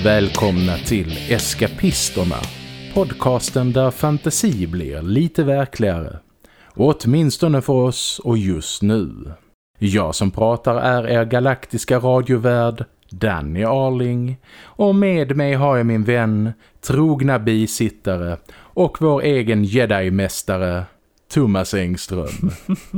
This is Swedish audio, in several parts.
Och välkomna till Eskapisterna. Podcasten där fantasi blir lite verkligare. Åtminstone för oss och just nu. Jag som pratar är er galaktiska radiovärd Danny Arling och med mig har jag min vän, trogna bisittare och vår egen jedi-mästare Thomas Engström.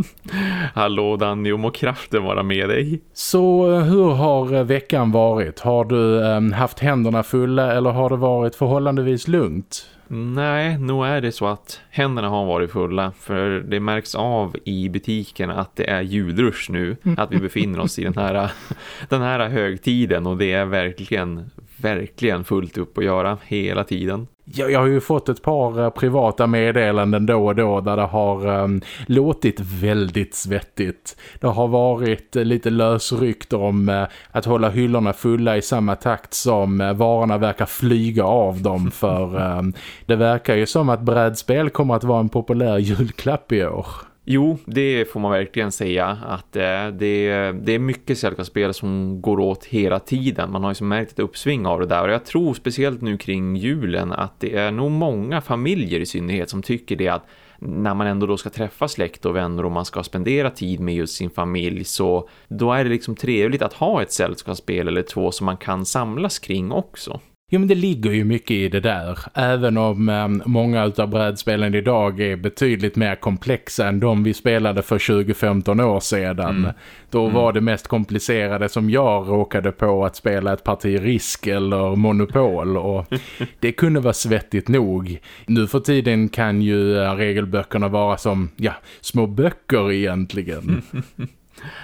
Hallå Danny, och må kraften vara med dig. Så hur har veckan varit? Har du um, haft händerna fulla eller har det varit förhållandevis lugnt? Nej, nog är det så att händerna har varit fulla för det märks av i butiken att det är julrush nu att vi befinner oss i den här, den här högtiden och det är verkligen, verkligen fullt upp att göra hela tiden. Jag, har ju fått ett par uh, privata meddelanden då och då där det har um, låtit väldigt svettigt. Det har varit uh, lite lösrykt om uh, att hålla hyllorna fulla i samma takt som uh, varorna verkar flyga av dem för um, det verkar ju som att brädspel kommer att vara en populär julklapp i år. Jo, det får man verkligen säga att eh, det, det är mycket sällskapsspel som går åt hela tiden. Man har ju som märkt ett uppsving av det där och jag tror speciellt nu kring julen att det är nog många familjer i synnerhet som tycker det att när man ändå då ska träffa släkt och vänner och man ska spendera tid med just sin familj så då är det liksom trevligt att ha ett sällskapsspel eller två som man kan samlas kring också. Jo men det ligger ju mycket i det där. Även om eh, många av brädspelen idag är betydligt mer komplexa än de vi spelade för 20-15 år sedan. Mm. Då mm. var det mest komplicerade som jag råkade på att spela ett parti risk eller monopol och det kunde vara svettigt nog. Nu för tiden kan ju eh, regelböckerna vara som ja, små böcker egentligen.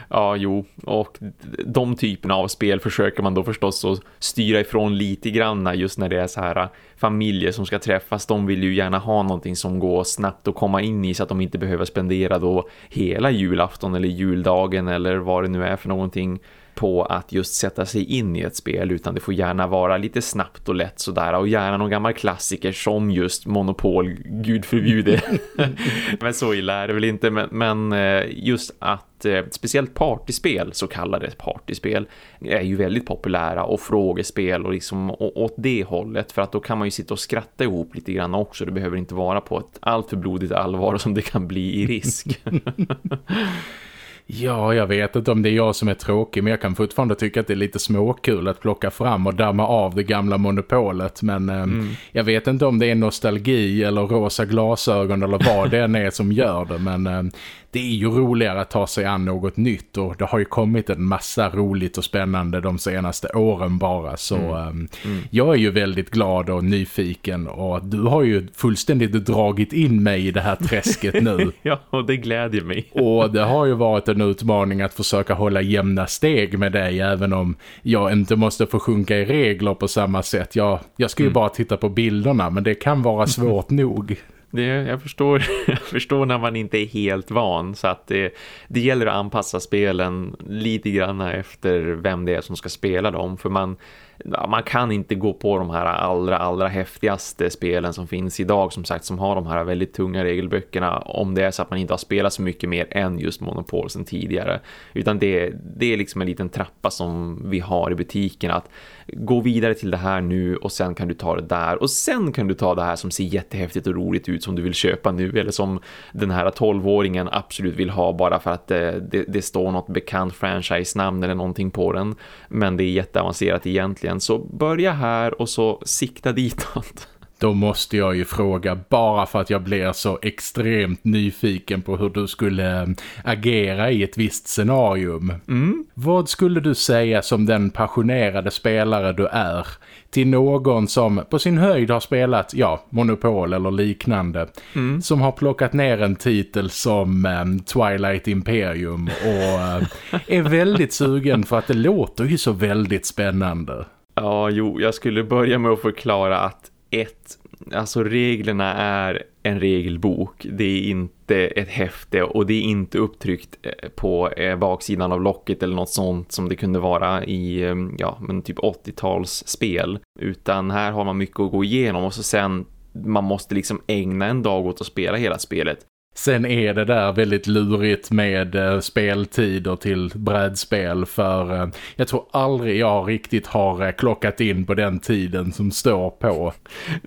Ja, jo. Och de typerna av spel försöker man då förstås att styra ifrån lite grann just när det är så här äh, familjer som ska träffas. De vill ju gärna ha någonting som går snabbt att komma in i så att de inte behöver spendera då hela julafton eller juldagen eller vad det nu är för någonting på att just sätta sig in i ett spel utan det får gärna vara lite snabbt och lätt sådär och gärna någon gammal klassiker som just Monopol, gud förbjude. Men så illa är det väl inte men, men eh, just att eh, speciellt partyspel, så kallade partyspel är ju väldigt populära och frågespel och liksom åt det hållet för att då kan man ju sitta och skratta ihop lite grann också, det behöver inte vara på ett allt för blodigt allvar som det kan bli i risk Ja, jag vet inte om det är jag som är tråkig men jag kan fortfarande tycka att det är lite småkul att plocka fram och damma av det gamla monopolet. Men eh, mm. jag vet inte om det är nostalgi eller rosa glasögon eller vad det än är som gör det. Men eh, det är ju roligare att ta sig an något nytt och det har ju kommit en massa roligt och spännande de senaste åren bara så mm. Um, mm. jag är ju väldigt glad och nyfiken och du har ju fullständigt dragit in mig i det här träsket nu. ja, och det glädjer mig. och det har ju varit en utmaning att försöka hålla jämna steg med dig även om jag inte måste få sjunka i regler på samma sätt. Jag, jag ska ju mm. bara titta på bilderna men det kan vara svårt nog. Det, jag, förstår, jag förstår när man inte är helt van så att det, det gäller att anpassa spelen lite grann efter vem det är som ska spela dem för man, man kan inte gå på de här allra, allra häftigaste spelen som finns idag som sagt som har de här väldigt tunga regelböckerna om det är så att man inte har spelat så mycket mer än just Monopol sen tidigare. Utan det, det är liksom en liten trappa som vi har i butiken att gå vidare till det här nu och sen kan du ta det där. Och sen kan du ta det här som ser jättehäftigt och roligt ut som du vill köpa nu eller som den här 12-åringen absolut vill ha bara för att det, det, det står något bekant franchise-namn eller någonting på den. Men det är jätteavancerat egentligen så börja här och så sikta ditåt. Då måste jag ju fråga, bara för att jag blir så extremt nyfiken på hur du skulle eh, agera i ett visst scenarium. Mm. Vad skulle du säga som den passionerade spelare du är till någon som på sin höjd har spelat, ja, Monopol eller liknande, mm. som har plockat ner en titel som um, Twilight Imperium och uh, är väldigt sugen för att det låter ju så väldigt spännande. Ja, jo, jag skulle börja med att förklara att ett, alltså reglerna är en regelbok. Det är inte ett häfte och det är inte upptryckt eh, på eh, baksidan av locket eller något sånt som det kunde vara i ehm, ja, men typ 80-tals spel. Utan här har man mycket att gå igenom och så sen man måste liksom ägna en dag åt att spela hela spelet. Sen är det där väldigt lurigt med eh, speltider till brädspel för eh, jag tror aldrig jag riktigt har eh, klockat in på den tiden som står på.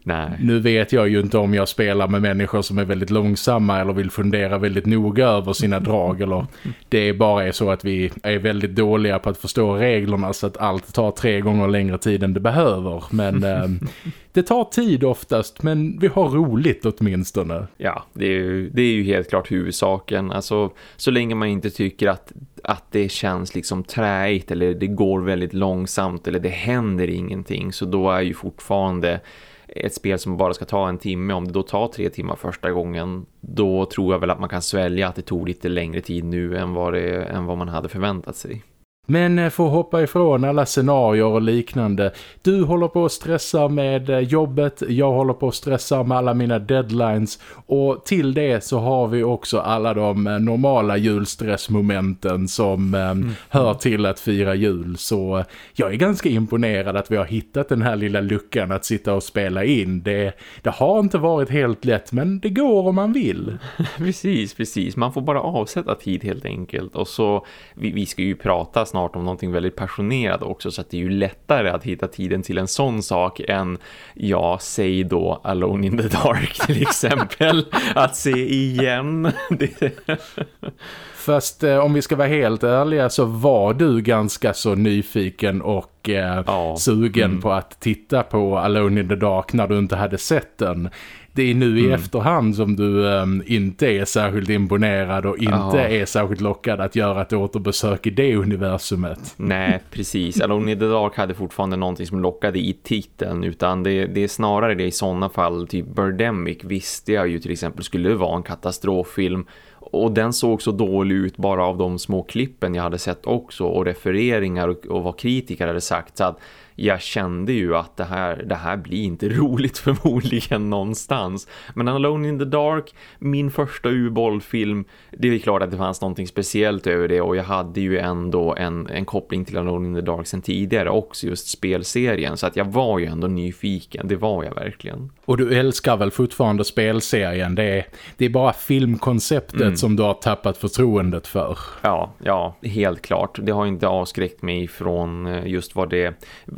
Nej. Nu vet jag ju inte om jag spelar med människor som är väldigt långsamma eller vill fundera väldigt noga över sina drag eller det bara är så att vi är väldigt dåliga på att förstå reglerna så att allt tar tre gånger längre tid än det behöver. Men det tar tid oftast men vi har roligt åtminstone. Ja, det är ju, det är ju helt klart huvudsaken. Alltså, så länge man inte tycker att, att det känns liksom träigt eller det går väldigt långsamt eller det händer ingenting så då är ju fortfarande ett spel som bara ska ta en timme, om det då tar tre timmar första gången, då tror jag väl att man kan svälja att det tog lite längre tid nu än vad, det, än vad man hade förväntat sig. Men eh, för att hoppa ifrån alla scenarier och liknande. Du håller på att stressa med eh, jobbet, jag håller på att stressa med alla mina deadlines. Och till det så har vi också alla de eh, normala julstressmomenten som mm. hör till att fira jul. Så jag är ganska imponerad att vi har hittat den här lilla luckan att sitta och spela in. Det, det har inte varit helt lätt men det går om man vill. precis, precis. Man får bara avsätta tid helt enkelt. Och så, vi, vi ska ju prata snart om någonting väldigt passionerat också så att det är ju lättare att hitta tiden till en sån sak än, ja, säg då Alone in the Dark till exempel, att se igen. Fast eh, om vi ska vara helt ärliga så var du ganska så nyfiken och eh, ja. sugen mm. på att titta på Alone in the Dark när du inte hade sett den det är nu i mm. efterhand som du um, inte är särskilt imponerad och inte ja. är särskilt lockad att göra ett återbesök i det universumet. Nej, precis. Alone in the Dark hade fortfarande någonting som lockade i titeln utan det, det är snarare det i sådana fall, typ Birdemic visste jag ju till exempel skulle vara en katastroffilm och den såg så dålig ut bara av de små klippen jag hade sett också och refereringar och, och vad kritiker hade sagt så att jag kände ju att det här, det här blir inte roligt förmodligen någonstans. Men Alone in the Dark, min första U-bollfilm, det är klart att det fanns någonting speciellt över det och jag hade ju ändå en, en koppling till Alone in the Dark sen tidigare, också just spelserien. Så att jag var ju ändå nyfiken, det var jag verkligen. Och du älskar väl fortfarande spelserien, det är, det är bara filmkonceptet mm. som du har tappat förtroendet för. Ja, ja, helt klart. Det har inte avskräckt mig från eh, just vad det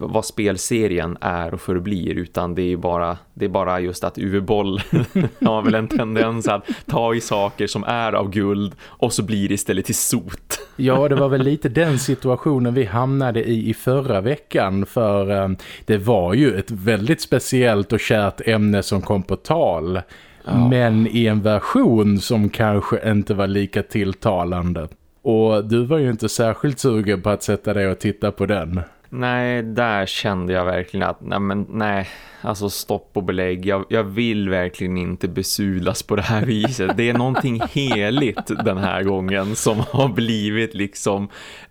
vad spelserien är och förblir utan det är bara, det är bara just att UV-boll har väl en tendens att ta i saker som är av guld och så blir det istället till sot. Ja, det var väl lite den situationen vi hamnade i i förra veckan för um, det var ju ett väldigt speciellt och kärt ämne som kom på tal. Ja. Men i en version som kanske inte var lika tilltalande. Och du var ju inte särskilt sugen på att sätta dig och titta på den. Nej, där kände jag verkligen att nej, men, nej alltså stopp och belägg. Jag, jag vill verkligen inte besudlas på det här viset. Det är någonting heligt den här gången som har blivit liksom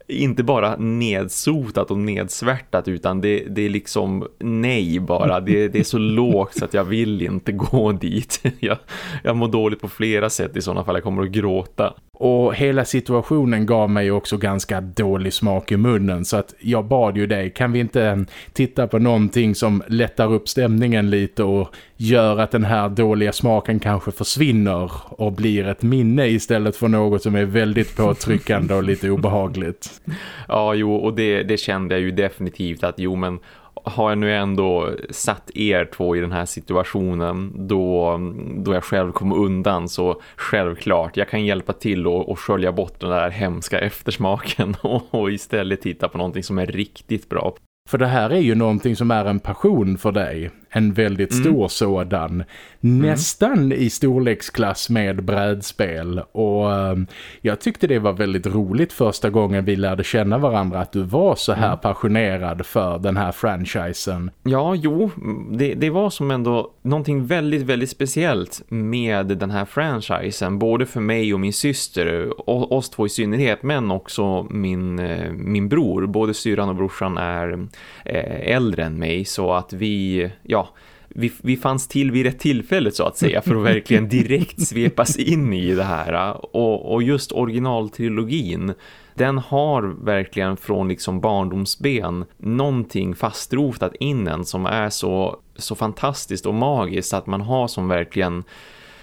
inte bara nedsotat och nedsvärtat utan det, det är liksom nej bara. Det, det, är så lågt så att jag vill inte gå dit. Jag, jag mår dåligt på flera sätt i sådana fall. Jag kommer att gråta. Och hela situationen gav mig också ganska dålig smak i munnen så att jag bad ju dig, kan vi inte eh, titta på någonting som lättar upp stämningen lite och gör att den här dåliga smaken kanske försvinner och blir ett minne istället för något som är väldigt påtryckande och lite obehagligt. Ja, jo, och det, det kände jag ju definitivt att jo, men har jag nu ändå satt er två i den här situationen då, då jag själv kom undan så självklart, jag kan hjälpa till och, och skölja bort den där hemska eftersmaken och, och istället titta på någonting som är riktigt bra. För det här är ju någonting som är en passion för dig en väldigt mm. stor mm. sådan. Nästan mm. i storleksklass med brädspel och um, jag tyckte det var väldigt roligt första gången vi lärde känna varandra att du var så här mm. passionerad för den här franchisen. Ja, jo, det, det var som ändå någonting väldigt, väldigt speciellt med den här franchisen. Både för mig och min syster, och oss två i synnerhet, men också min, eh, min bror. Både syran och brorsan är eh, äldre än mig så att vi, ja vi, vi fanns till vid rätt tillfället så att säga för att verkligen direkt svepas in i det här. Och, och just originaltrilogin den har verkligen från liksom barndomsben någonting fastrotat in en som är så, så fantastiskt och magiskt att man har som verkligen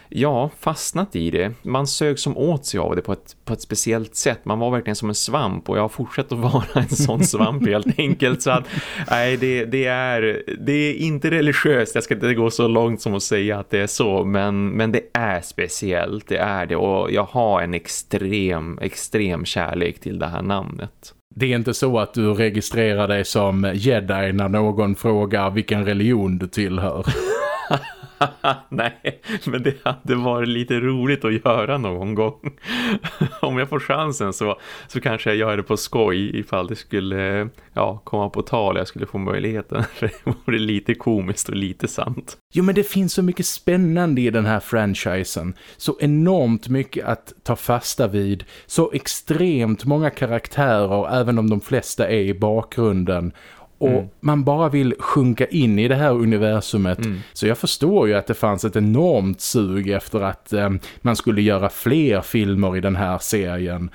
ja, fastnat i det. Man sög som åt sig av det på ett, på ett speciellt sätt. Man var verkligen som en svamp och jag har fortsatt att vara en sån svamp helt enkelt. Så att, nej, det, det, är, det är inte religiöst. Jag ska inte gå så långt som att säga att det är så. Men, men det är speciellt, det är det. Och jag har en extrem, extrem kärlek till det här namnet. Det är inte så att du registrerar dig som jedi när någon frågar vilken religion du tillhör. Nej, men det hade varit lite roligt att göra någon gång. Om jag får chansen så, så kanske jag gör det på skoj ifall det skulle ja, komma på tal jag skulle få möjligheten. det vore lite komiskt och lite sant. Jo men det finns så mycket spännande i den här franchisen. Så enormt mycket att ta fasta vid. Så extremt många karaktärer även om de flesta är i bakgrunden och mm. man bara vill sjunka in i det här universumet. Mm. Så jag förstår ju att det fanns ett enormt sug efter att eh, man skulle göra fler filmer i den här serien.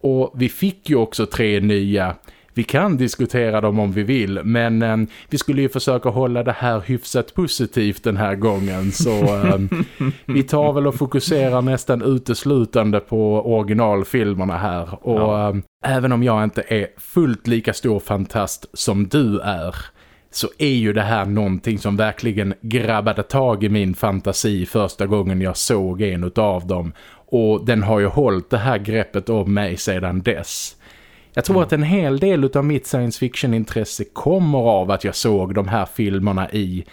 Och vi fick ju också tre nya vi kan diskutera dem om vi vill men eh, vi skulle ju försöka hålla det här hyfsat positivt den här gången så eh, vi tar väl och fokuserar nästan uteslutande på originalfilmerna här och ja. eh, även om jag inte är fullt lika stor fantast som du är så är ju det här någonting som verkligen grabbade tag i min fantasi första gången jag såg en av dem och den har ju hållit det här greppet om mig sedan dess. Jag tror mm. att en hel del av mitt science fiction-intresse kommer av att jag såg de här filmerna i,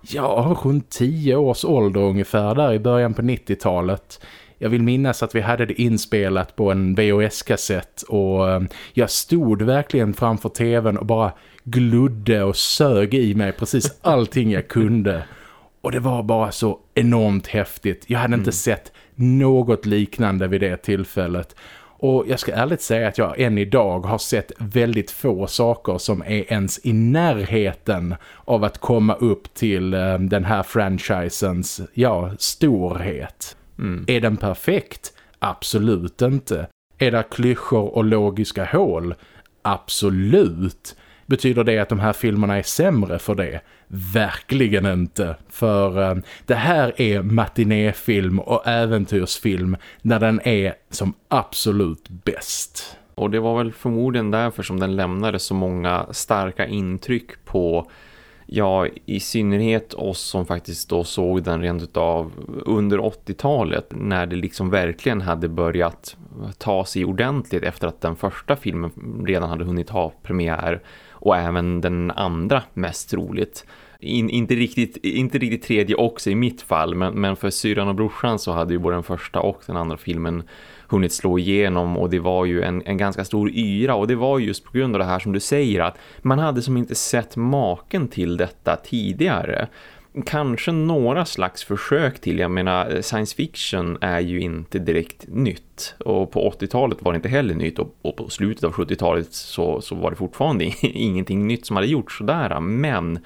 ja, runt tio års ålder ungefär där i början på 90-talet. Jag vill minnas att vi hade det inspelat på en VHS-kassett och eh, jag stod verkligen framför tvn och bara gludde och sög i mig precis allting jag kunde. Och det var bara så enormt häftigt. Jag hade inte mm. sett något liknande vid det tillfället. Och jag ska ärligt säga att jag än idag har sett väldigt få saker som är ens i närheten av att komma upp till eh, den här franchisens ja, storhet. Mm. Är den perfekt? Absolut inte. Är det klyschor och logiska hål? Absolut. Betyder det att de här filmerna är sämre för det? Verkligen inte. För eh, det här är matinéfilm och äventyrsfilm när den är som absolut bäst. Och det var väl förmodligen därför som den lämnade så många starka intryck på ja, i synnerhet oss som faktiskt då såg den rent utav under 80-talet när det liksom verkligen hade börjat ta sig ordentligt efter att den första filmen redan hade hunnit ha premiär och även den andra mest troligt. In, inte, riktigt, inte riktigt tredje också i mitt fall men, men för syran och brorsan så hade ju både den första och den andra filmen hunnit slå igenom och det var ju en, en ganska stor yra och det var just på grund av det här som du säger att man hade som inte sett maken till detta tidigare kanske några slags försök till, jag menar eh, science fiction är ju inte direkt nytt. Och på 80-talet var det inte heller nytt. Och, och på slutet av 70-talet så, så var det fortfarande ingenting nytt som hade gjorts sådär. Men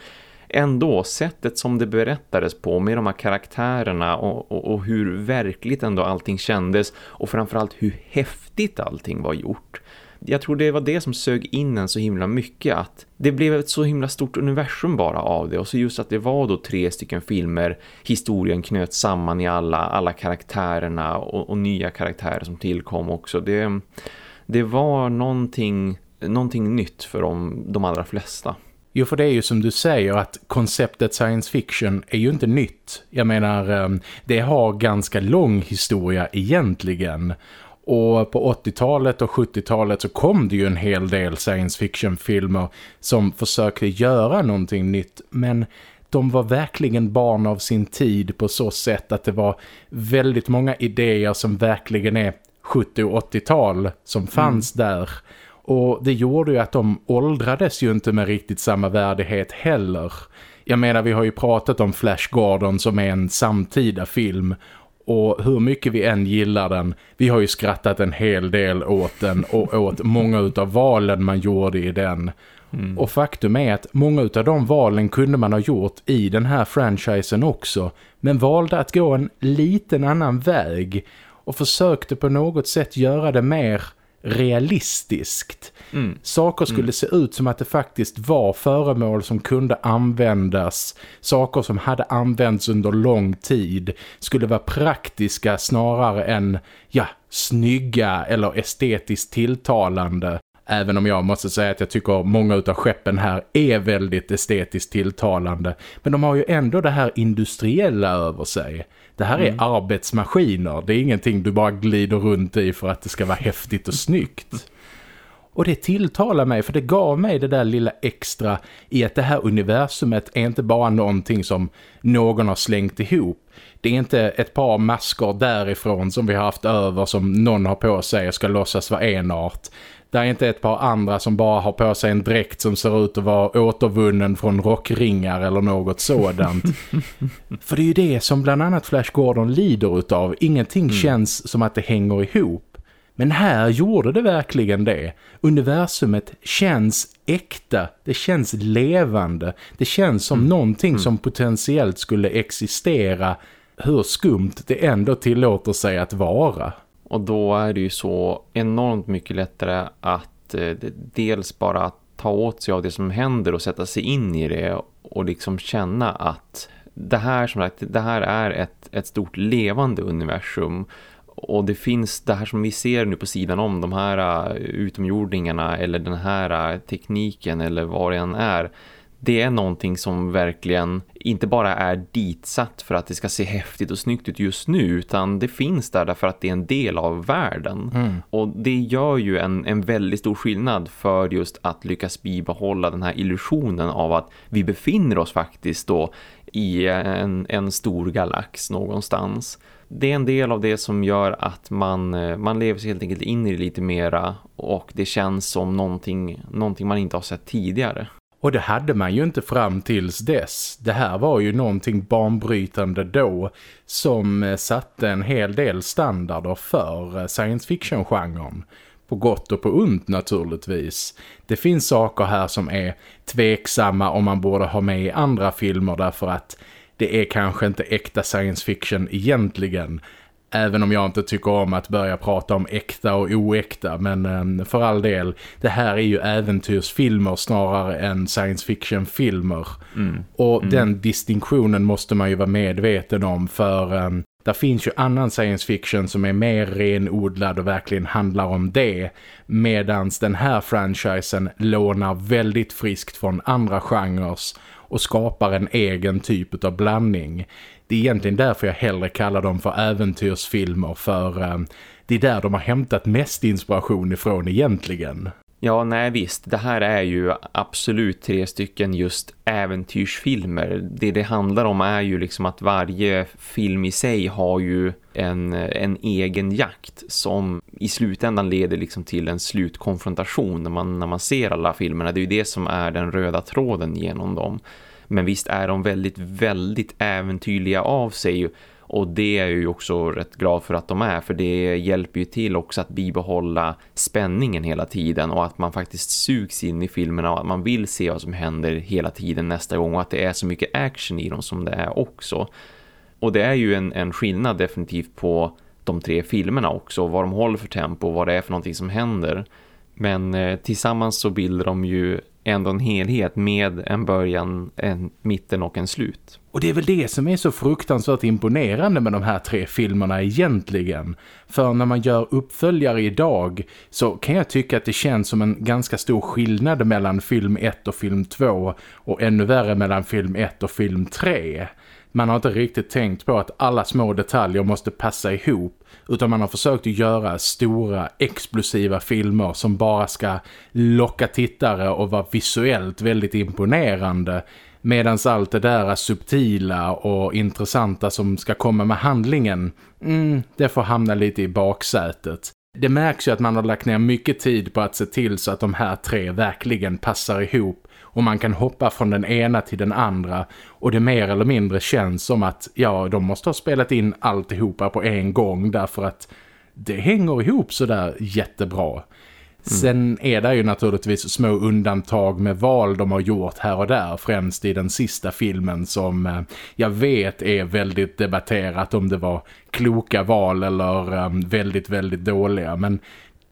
ändå sättet som det berättades på med de här karaktärerna och, och, och hur verkligt ändå allting kändes och framförallt hur häftigt allting var gjort jag tror det var det som sög in en så himla mycket att det blev ett så himla stort universum bara av det och så just att det var då tre stycken filmer historien knöt samman i alla, alla karaktärerna och, och nya karaktärer som tillkom också det, det var någonting, någonting nytt för de, de allra flesta Jo, för det är ju som du säger att konceptet science fiction är ju inte nytt. Jag menar, ehm, det har ganska lång historia egentligen. Och på 80-talet och 70-talet så kom det ju en hel del science fiction-filmer som försökte göra någonting nytt. Men de var verkligen barn av sin tid på så sätt att det var väldigt många idéer som verkligen är 70- och 80-tal som fanns mm. där. Och det gjorde ju att de åldrades ju inte med riktigt samma värdighet heller. Jag menar, vi har ju pratat om Flash Gordon som är en samtida film och hur mycket vi än gillar den, vi har ju skrattat en hel del åt den och åt många utav valen man gjorde i den. Mm. Och faktum är att många utav de valen kunde man ha gjort i den här franchisen också. Men valde att gå en liten annan väg och försökte på något sätt göra det mer realistiskt. Mm. Saker skulle Mm. se ut som att det faktiskt var föremål som kunde användas. Saker som hade använts under lång tid skulle vara praktiska snarare än, ja, snygga eller estetiskt tilltalande. Även om jag måste säga att jag tycker många av skeppen här är väldigt estetiskt tilltalande. Men de har ju ändå det här industriella över sig. Det här är arbetsmaskiner. Det är ingenting du bara glider runt i för att det ska vara häftigt och snyggt. Och det tilltalar mig för det gav mig det där lilla extra i att det här universumet är inte bara någonting som någon har slängt ihop. Det är inte ett par masker därifrån som vi har haft över som någon har på sig och ska låtsas vara en art. Det är inte ett par andra som bara har på sig en dräkt som ser ut att vara återvunnen från rockringar eller något sådant. För det är ju det som bland annat Flash Gordon lider utav. Ingenting känns som att det hänger ihop. Men här gjorde det verkligen det. Universumet känns äkta. Det känns levande. Det känns som någonting som potentiellt skulle existera. Hur skumt det ändå tillåter sig att vara. Och då är det ju så enormt mycket lättare att eh, dels bara ta åt sig av det som händer och sätta sig in i det och liksom känna att det här som sagt, det här är ett, ett stort levande universum. Och det finns det här som vi ser nu på sidan om de här uh, utomjordingarna eller den här uh, tekniken eller vad det än är det är någonting som verkligen inte bara är ditsatt för att det ska se häftigt och snyggt ut just nu utan det finns där därför att det är en del av världen. Och det gör ju en, en väldigt stor skillnad för just att lyckas bibehålla den här illusionen av att vi befinner oss faktiskt då i en, en stor galax någonstans. Det är en del av det som gör att man, eh, man lever sig helt enkelt in i det lite mera och det känns som någonting, någonting man inte har sett tidigare. Och det hade man ju inte fram tills dess. Det här var ju någonting banbrytande då som eh, satte en hel del standarder för eh, science fiction-genren. På gott och på ont naturligtvis. Det finns saker här som är tveksamma om man borde ha med i andra filmer därför att det är kanske inte äkta science fiction egentligen. Även om jag inte tycker om att börja prata om äkta och oäkta. Men eh, för all del, det här är ju äventyrsfilmer snarare än science fiction-filmer. Och den distinktionen måste man ju vara medveten om för... Eh, där finns ju annan science fiction som är mer renodlad och verkligen handlar om det. Medans den här franchisen lånar väldigt friskt från andra genres och skapar en egen typ av blandning. Det är egentligen därför jag hellre kallar dem för äventyrsfilmer för eh, det är där de har hämtat mest inspiration ifrån egentligen. Ja, nej visst. Det här är ju absolut tre stycken just äventyrsfilmer. Det det handlar om är ju liksom att varje film i sig har ju en, en egen jakt som i slutändan leder liksom till en slutkonfrontation när man, när man ser alla filmerna. Det är ju det som är den röda tråden genom dem. Men visst är de väldigt, väldigt äventyrliga av sig och det är jag ju också rätt glad för att de är för det hjälper ju till också att bibehålla spänningen hela tiden och att man faktiskt sugs in i filmerna och att man vill se vad som händer hela tiden nästa gång och att det är så mycket action i dem som det är också. Och det är ju en, en skillnad definitivt på de tre filmerna också, vad de håller för tempo och vad det är för någonting som händer. Men eh, tillsammans så bildar de ju ändå en helhet med en början, en mitten och en slut. Och det är väl det som är så fruktansvärt imponerande med de här tre filmerna egentligen. För när man gör uppföljare idag så kan jag tycka att det känns som en ganska stor skillnad mellan film 1 och film 2 och ännu värre mellan film 1 och film 3. Man har inte riktigt tänkt på att alla små detaljer måste passa ihop utan man har försökt att göra stora explosiva filmer som bara ska locka tittare och vara visuellt väldigt imponerande Medan allt det där subtila och intressanta som ska komma med handlingen, mm, det får hamna lite i baksätet. Det märks ju att man har lagt ner mycket tid på att se till så att de här tre verkligen passar ihop och man kan hoppa från den ena till den andra och det mer eller mindre känns som att ja, de måste ha spelat in alltihopa på en gång därför att det hänger ihop så där jättebra. Sen är det ju naturligtvis små undantag med val de har gjort här och där, främst i den sista filmen som eh, jag vet är väldigt debatterat om det var kloka val eller eh, väldigt, väldigt dåliga. Men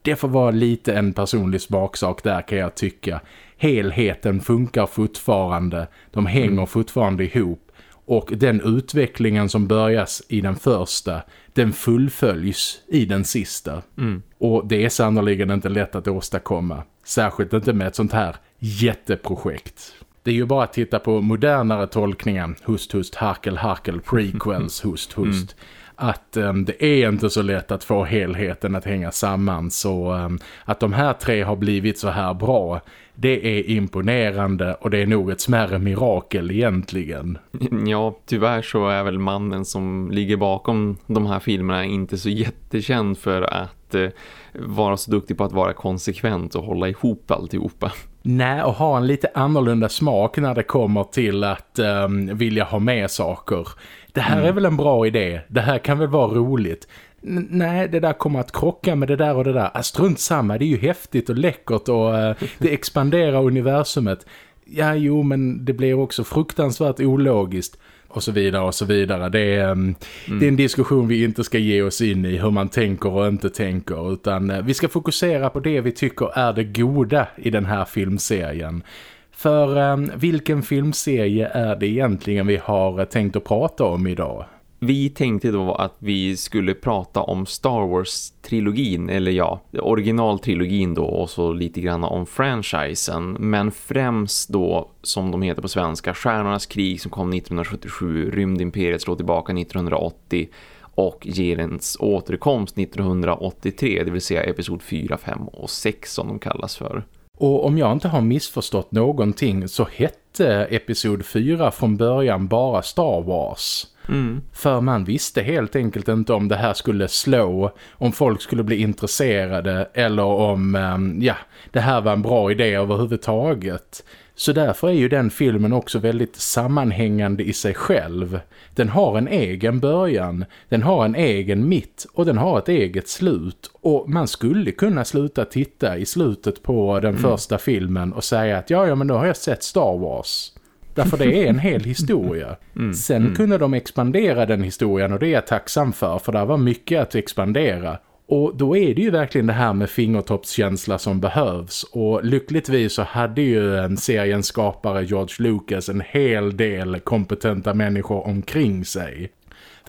det får vara lite en personlig smaksak där kan jag tycka. Helheten funkar fortfarande. De hänger mm. fortfarande ihop. Och den utvecklingen som börjas i den första, den fullföljs i den sista. Mm. Och det är sannoliken inte lätt att åstadkomma. Särskilt inte med ett sånt här jätteprojekt. Det är ju bara att titta på modernare tolkningar. Hust, hust, harkel, harkel, prequels, hust, hust. Mm att um, det är inte så lätt att få helheten att hänga samman så um, att de här tre har blivit så här bra det är imponerande och det är nog ett smärre mirakel egentligen. Ja, tyvärr så är väl mannen som ligger bakom de här filmerna inte så jättekänd för att eh, vara så duktig på att vara konsekvent och hålla ihop alltihopa. Nej, och ha en lite annorlunda smak när det kommer till att um, vilja ha med saker. Det här mm. är väl en bra idé, det här kan väl vara roligt nej det där kommer att krocka med det där och det där. Ah, strunt samma, det är ju häftigt och läckert och uh, det expanderar universumet. Ja, jo, men det blir också fruktansvärt ologiskt och så vidare och så vidare. Det är, um, mm. det är en diskussion vi inte ska ge oss in i hur man tänker och inte tänker utan uh, vi ska fokusera på det vi tycker är det goda i den här filmserien. För um, vilken filmserie är det egentligen vi har tänkt att prata om idag? Vi tänkte då att vi skulle prata om Star Wars-trilogin, eller ja, originaltrilogin då och så lite grann om franchisen. Men främst då, som de heter på svenska, Stjärnornas krig som kom 1977, Rymdimperiet slår tillbaka 1980 och Gerens återkomst 1983, det vill säga episod 4, 5 och 6 som de kallas för. Och om jag inte har missförstått någonting så hette episod 4 från början bara Star Wars. Mm. För man visste helt enkelt inte om det här skulle slå, om folk skulle bli intresserade eller om ehm, ja, det här var en bra idé överhuvudtaget. Så därför är ju den filmen också väldigt sammanhängande i sig själv. Den har en egen början, den har en egen mitt och den har ett eget slut. Och man skulle kunna sluta titta i slutet på den mm. första filmen och säga att ja, ja men då har jag sett Star Wars. Därför det är en hel historia. Mm, Sen mm. kunde de expandera den historien och det är jag tacksam för. För det var mycket att expandera. Och då är det ju verkligen det här med fingertoppskänsla som behövs. Och lyckligtvis så hade ju en serienskapare George Lucas en hel del kompetenta människor omkring sig.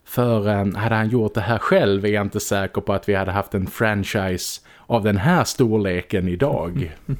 För hade han gjort det här själv är jag inte säker på att vi hade haft en franchise av den här storleken idag.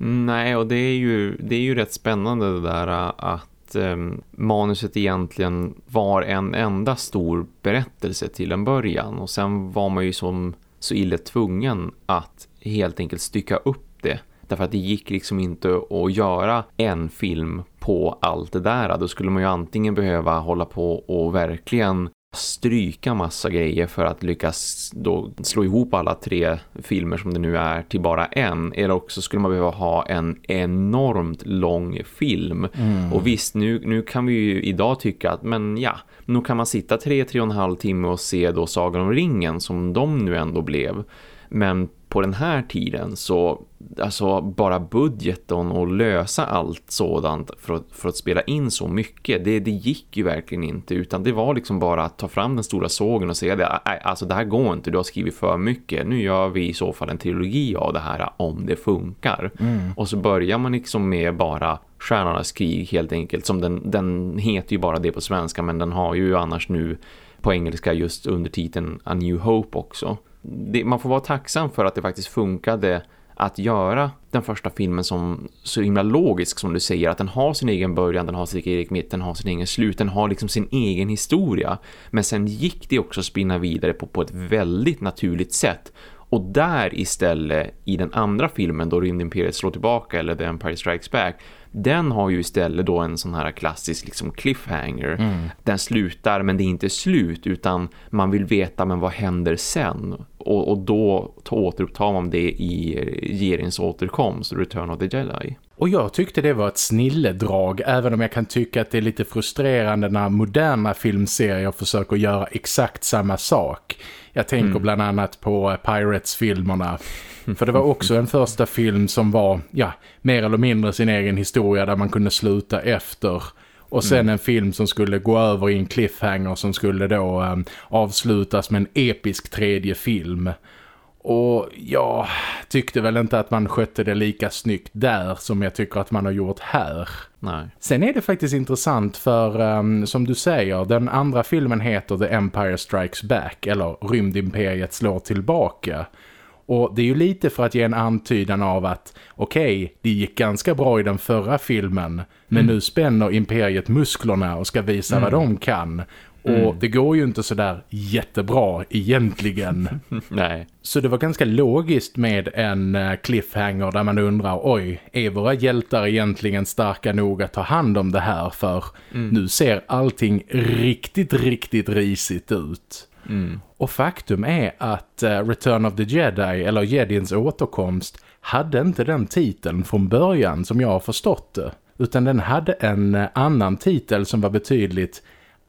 Mm, nej, och det är ju, det är ju rätt spännande det där äh, att eh, manuset egentligen var en enda stor berättelse till en början. Och sen var man ju som så illa tvungen att helt enkelt stycka upp det. Därför att det gick liksom inte att göra en film på allt det där. Då skulle man ju antingen behöva hålla på och verkligen stryka massa grejer för att lyckas då slå ihop alla tre filmer som det nu är till bara en. Eller också skulle man behöva ha en enormt lång film. Mm. Och visst, nu, nu kan vi ju idag tycka att men ja, nu kan man sitta tre, tre och en halv timme och se då Sagan om ringen som de nu ändå blev. Men på den här tiden så alltså bara budgeten och lösa allt sådant för att, för att spela in så mycket det, det gick ju verkligen inte. Utan det var liksom bara att ta fram den stora sågen och säga det, alltså det här går inte, du har skrivit för mycket. Nu gör vi i så fall en trilogi av det här om det funkar. Mm. och så börjar man liksom med bara Stjärnornas krig helt enkelt som den, den heter ju bara det på svenska men den har ju annars nu på engelska just under titeln A New Hope också det, man får vara tacksam för att det faktiskt funkade att göra den första filmen som så himla logisk som du säger att den har sin egen början, den har sin egen mitt, den har sin egen slut, den har liksom sin egen historia. Men sen gick det också att spinna vidare på, på ett väldigt naturligt sätt. Och där istället i den andra filmen då Rymdimperiet slår tillbaka eller The Empire Strikes Back den har ju istället då en sån här klassisk liksom cliffhanger. Mm. Den slutar men det är inte slut utan man vill veta men vad händer sen? Och, och då återupptar man det i Jerins återkomst, Return of the Jedi. Och jag tyckte det var ett snilledrag även om jag kan tycka att det är lite frustrerande när moderna filmserier försöker göra exakt samma sak. Jag tänker mm. bland annat på Pirates-filmerna. För det var också en första film som var, ja, mer eller mindre sin egen historia där man kunde sluta efter. Och sen mm. en film som skulle gå över i en cliffhanger som skulle då um, avslutas med en episk tredje film. Och jag tyckte väl inte att man skötte det lika snyggt där som jag tycker att man har gjort här. Nej. Sen är det faktiskt intressant för, um, som du säger, den andra filmen heter The Empire Strikes Back, eller Rymdimperiet slår tillbaka. Och det är ju lite för att ge en antydan av att okej, okay, det gick ganska bra i den förra filmen men mm. nu spänner imperiet musklerna och ska visa mm. vad de kan. Och mm. det går ju inte så där jättebra egentligen. Nej. Så det var ganska logiskt med en eh, cliffhanger där man undrar, oj, är våra hjältar egentligen starka nog att ta hand om det här? För mm. nu ser allting riktigt, riktigt risigt ut. Mm. Och faktum är att uh, Return of the Jedi, eller Jedins återkomst, hade inte den titeln från början som jag har förstått det. Utan den hade en uh, annan titel som var betydligt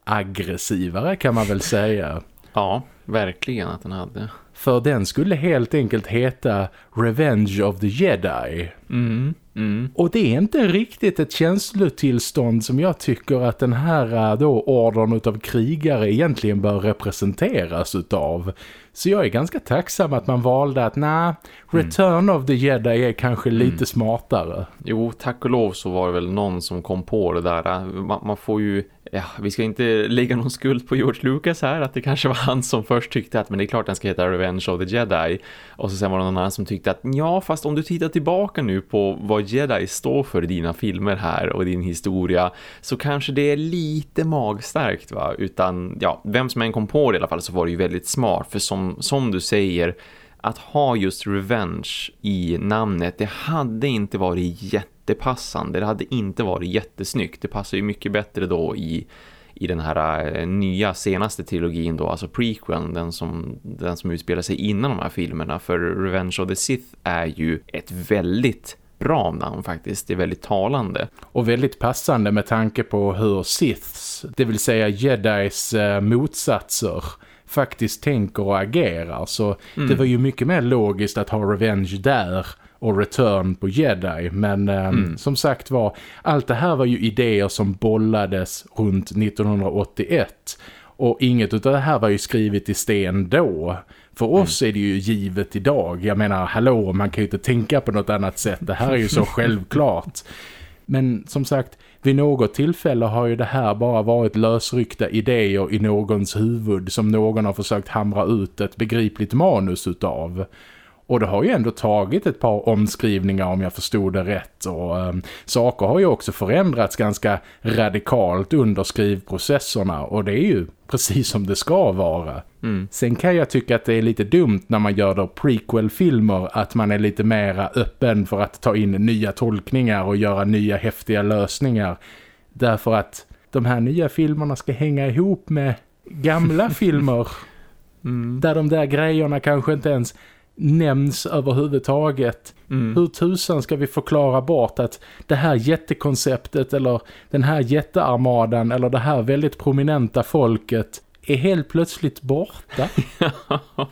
aggressivare kan man väl säga. Ja, verkligen att den hade. För den skulle helt enkelt heta Revenge of the Jedi. Mm, mm. Och det är inte riktigt ett känslotillstånd som jag tycker att den här äh, då ordern utav krigare egentligen bör representeras utav. Så jag är ganska tacksam att man valde att nej, Return mm. of the Jedi är kanske lite mm. smartare. Jo, tack och lov så var det väl någon som kom på det där. Man, man får ju ja, vi ska inte lägga någon skuld på George Lucas här att det kanske var han som först tyckte att men det är klart den ska heta Revenge of the Jedi. Och så sen var det någon annan som tyckte att ja fast om du tittar tillbaka nu på vad Jedi står för i dina filmer här och din historia så kanske det är lite magstarkt va? Utan ja vem som än kom på det i alla fall så var det ju väldigt smart. För som, som du säger att ha just revenge i namnet det hade inte varit jätte jättepassande. Det hade inte varit jättesnyggt. Det passar ju mycket bättre då i, i den här äh, nya senaste trilogin då, alltså prequel, den som, den som utspelar sig innan de här filmerna. För Revenge of the Sith är ju ett väldigt bra namn faktiskt. Det är väldigt talande. Och väldigt passande med tanke på hur Siths, det vill säga Jedis eh, motsatser, faktiskt tänker och agerar. Så mm. det var ju mycket mer logiskt att ha Revenge där och Return på Jedi. Men eh, mm. som sagt var, allt det här var ju idéer som bollades runt 1981. Och inget av det här var ju skrivet i sten då. För oss mm. är det ju givet idag. Jag menar, hallå, man kan ju inte tänka på något annat sätt. Det här är ju så självklart. Men som sagt, vid något tillfälle har ju det här bara varit lösryckta idéer i någons huvud som någon har försökt hamra ut ett begripligt manus utav. Och det har ju ändå tagit ett par omskrivningar om jag förstod det rätt. Och eh, saker har ju också förändrats ganska radikalt under skrivprocesserna. Och det är ju precis som det ska vara. Mm. Sen kan jag tycka att det är lite dumt när man gör då prequel-filmer att man är lite mera öppen för att ta in nya tolkningar och göra nya häftiga lösningar. Därför att de här nya filmerna ska hänga ihop med gamla filmer. Mm. Där de där grejerna kanske inte ens nämns överhuvudtaget. Mm. Hur tusan ska vi förklara bort att det här jättekonceptet eller den här jättearmadan eller det här väldigt prominenta folket är helt plötsligt borta.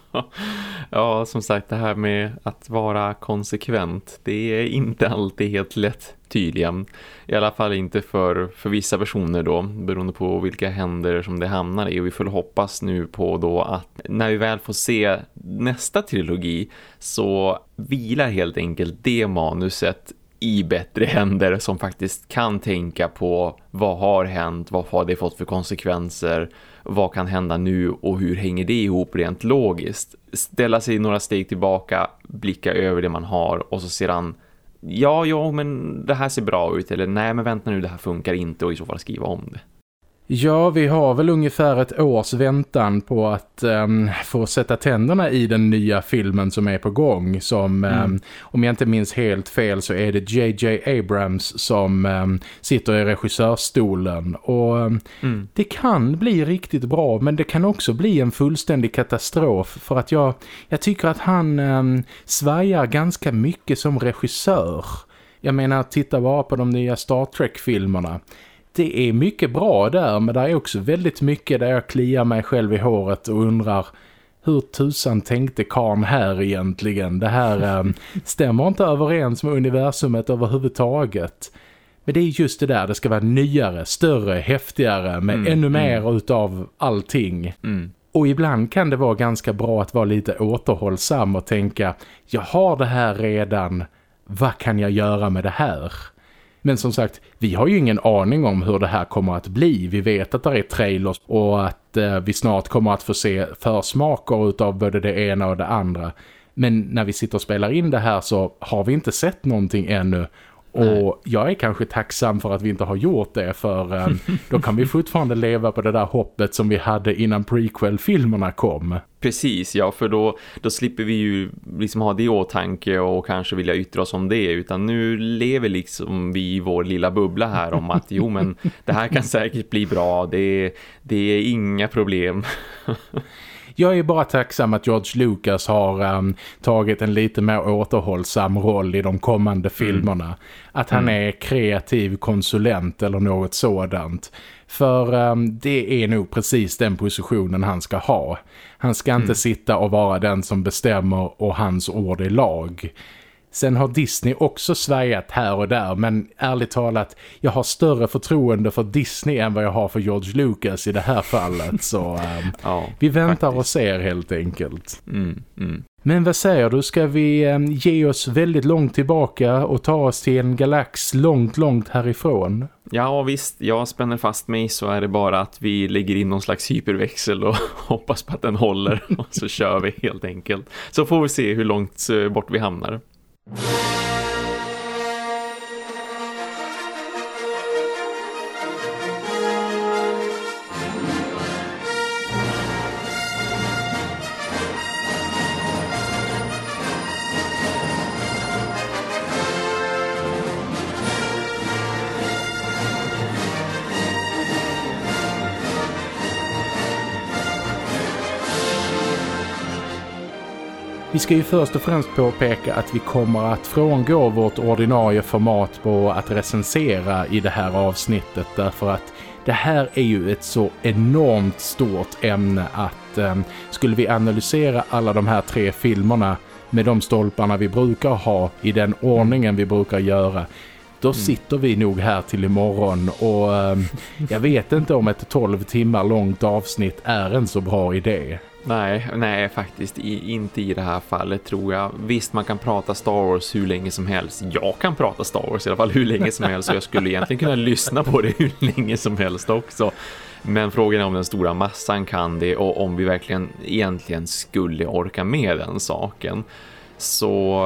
ja, som sagt, det här med att vara konsekvent, det är inte alltid helt lätt tydligen. I alla fall inte för, för vissa personer då, beroende på vilka händer som det hamnar i. Och vi får hoppas nu på då att när vi väl får se nästa trilogi så vilar helt enkelt det manuset i bättre händer som faktiskt kan tänka på vad har hänt, vad har det fått för konsekvenser, vad kan hända nu och hur hänger det ihop rent logiskt. Ställa sig några steg tillbaka, blicka över det man har och så sedan ja, ja, men det här ser bra ut eller nej men vänta nu, det här funkar inte och i så fall skriva om det. Ja, vi har väl ungefär ett års väntan på att um, få sätta tänderna i den nya filmen som är på gång. Som, mm. um, om jag inte minns helt fel så är det J.J. Abrams som um, sitter i regissörstolen. Och mm. det kan bli riktigt bra men det kan också bli en fullständig katastrof. För att jag, jag tycker att han um, svajar ganska mycket som regissör. Jag menar, titta bara på de nya Star Trek-filmerna det är mycket bra där men det är också väldigt mycket där jag kliar mig själv i håret och undrar hur tusan tänkte Karn här egentligen? Det här ähm, stämmer inte överens med universumet överhuvudtaget. Men det är just det där, det ska vara nyare, större, häftigare med mm, ännu mer mm. utav allting. Mm. Och ibland kan det vara ganska bra att vara lite återhållsam och tänka, jag har det här redan, vad kan jag göra med det här? Men som sagt, vi har ju ingen aning om hur det här kommer att bli. Vi vet att det är trailers och att eh, vi snart kommer att få se försmaker av både det ena och det andra. Men när vi sitter och spelar in det här så har vi inte sett någonting ännu och jag är kanske tacksam för att vi inte har gjort det för um, då kan vi fortfarande leva på det där hoppet som vi hade innan prequel-filmerna kom. Precis, ja för då, då slipper vi ju liksom ha det i åtanke och kanske vilja yttra oss om det utan nu lever liksom vi i vår lilla bubbla här om att jo men det här kan säkert bli bra, det, det är inga problem. Jag är bara tacksam att George Lucas har um, tagit en lite mer återhållsam roll i de kommande mm. filmerna. Mm. Att han mm. är kreativ konsulent eller något sådant. För um, det är nog precis den positionen han ska ha. Han ska inte mm. sitta och vara den som bestämmer och hans ord är lag. Sen har Disney också svajat här och där men ärligt talat, jag har större förtroende för Disney än vad jag har för George Lucas i det här fallet. Så um, ja, vi väntar faktiskt. och ser helt enkelt. Mm, mm. Men vad säger du, ska vi um, ge oss väldigt långt tillbaka och ta oss till en galax långt, långt härifrån? Ja visst, jag spänner fast mig så är det bara att vi lägger in någon slags hyperväxel och hoppas på att den håller och så kör vi helt enkelt. Så får vi se hur långt eh, bort vi hamnar. You Vi ska ju först och främst påpeka att vi kommer att frångå vårt ordinarie format på att recensera i det här avsnittet därför att det här är ju ett så enormt stort ämne att eh, skulle vi analysera alla de här tre filmerna med de stolparna vi brukar ha i den ordningen vi brukar göra då mm. sitter vi nog här till imorgon och eh, jag vet inte om ett 12 timmar långt avsnitt är en så bra idé. Nej, nej faktiskt i, inte i det här fallet tror jag. Visst man kan prata Star Wars hur länge som helst. Jag kan prata Star Wars i alla fall hur länge som helst och jag skulle egentligen kunna lyssna på det hur länge som helst också. Men frågan är om den stora massan kan det och om vi verkligen egentligen skulle orka med den saken. Så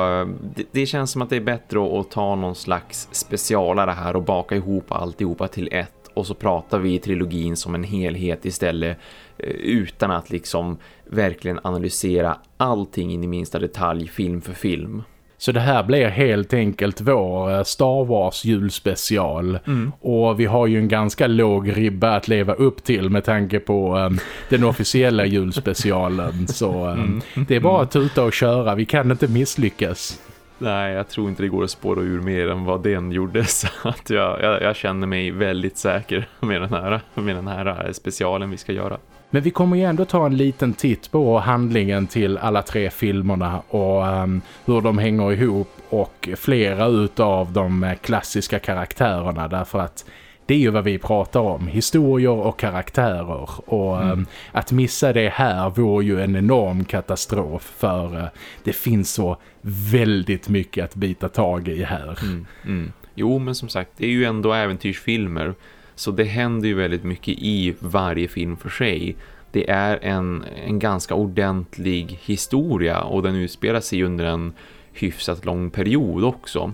det, det, känns som att det är bättre att ta någon slags specialare här och baka ihop alltihopa till ett och så pratar vi i trilogin som en helhet istället eh, utan att liksom verkligen analysera allting in i minsta detalj film för film. Så det här blir helt enkelt vår eh, Star Wars julspecial. Mm. Och vi har ju en ganska låg ribba att leva upp till med tanke på um, den officiella julspecialen. Så um, mm. det är bara att tuta och köra, vi kan inte misslyckas. Nej, jag tror inte det går att spåra ur mer än vad den gjorde så att jag, jag, jag, känner mig väldigt säker med den, här, med den här eh, specialen vi ska göra. Men vi kommer ju ändå ta en liten titt på handlingen till alla tre filmerna och um, hur de hänger ihop och flera utav de eh, klassiska karaktärerna därför att det är ju vad vi pratar om. Historier och karaktärer. Och mm. um, att missa det här vore ju en enorm katastrof. För uh, det finns så väldigt mycket att bita tag i här. Mm. Mm. Jo, men som sagt, det är ju ändå äventyrsfilmer. Så det händer ju väldigt mycket i varje film för sig. Det är en, en ganska ordentlig historia och den utspelar sig under en hyfsat lång period också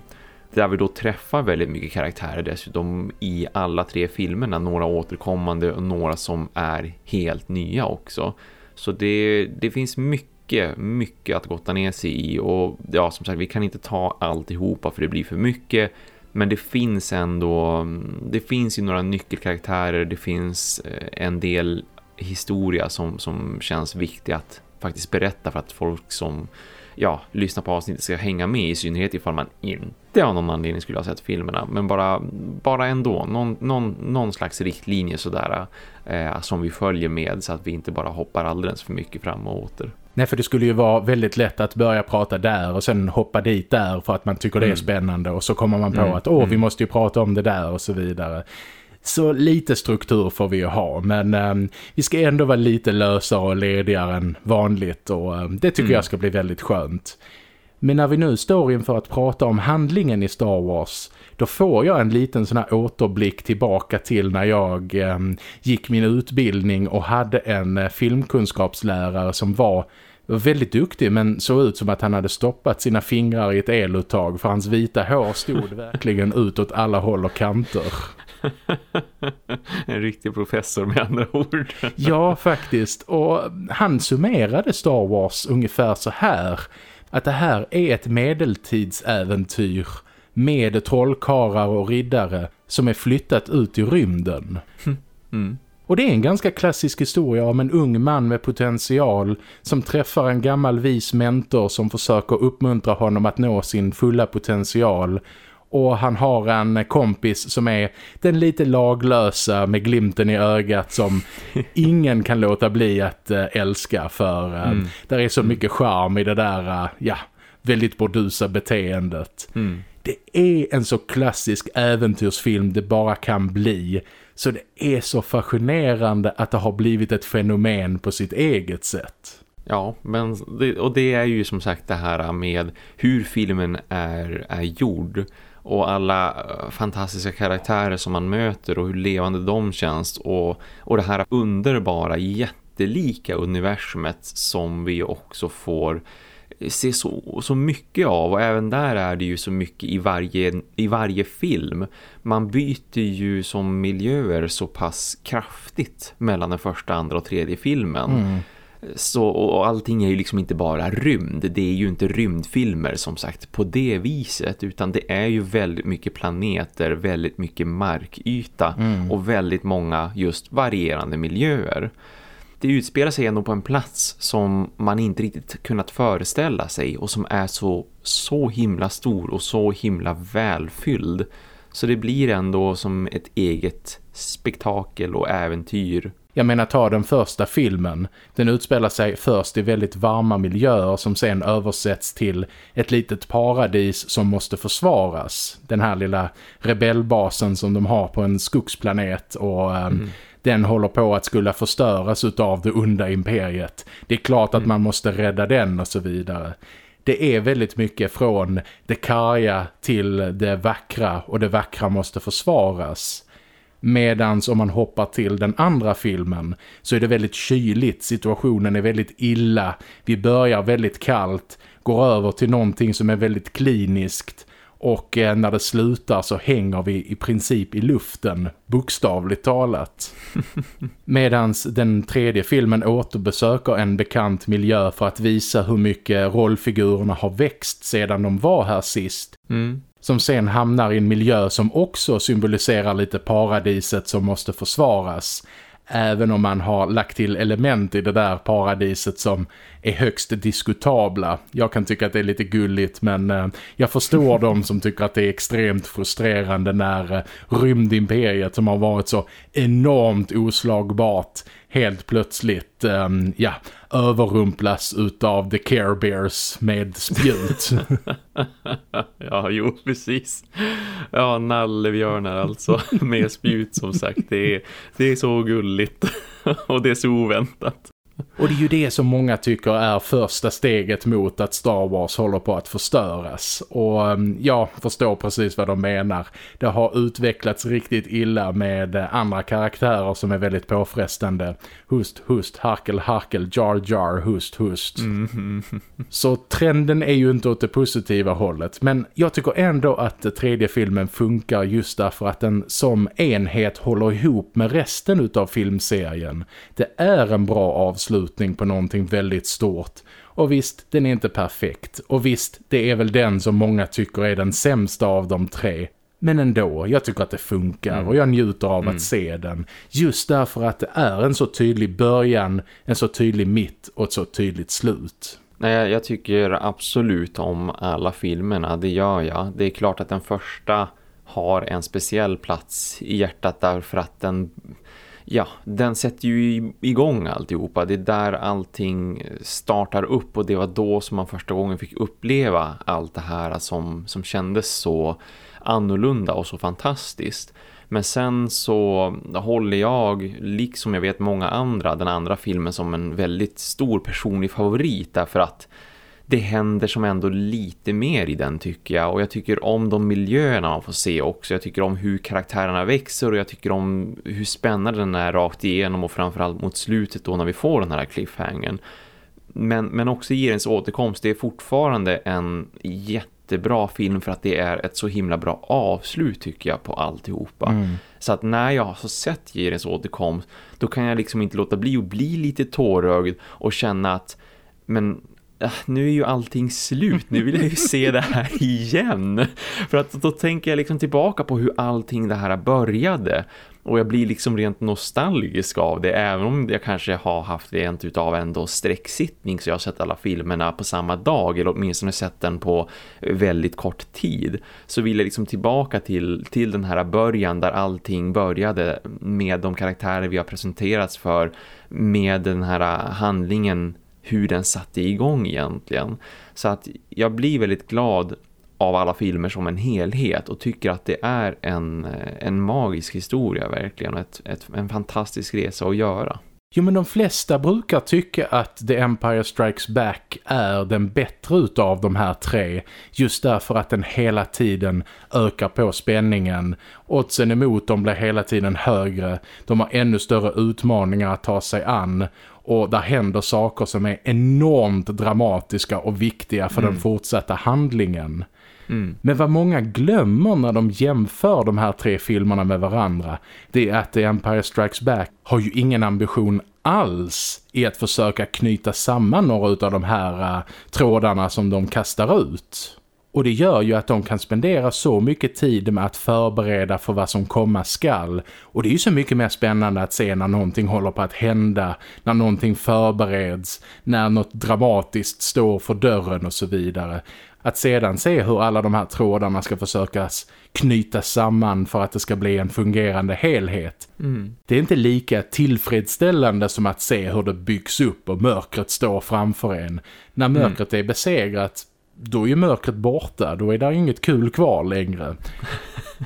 där vi då träffar väldigt mycket karaktärer dessutom i alla tre filmerna. Några återkommande och några som är helt nya också. Så det, det finns mycket, mycket att gotta ner sig i. Och ja, som sagt, vi kan inte ta alltihopa för det blir för mycket. Men det finns ändå, det finns ju några nyckelkaraktärer. Det finns eh, en del historia som, som känns viktig att faktiskt berätta för att folk som ja, lyssnar på avsnittet ska hänga med i synnerhet ifall man inte av någon anledning skulle ha sett filmerna men bara, bara ändå någon, någon, någon slags riktlinje sådär eh, som vi följer med så att vi inte bara hoppar alldeles för mycket fram och åter. Nej för det skulle ju vara väldigt lätt att börja prata där och sen hoppa dit där för att man tycker mm. det är mm. spännande och så kommer man på mm. att åh vi mm. måste ju prata om det där och så vidare. Så lite struktur får vi ju ha, men eh, vi ska ändå vara lite lösare och ledigare än vanligt och eh, det tycker mm. jag ska bli väldigt skönt. Men när vi nu står inför att prata om handlingen i Star Wars då får jag en liten sån här återblick tillbaka till när jag eh, gick min utbildning och hade en eh, filmkunskapslärare som var väldigt duktig men såg ut som att han hade stoppat sina fingrar i ett eluttag för hans vita hår stod verkligen ut åt alla håll och kanter. en riktig professor med andra ord. ja, faktiskt. Och han summerade Star Wars ungefär så här. Att det här är ett medeltidsäventyr med trollkarlar och riddare som är flyttat ut i rymden. Mm. Och det är en ganska klassisk historia om en ung man med potential som träffar en gammal vis mentor som försöker uppmuntra honom att nå sin fulla potential. Och han har en kompis som är den lite laglösa med glimten i ögat som ingen kan låta bli att äh, älska för äh, mm. där är så mm. mycket charm i det där äh, ja, väldigt bordusa beteendet. Mm. Det är en så klassisk äventyrsfilm det bara kan bli. Så det är så fascinerande att det har blivit ett fenomen på sitt eget sätt. Ja, men det, och det är ju som sagt det här med hur filmen är, är gjord och alla eh, fantastiska karaktärer som man möter och hur levande de känns och, och det här underbara, jättelika universumet som vi också får eh, se så, så mycket av och även där är det ju så mycket i varje, i varje film. Man byter ju som miljöer så pass kraftigt mellan den första, andra och tredje filmen. Mm. Så, och allting är ju liksom inte bara rymd. Det är ju inte rymdfilmer som sagt på det viset utan det är ju väldigt mycket planeter, väldigt mycket markyta mm. och väldigt många just varierande miljöer det utspelar sig ändå på en plats som man inte riktigt kunnat föreställa sig och som är så, så himla stor och så himla välfylld. Så det blir ändå som ett eget spektakel och äventyr. Jag menar ta den första filmen. Den utspelar sig först i väldigt varma miljöer som sen översätts till ett litet paradis som måste försvaras. Den här lilla rebellbasen som de har på en skogsplanet och mm den håller på att skulle förstöras av det onda imperiet. Det är klart att mm. man måste rädda den och så vidare. Det är väldigt mycket från det karga till det vackra och det vackra måste försvaras. Medans om man hoppar till den andra filmen så är det väldigt kyligt, situationen är väldigt illa. Vi börjar väldigt kallt, går över till någonting som är väldigt kliniskt och eh, när det slutar så hänger vi i princip i luften, bokstavligt talat. Medans den tredje filmen återbesöker en bekant miljö för att visa hur mycket rollfigurerna har växt sedan de var här sist. Mm. Som sen hamnar i en miljö som också symboliserar lite paradiset som måste försvaras. Även om man har lagt till element i det där paradiset som är högst diskutabla. Jag kan tycka att det är lite gulligt men eh, jag förstår de som tycker att det är extremt frustrerande när eh, rymdimperiet som har varit så enormt oslagbart helt plötsligt um, ja, överrumplas utav The Care Bears med spjut. ja, jo, precis. Ja, nallebjörnar alltså med spjut som sagt. Det är, det är så gulligt och det är så oväntat. Och det är ju det som många tycker är första steget mot att Star Wars håller på att förstöras. Och mm, jag förstår precis vad de menar. Det har utvecklats riktigt illa med andra karaktärer som är väldigt påfrestande. Hust, hust, harkel, harkel, jar, jar, hust, hust. Mm. Så trenden är ju inte åt det positiva hållet. Men jag tycker ändå att tredje filmen funkar just därför att den som enhet håller ihop med resten av filmserien. Det är en bra avslut avslutning på någonting väldigt stort. Och visst, den är inte perfekt. Och visst, det är väl den som många tycker är den sämsta av de tre. Men ändå, jag tycker att det funkar mm. och jag njuter av mm. att se den. Just därför att det är en så tydlig början, en så tydlig mitt och ett så tydligt slut. Nej, jag tycker absolut om alla filmerna, det gör jag. Det är klart att den första har en speciell plats i hjärtat därför att den ja, den sätter ju igång alltihopa. Det är där allting startar upp och det var då som man första gången fick uppleva allt det här som, som kändes så annorlunda och så fantastiskt. Men sen så håller jag, liksom jag vet många andra, den andra filmen som en väldigt stor personlig favorit därför att det händer som ändå lite mer i den tycker jag och jag tycker om de miljöerna man får se också. Jag tycker om hur karaktärerna växer och jag tycker om hur spännande den är rakt igenom och framförallt mot slutet då när vi får den här cliffhangen. Men, men också Gerens återkomst, det är fortfarande en jättebra film för att det är ett så himla bra avslut tycker jag på alltihopa. Mm. Så att när jag har sett Gerens återkomst då kan jag liksom inte låta bli att bli lite tårögd och känna att men nu är ju allting slut, nu vill jag ju se det här igen. För att då tänker jag liksom tillbaka på hur allting det här började. Och jag blir liksom rent nostalgisk av det Även om jag kanske har haft rent utav ändå sträcksittning Så jag har sett alla filmerna på samma dag Eller åtminstone sett den på väldigt kort tid Så vill jag liksom tillbaka till, till den här början Där allting började med de karaktärer vi har presenterats för Med den här handlingen hur den satte igång egentligen. Så att jag blir väldigt glad av alla filmer som en helhet och tycker att det är en, en magisk historia verkligen och ett, ett, en fantastisk resa att göra. Jo men de flesta brukar tycka att The Empire Strikes Back är den bättre utav de här tre. Just därför att den hela tiden ökar på spänningen. Oddsen emot dem blir hela tiden högre. De har ännu större utmaningar att ta sig an och där händer saker som är enormt dramatiska och viktiga för mm. den fortsatta handlingen. Mm. Men vad många glömmer när de jämför de här tre filmerna med varandra det är att The Empire Strikes Back har ju ingen ambition alls i att försöka knyta samman några av de här uh, trådarna som de kastar ut. Och det gör ju att de kan spendera så mycket tid med att förbereda för vad som komma skall. Och det är ju så mycket mer spännande att se när någonting håller på att hända, när någonting förbereds, när något dramatiskt står för dörren och så vidare. Att sedan se hur alla de här trådarna ska försökas knyta samman för att det ska bli en fungerande helhet. Mm. Det är inte lika tillfredsställande som att se hur det byggs upp och mörkret står framför en. När mörkret mm. är besegrat då är mörkret borta, då är det inget kul kvar längre.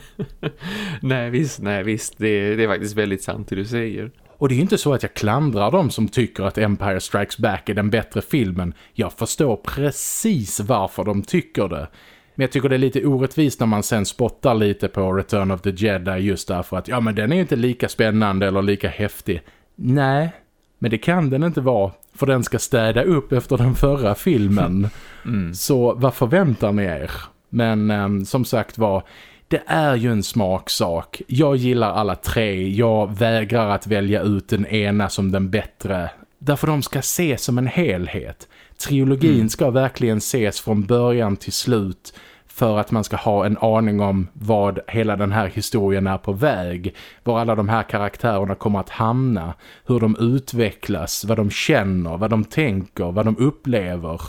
nej visst, nej visst, det, det är faktiskt väldigt sant det du säger. Och det är inte så att jag klandrar dem som tycker att Empire Strikes Back är den bättre filmen. Jag förstår precis varför de tycker det. Men jag tycker det är lite orättvist när man sen spottar lite på Return of the Jedi just därför att ja men den är inte lika spännande eller lika häftig. Nej, men det kan den inte vara för den ska städa upp efter den förra filmen. Mm. Så vad förväntar ni er? Men um, som sagt var, det är ju en smaksak. Jag gillar alla tre. Jag vägrar att välja ut den ena som den bättre. Därför de ska ses som en helhet. Trilogin mm. ska verkligen ses från början till slut för att man ska ha en aning om vad hela den här historien är på väg. Var alla de här karaktärerna kommer att hamna. Hur de utvecklas, vad de känner, vad de tänker, vad de upplever.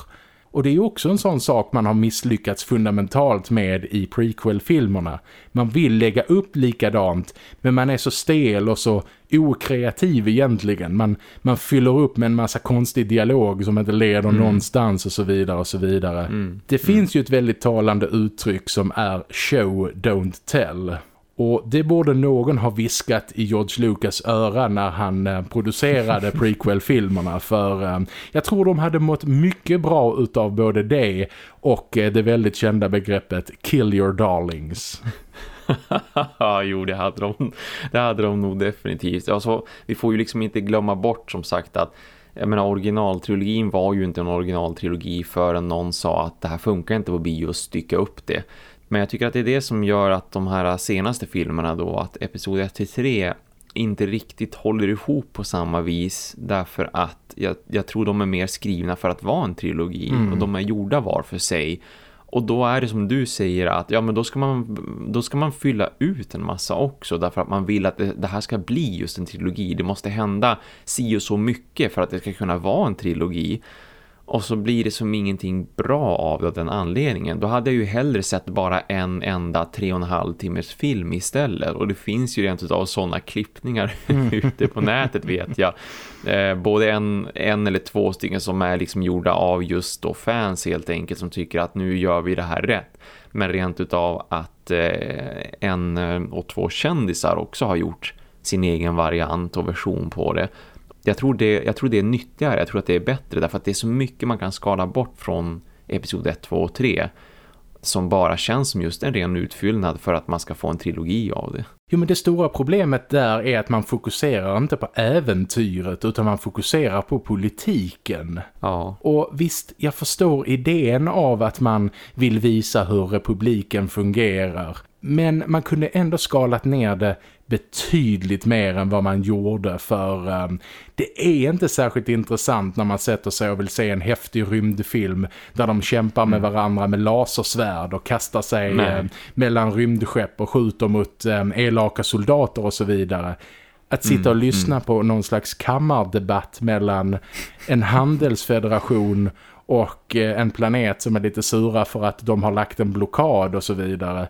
Och det är också en sån sak man har misslyckats fundamentalt med i prequel-filmerna. Man vill lägga upp likadant men man är så stel och så okreativ egentligen. Man, man fyller upp med en massa konstig dialog som inte leder mm. någonstans och så vidare och så vidare. Mm. Det finns mm. ju ett väldigt talande uttryck som är show, don't tell. Och det borde någon ha viskat i George Lucas öra när han eh, producerade prequel-filmerna för eh, jag tror de hade mått mycket bra utav både det och eh, det väldigt kända begreppet kill your darlings. Ja, jo det hade de det hade de nog definitivt. Alltså, vi får ju liksom inte glömma bort som sagt att jag menar originaltrilogin var ju inte en originaltrilogi förrän någon sa att det här funkar inte på bio att stycka upp det. Men jag tycker att det är det som gör att de här senaste filmerna då, att episod 1-3 inte riktigt håller ihop på samma vis därför att jag, jag tror de är mer skrivna för att vara en trilogi mm. och de är gjorda var för sig. Och då är det som du säger att ja men då ska man då ska man fylla ut en massa också därför att man vill att det, det, här ska bli just en trilogi. Det måste hända si och så mycket för att det ska kunna vara en trilogi. Och så blir det som ingenting bra av den anledningen. Då hade jag ju hellre sett bara en enda tre och en halv timmars film istället. Och det finns ju rent av sådana klippningar mm. ute på nätet vet jag. Eh, både en, en eller två stycken som är liksom gjorda av just då fans helt enkelt som tycker att nu gör vi det här rätt. Men rent utav att eh, en eh, och två kändisar också har gjort sin egen variant och version på det jag tror, det, jag tror det är nyttigare, jag tror att det är bättre därför att det är så mycket man kan skala bort från episod 1, 2 och 3 som bara känns som just en ren utfyllnad för att man ska få en trilogi av det. Jo men det stora problemet där är att man fokuserar inte på äventyret utan man fokuserar på politiken. Ja. Och visst, jag förstår idén av att man vill visa hur republiken fungerar. Men man kunde ändå skalat ner det betydligt mer än vad man gjorde för um, det är inte särskilt intressant när man sätter sig och vill se en häftig rymdfilm där de kämpar med mm. varandra med lasersvärd och kastar sig um, mellan rymdskepp och skjuter mot um, elaka soldater och så vidare. Att sitta och mm, lyssna mm. på någon slags kammardebatt mellan en handelsfederation och uh, en planet som är lite sura för att de har lagt en blockad och så vidare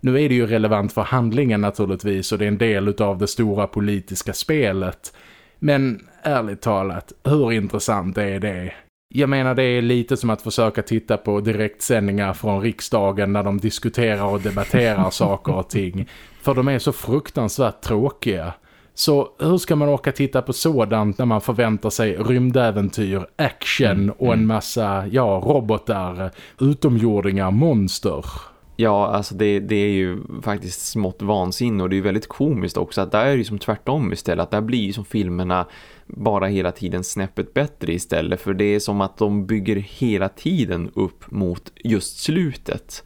nu är det ju relevant för handlingen naturligtvis och det är en del av det stora politiska spelet. Men ärligt talat, hur intressant är det? Jag menar det är lite som att försöka titta på direktsändningar från riksdagen när de diskuterar och debatterar saker och ting. För de är så fruktansvärt tråkiga. Så hur ska man orka titta på sådant när man förväntar sig rymdäventyr, action mm, och en mm. massa, ja, robotar, utomjordingar, monster? Ja, alltså det, det är ju faktiskt smått vansinne och det är ju väldigt komiskt också att där är det ju som tvärtom istället. Att där blir ju som filmerna bara hela tiden snäppet bättre istället. För det är som att de bygger hela tiden upp mot just slutet.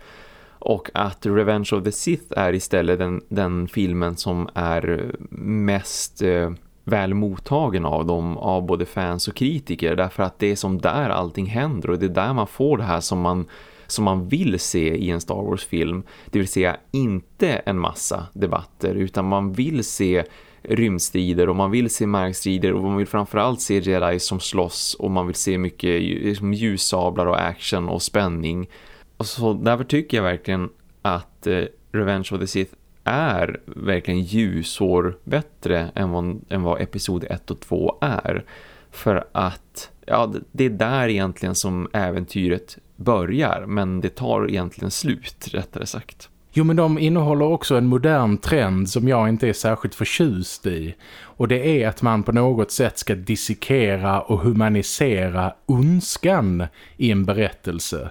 Och att Revenge of the Sith är istället den, den filmen som är mest eh, väl mottagen av dem av både fans och kritiker. Därför att det är som där allting händer och det är där man får det här som man som man vill se i en Star Wars-film. Det vill säga inte en massa debatter utan man vill se rymdstrider och man vill se markstrider och man vill framförallt se Jedi som slåss och man vill se mycket liksom ljussablar och action och spänning. Och så därför tycker jag verkligen att eh, Revenge of the Sith är verkligen ljusår bättre än vad, än vad episod 1 och 2 är. För att ja, det är där egentligen som äventyret börjar men det tar egentligen slut rättare sagt. Jo men de innehåller också en modern trend som jag inte är särskilt förtjust i. Och det är att man på något sätt ska dissekera och humanisera ondskan i en berättelse.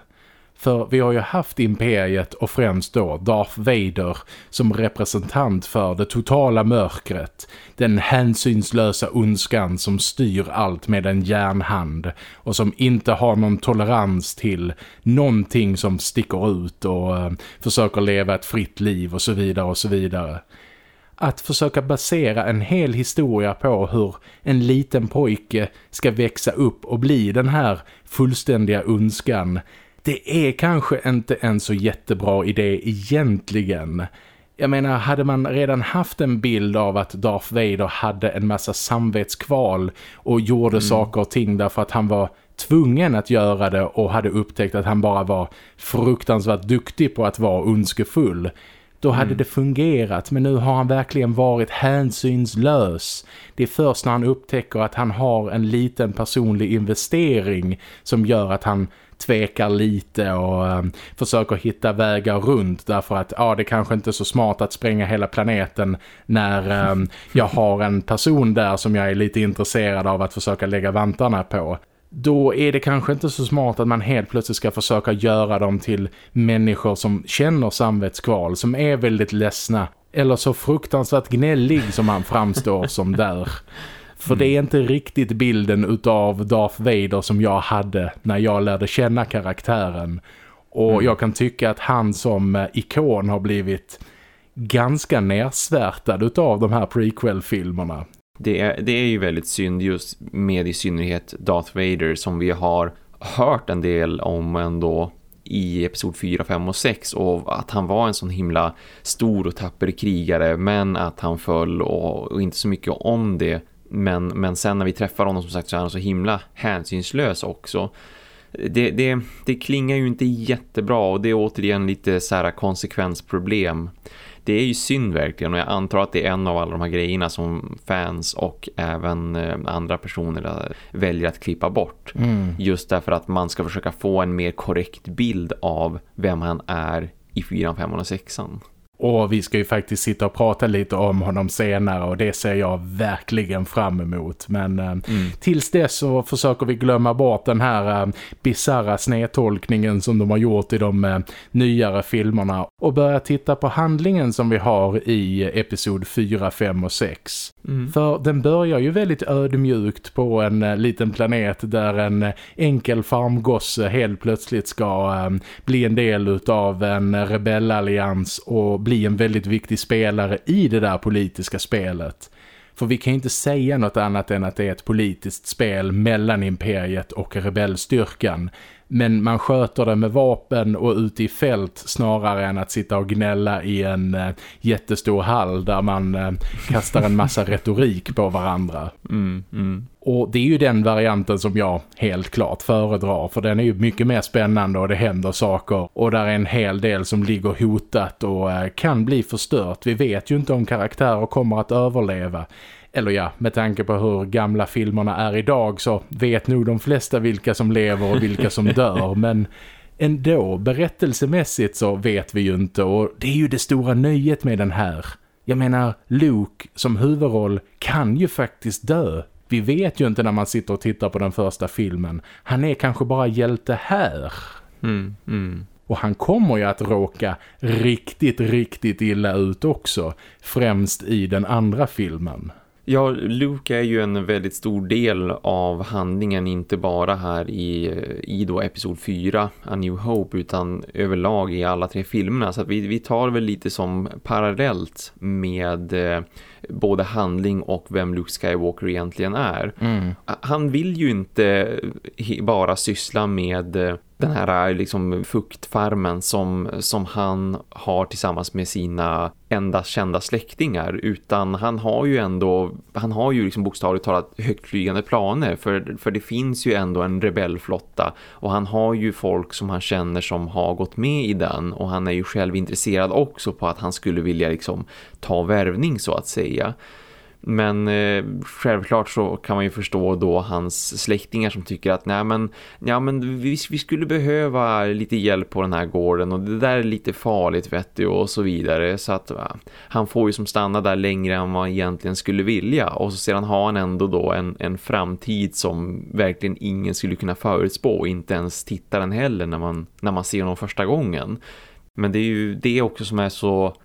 För vi har ju haft imperiet och främst då Darth Vader som representant för det totala mörkret. Den hänsynslösa ondskan som styr allt med en järnhand och som inte har någon tolerans till någonting som sticker ut och eh, försöker leva ett fritt liv och så vidare och så vidare att försöka basera en hel historia på hur en liten pojke ska växa upp och bli den här fullständiga önskan det är kanske inte en så jättebra idé egentligen. Jag menar, hade man redan haft en bild av att Darth Vader hade en massa samvetskval och gjorde mm. saker och ting därför att han var tvungen att göra det och hade upptäckt att han bara var fruktansvärt duktig på att vara ondskefull då hade mm. det fungerat. Men nu har han verkligen varit hänsynslös. Det är först när han upptäcker att han har en liten personlig investering som gör att han tvekar lite och um, försöker hitta vägar runt därför att ja, det kanske inte är så smart att spränga hela planeten när um, jag har en person där som jag är lite intresserad av att försöka lägga vantarna på då är det kanske inte så smart att man helt plötsligt ska försöka göra dem till människor som känner samvetskval, som är väldigt ledsna eller så fruktansvärt gnällig som han framstår som där. För det är inte riktigt bilden utav Darth Vader som jag hade när jag lärde känna karaktären. Och mm. jag kan tycka att han som eh, ikon har blivit ganska nersvärtad utav de här prequel-filmerna. Det är, det är ju väldigt synd just med i synnerhet Darth Vader som vi har hört en del om ändå i episod 4, 5 och 6 och att han var en sån himla stor och tapper krigare men att han föll och, och inte så mycket om det men, men sen när vi träffar honom som sagt så är han så himla hänsynslös också det, det, det klingar ju inte jättebra och det är återigen lite så här konsekvensproblem. Det är ju synd verkligen och jag antar att det är en av alla de här grejerna som fans och även eh, andra personer väljer att klippa bort. Mm. Just därför att man ska försöka få en mer korrekt bild av vem han är i 4, 5 och 6. Och vi ska ju faktiskt sitta och prata lite om honom senare och det ser jag verkligen fram emot. Men eh, mm. tills dess så försöker vi glömma bort den här eh, bizarra snedtolkningen som de har gjort i de eh, nyare filmerna och börja titta på handlingen som vi har i episod 4, 5 och 6. Mm. För den börjar ju väldigt ödmjukt på en uh, liten planet där en uh, enkel farmgosse helt plötsligt ska uh, bli en del av en rebellallians och bli en väldigt viktig spelare i det där politiska spelet. För vi kan inte säga något annat än att det är ett politiskt spel mellan imperiet och rebellstyrkan. Men man sköter det med vapen och ute i fält snarare än att sitta och gnälla i en eh, jättestor hall där man eh, kastar en massa retorik på varandra. Mm, mm. Och det är ju den varianten som jag helt klart föredrar för den är ju mycket mer spännande och det händer saker och där är en hel del som ligger hotat och äh, kan bli förstört. Vi vet ju inte om karaktärer kommer att överleva. Eller ja, med tanke på hur gamla filmerna är idag så vet nog de flesta vilka som lever och vilka som dör. Men ändå, berättelsemässigt så vet vi ju inte och det är ju det stora nöjet med den här. Jag menar, Luke som huvudroll kan ju faktiskt dö. Vi vet ju inte när man sitter och tittar på den första filmen. Han är kanske bara hjälte här. Mm, mm. Och han kommer ju att råka riktigt, riktigt illa ut också. Främst i den andra filmen. Ja, Luke är ju en väldigt stor del av handlingen, inte bara här i, i då episod 4, A New Hope, utan överlag i alla tre filmerna. Så vi, vi tar väl lite som parallellt med eh, både handling och vem Luke Skywalker egentligen är. Mm. Han vill ju inte bara syssla med eh, den här liksom fuktfarmen som, som han har tillsammans med sina enda kända släktingar utan han har ju ändå han har ju liksom bokstavligt talat högtflygande planer för, för det finns ju ändå en rebellflotta och han har ju folk som han känner som har gått med i den och han är ju själv intresserad också på att han skulle vilja liksom ta värvning så att säga. Men eh, självklart så kan man ju förstå då hans släktingar som tycker att nej men, ja, men vi, vi skulle behöva lite hjälp på den här gården och det där är lite farligt vet du och så vidare. Så att va, han får ju som stanna där längre än vad han egentligen skulle vilja och så sedan har han ändå då en, en framtid som verkligen ingen skulle kunna förutspå, inte ens tittaren heller när man, när man ser honom första gången. Men det är ju det också som är så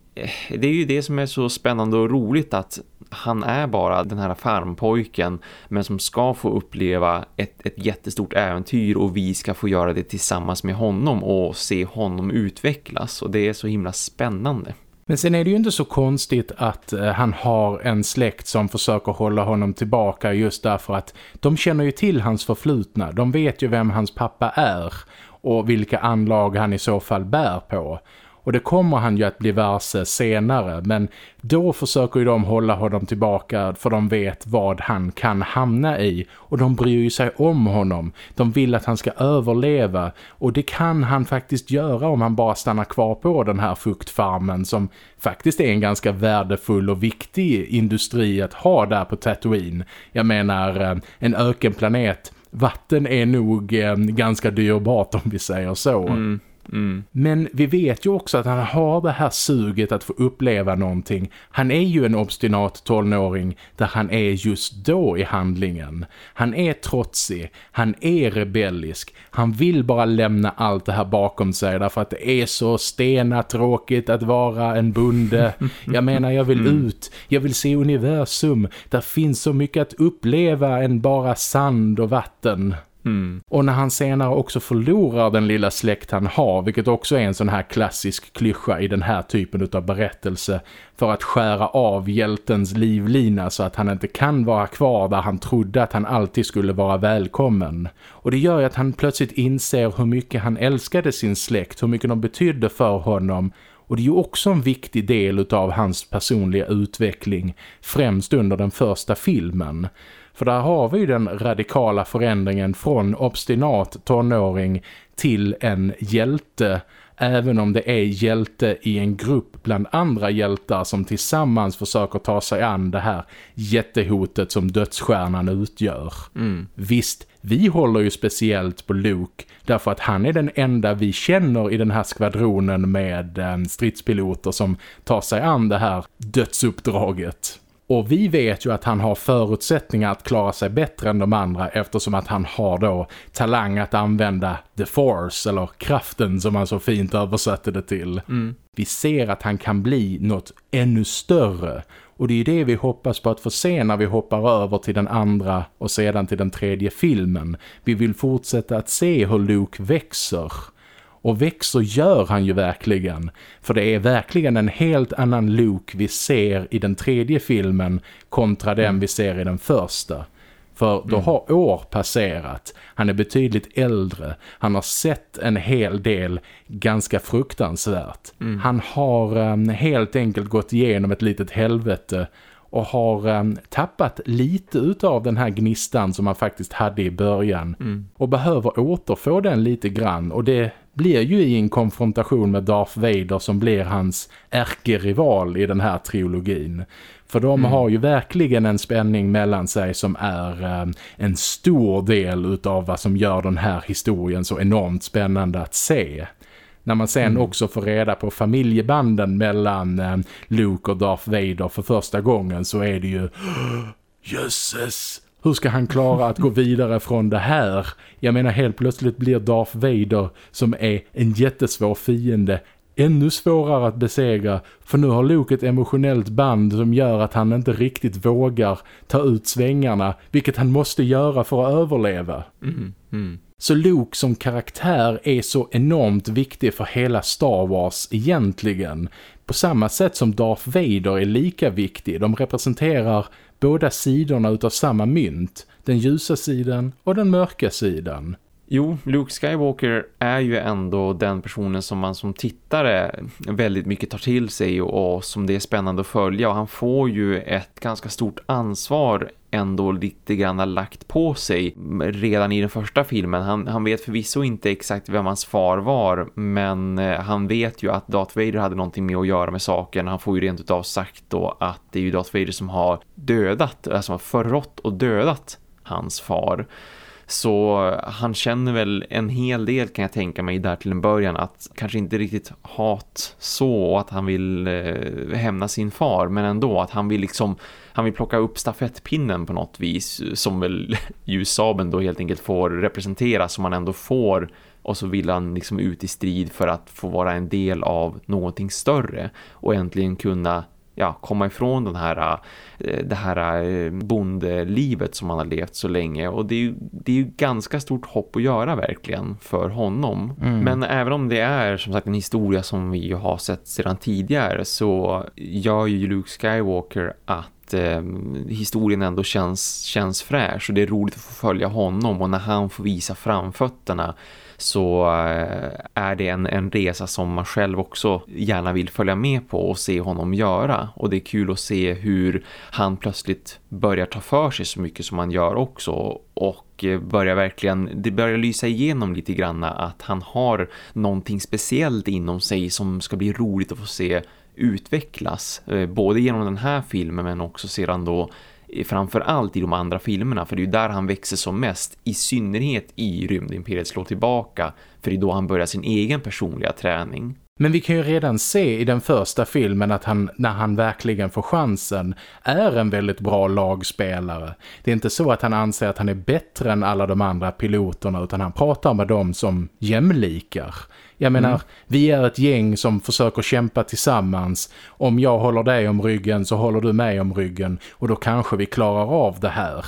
det är ju det som är så spännande och roligt att han är bara den här farmpojken men som ska få uppleva ett, ett jättestort äventyr och vi ska få göra det tillsammans med honom och se honom utvecklas och det är så himla spännande. Men sen är det ju inte så konstigt att eh, han har en släkt som försöker hålla honom tillbaka just därför att de känner ju till hans förflutna. De vet ju vem hans pappa är och vilka anlag han i så fall bär på. Och det kommer han ju att bli varse senare men då försöker ju de hålla honom tillbaka för de vet vad han kan hamna i och de bryr ju sig om honom. De vill att han ska överleva och det kan han faktiskt göra om han bara stannar kvar på den här fuktfarmen som faktiskt är en ganska värdefull och viktig industri att ha där på Tatooine. Jag menar eh, en ökenplanet vatten är nog eh, ganska dyrbart om vi säger så. Mm. Mm. Men vi vet ju också att han har det här suget att få uppleva någonting. Han är ju en obstinat tonåring där han är just då i handlingen. Han är trotsig, han är rebellisk. Han vill bara lämna allt det här bakom sig därför att det är så stena tråkigt att vara en bonde. Jag menar, jag vill mm. ut. Jag vill se universum. Där finns så mycket att uppleva än bara sand och vatten. Mm. Och när han senare också förlorar den lilla släkt han har, vilket också är en sån här klassisk klyscha i den här typen av berättelse, för att skära av hjältens livlina så att han inte kan vara kvar där han trodde att han alltid skulle vara välkommen. Och det gör ju att han plötsligt inser hur mycket han älskade sin släkt, hur mycket de betydde för honom och det är ju också en viktig del av hans personliga utveckling, främst under den första filmen. För där har vi den radikala förändringen från obstinat tonåring till en hjälte även om det är hjälte i en grupp bland andra hjältar som tillsammans försöker ta sig an det här jättehotet som dödsstjärnan utgör. Mm. Visst, vi håller ju speciellt på Luke därför att han är den enda vi känner i den här skvadronen med eh, stridspiloter som tar sig an det här dödsuppdraget. Och vi vet ju att han har förutsättningar att klara sig bättre än de andra eftersom att han har då talang att använda the force eller kraften som han så fint översatte det till. Mm. Vi ser att han kan bli något ännu större och det är det vi hoppas på att få se när vi hoppar över till den andra och sedan till den tredje filmen. Vi vill fortsätta att se hur Luke växer. Och växer gör han ju verkligen. För det är verkligen en helt annan Luke vi ser i den tredje filmen kontra den mm. vi ser i den första. För då mm. har år passerat. Han är betydligt äldre. Han har sett en hel del ganska fruktansvärt. Mm. Han har um, helt enkelt gått igenom ett litet helvete och har um, tappat lite utav den här gnistan som han faktiskt hade i början. Mm. Och behöver återfå den lite grann. Och det blir ju i en konfrontation med Darth Vader som blir hans ärkerival i den här trilogin. För de mm. har ju verkligen en spänning mellan sig som är eh, en stor del utav vad som gör den här historien så enormt spännande att se. När man sen mm. också får reda på familjebanden mellan eh, Luke och Darth Vader för första gången så är det ju Jösses! Hur ska han klara att gå vidare från det här? Jag menar helt plötsligt blir Darth Vader som är en jättesvår fiende ännu svårare att besegra för nu har Luke ett emotionellt band som gör att han inte riktigt vågar ta ut svängarna vilket han måste göra för att överleva. Mm, mm. Så Luke som karaktär är så enormt viktig för hela Star Wars egentligen. På samma sätt som Darth Vader är lika viktig. De representerar båda sidorna utav samma mynt. Den ljusa sidan och den mörka sidan. Jo, Luke Skywalker är ju ändå den personen som man som tittare väldigt mycket tar till sig och, och, som det är spännande att följa och han får ju ett ganska stort ansvar ändå lite grann lagt på sig redan i den första filmen. Han, han vet förvisso inte exakt vem hans far var men eh, han vet ju att Darth Vader hade någonting med att göra med saken. Han får ju rent utav sagt då att det är ju Darth Vader som har dödat, alltså har förrått och dödat hans far. Så han känner väl en hel del kan jag tänka mig där till en början att kanske inte riktigt hat så och att han vill eh, hämna sin far men ändå att han vill liksom han vill plocka upp stafettpinnen på något vis som väl ljussaben då helt enkelt får representera som man ändå får och så vill han liksom ut i strid för att få vara en del av någonting större och äntligen kunna ja, komma ifrån den här, eh, det här eh, bondlivet som han har levt så länge. Och det är ju, det är ju ganska stort hopp att göra verkligen för honom. Mm. Men även om det är som sagt en historia som vi har sett sedan tidigare så gör ju Luke Skywalker att eh, historien ändå känns, känns fräsch och det är roligt att få följa honom och när han får visa framfötterna så eh, är det en, en resa som man själv också gärna vill följa med på och se honom göra. Och det är kul att se hur han plötsligt börjar ta för sig så mycket som han gör också och eh, börjar verkligen, det börjar lysa igenom lite grann att han har någonting speciellt inom sig som ska bli roligt att få se utvecklas. Eh, både genom den här filmen men också sedan då framförallt i de andra filmerna för det är ju där han växer som mest i synnerhet i Rymdimperiet slår tillbaka för det är då han börjar sin egen personliga träning. Men vi kan ju redan se i den första filmen att han, när han verkligen får chansen, är en väldigt bra lagspelare. Det är inte så att han anser att han är bättre än alla de andra piloterna utan han pratar med dem som jämlikar. Jag menar, mm. vi är ett gäng som försöker kämpa tillsammans. Om jag håller dig om ryggen så håller du mig om ryggen och då kanske vi klarar av det här.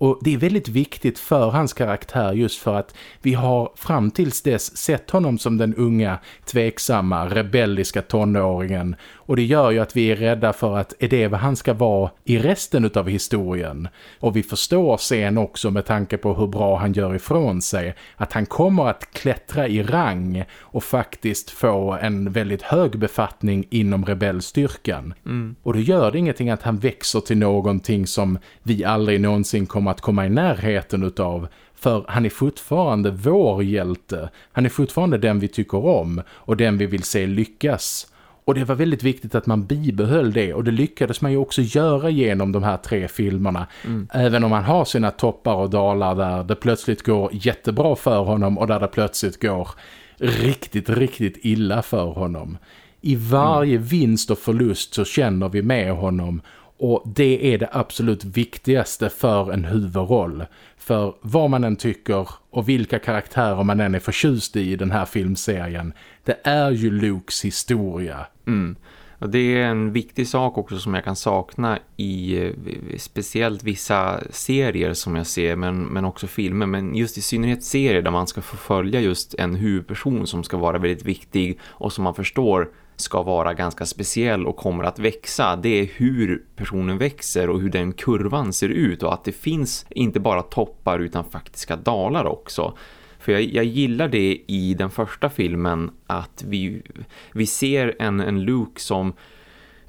Och det är väldigt viktigt för hans karaktär just för att vi har fram tills dess sett honom som den unga, tveksamma, rebelliska tonåringen Och det gör ju att vi är rädda för att är det vad han ska vara i resten av historien? Och vi förstår sen också med tanke på hur bra han gör ifrån sig att han kommer att klättra i rang och faktiskt få en väldigt hög befattning inom rebellstyrkan. Mm. Och då gör det ingenting att han växer till någonting som vi aldrig någonsin kommer att komma i närheten utav för han är fortfarande vår hjälte. Han är fortfarande den vi tycker om och den vi vill se lyckas. Och det var väldigt viktigt att man bibehöll det och det lyckades man ju också göra genom de här tre filmerna. Mm. Även om man har sina toppar och dalar där det plötsligt går jättebra för honom och där det plötsligt går riktigt, riktigt illa för honom. I varje mm. vinst och förlust så känner vi med honom och det är det absolut viktigaste för en huvudroll. För vad man än tycker och vilka karaktärer man än är förtjust i i den här filmserien, det är ju Lukes historia. Mm. Och det är en viktig sak också som jag kan sakna i eh, speciellt vissa serier som jag ser men, men också filmer. Men just i synnerhet serier där man ska förfölja följa just en huvudperson som ska vara väldigt viktig och som man förstår ska vara ganska speciell och kommer att växa. Det är hur personen växer och hur den kurvan ser ut och att det finns inte bara toppar utan faktiska dalar också. För jag, jag, gillar det i den första filmen att vi, vi ser en, en Luke som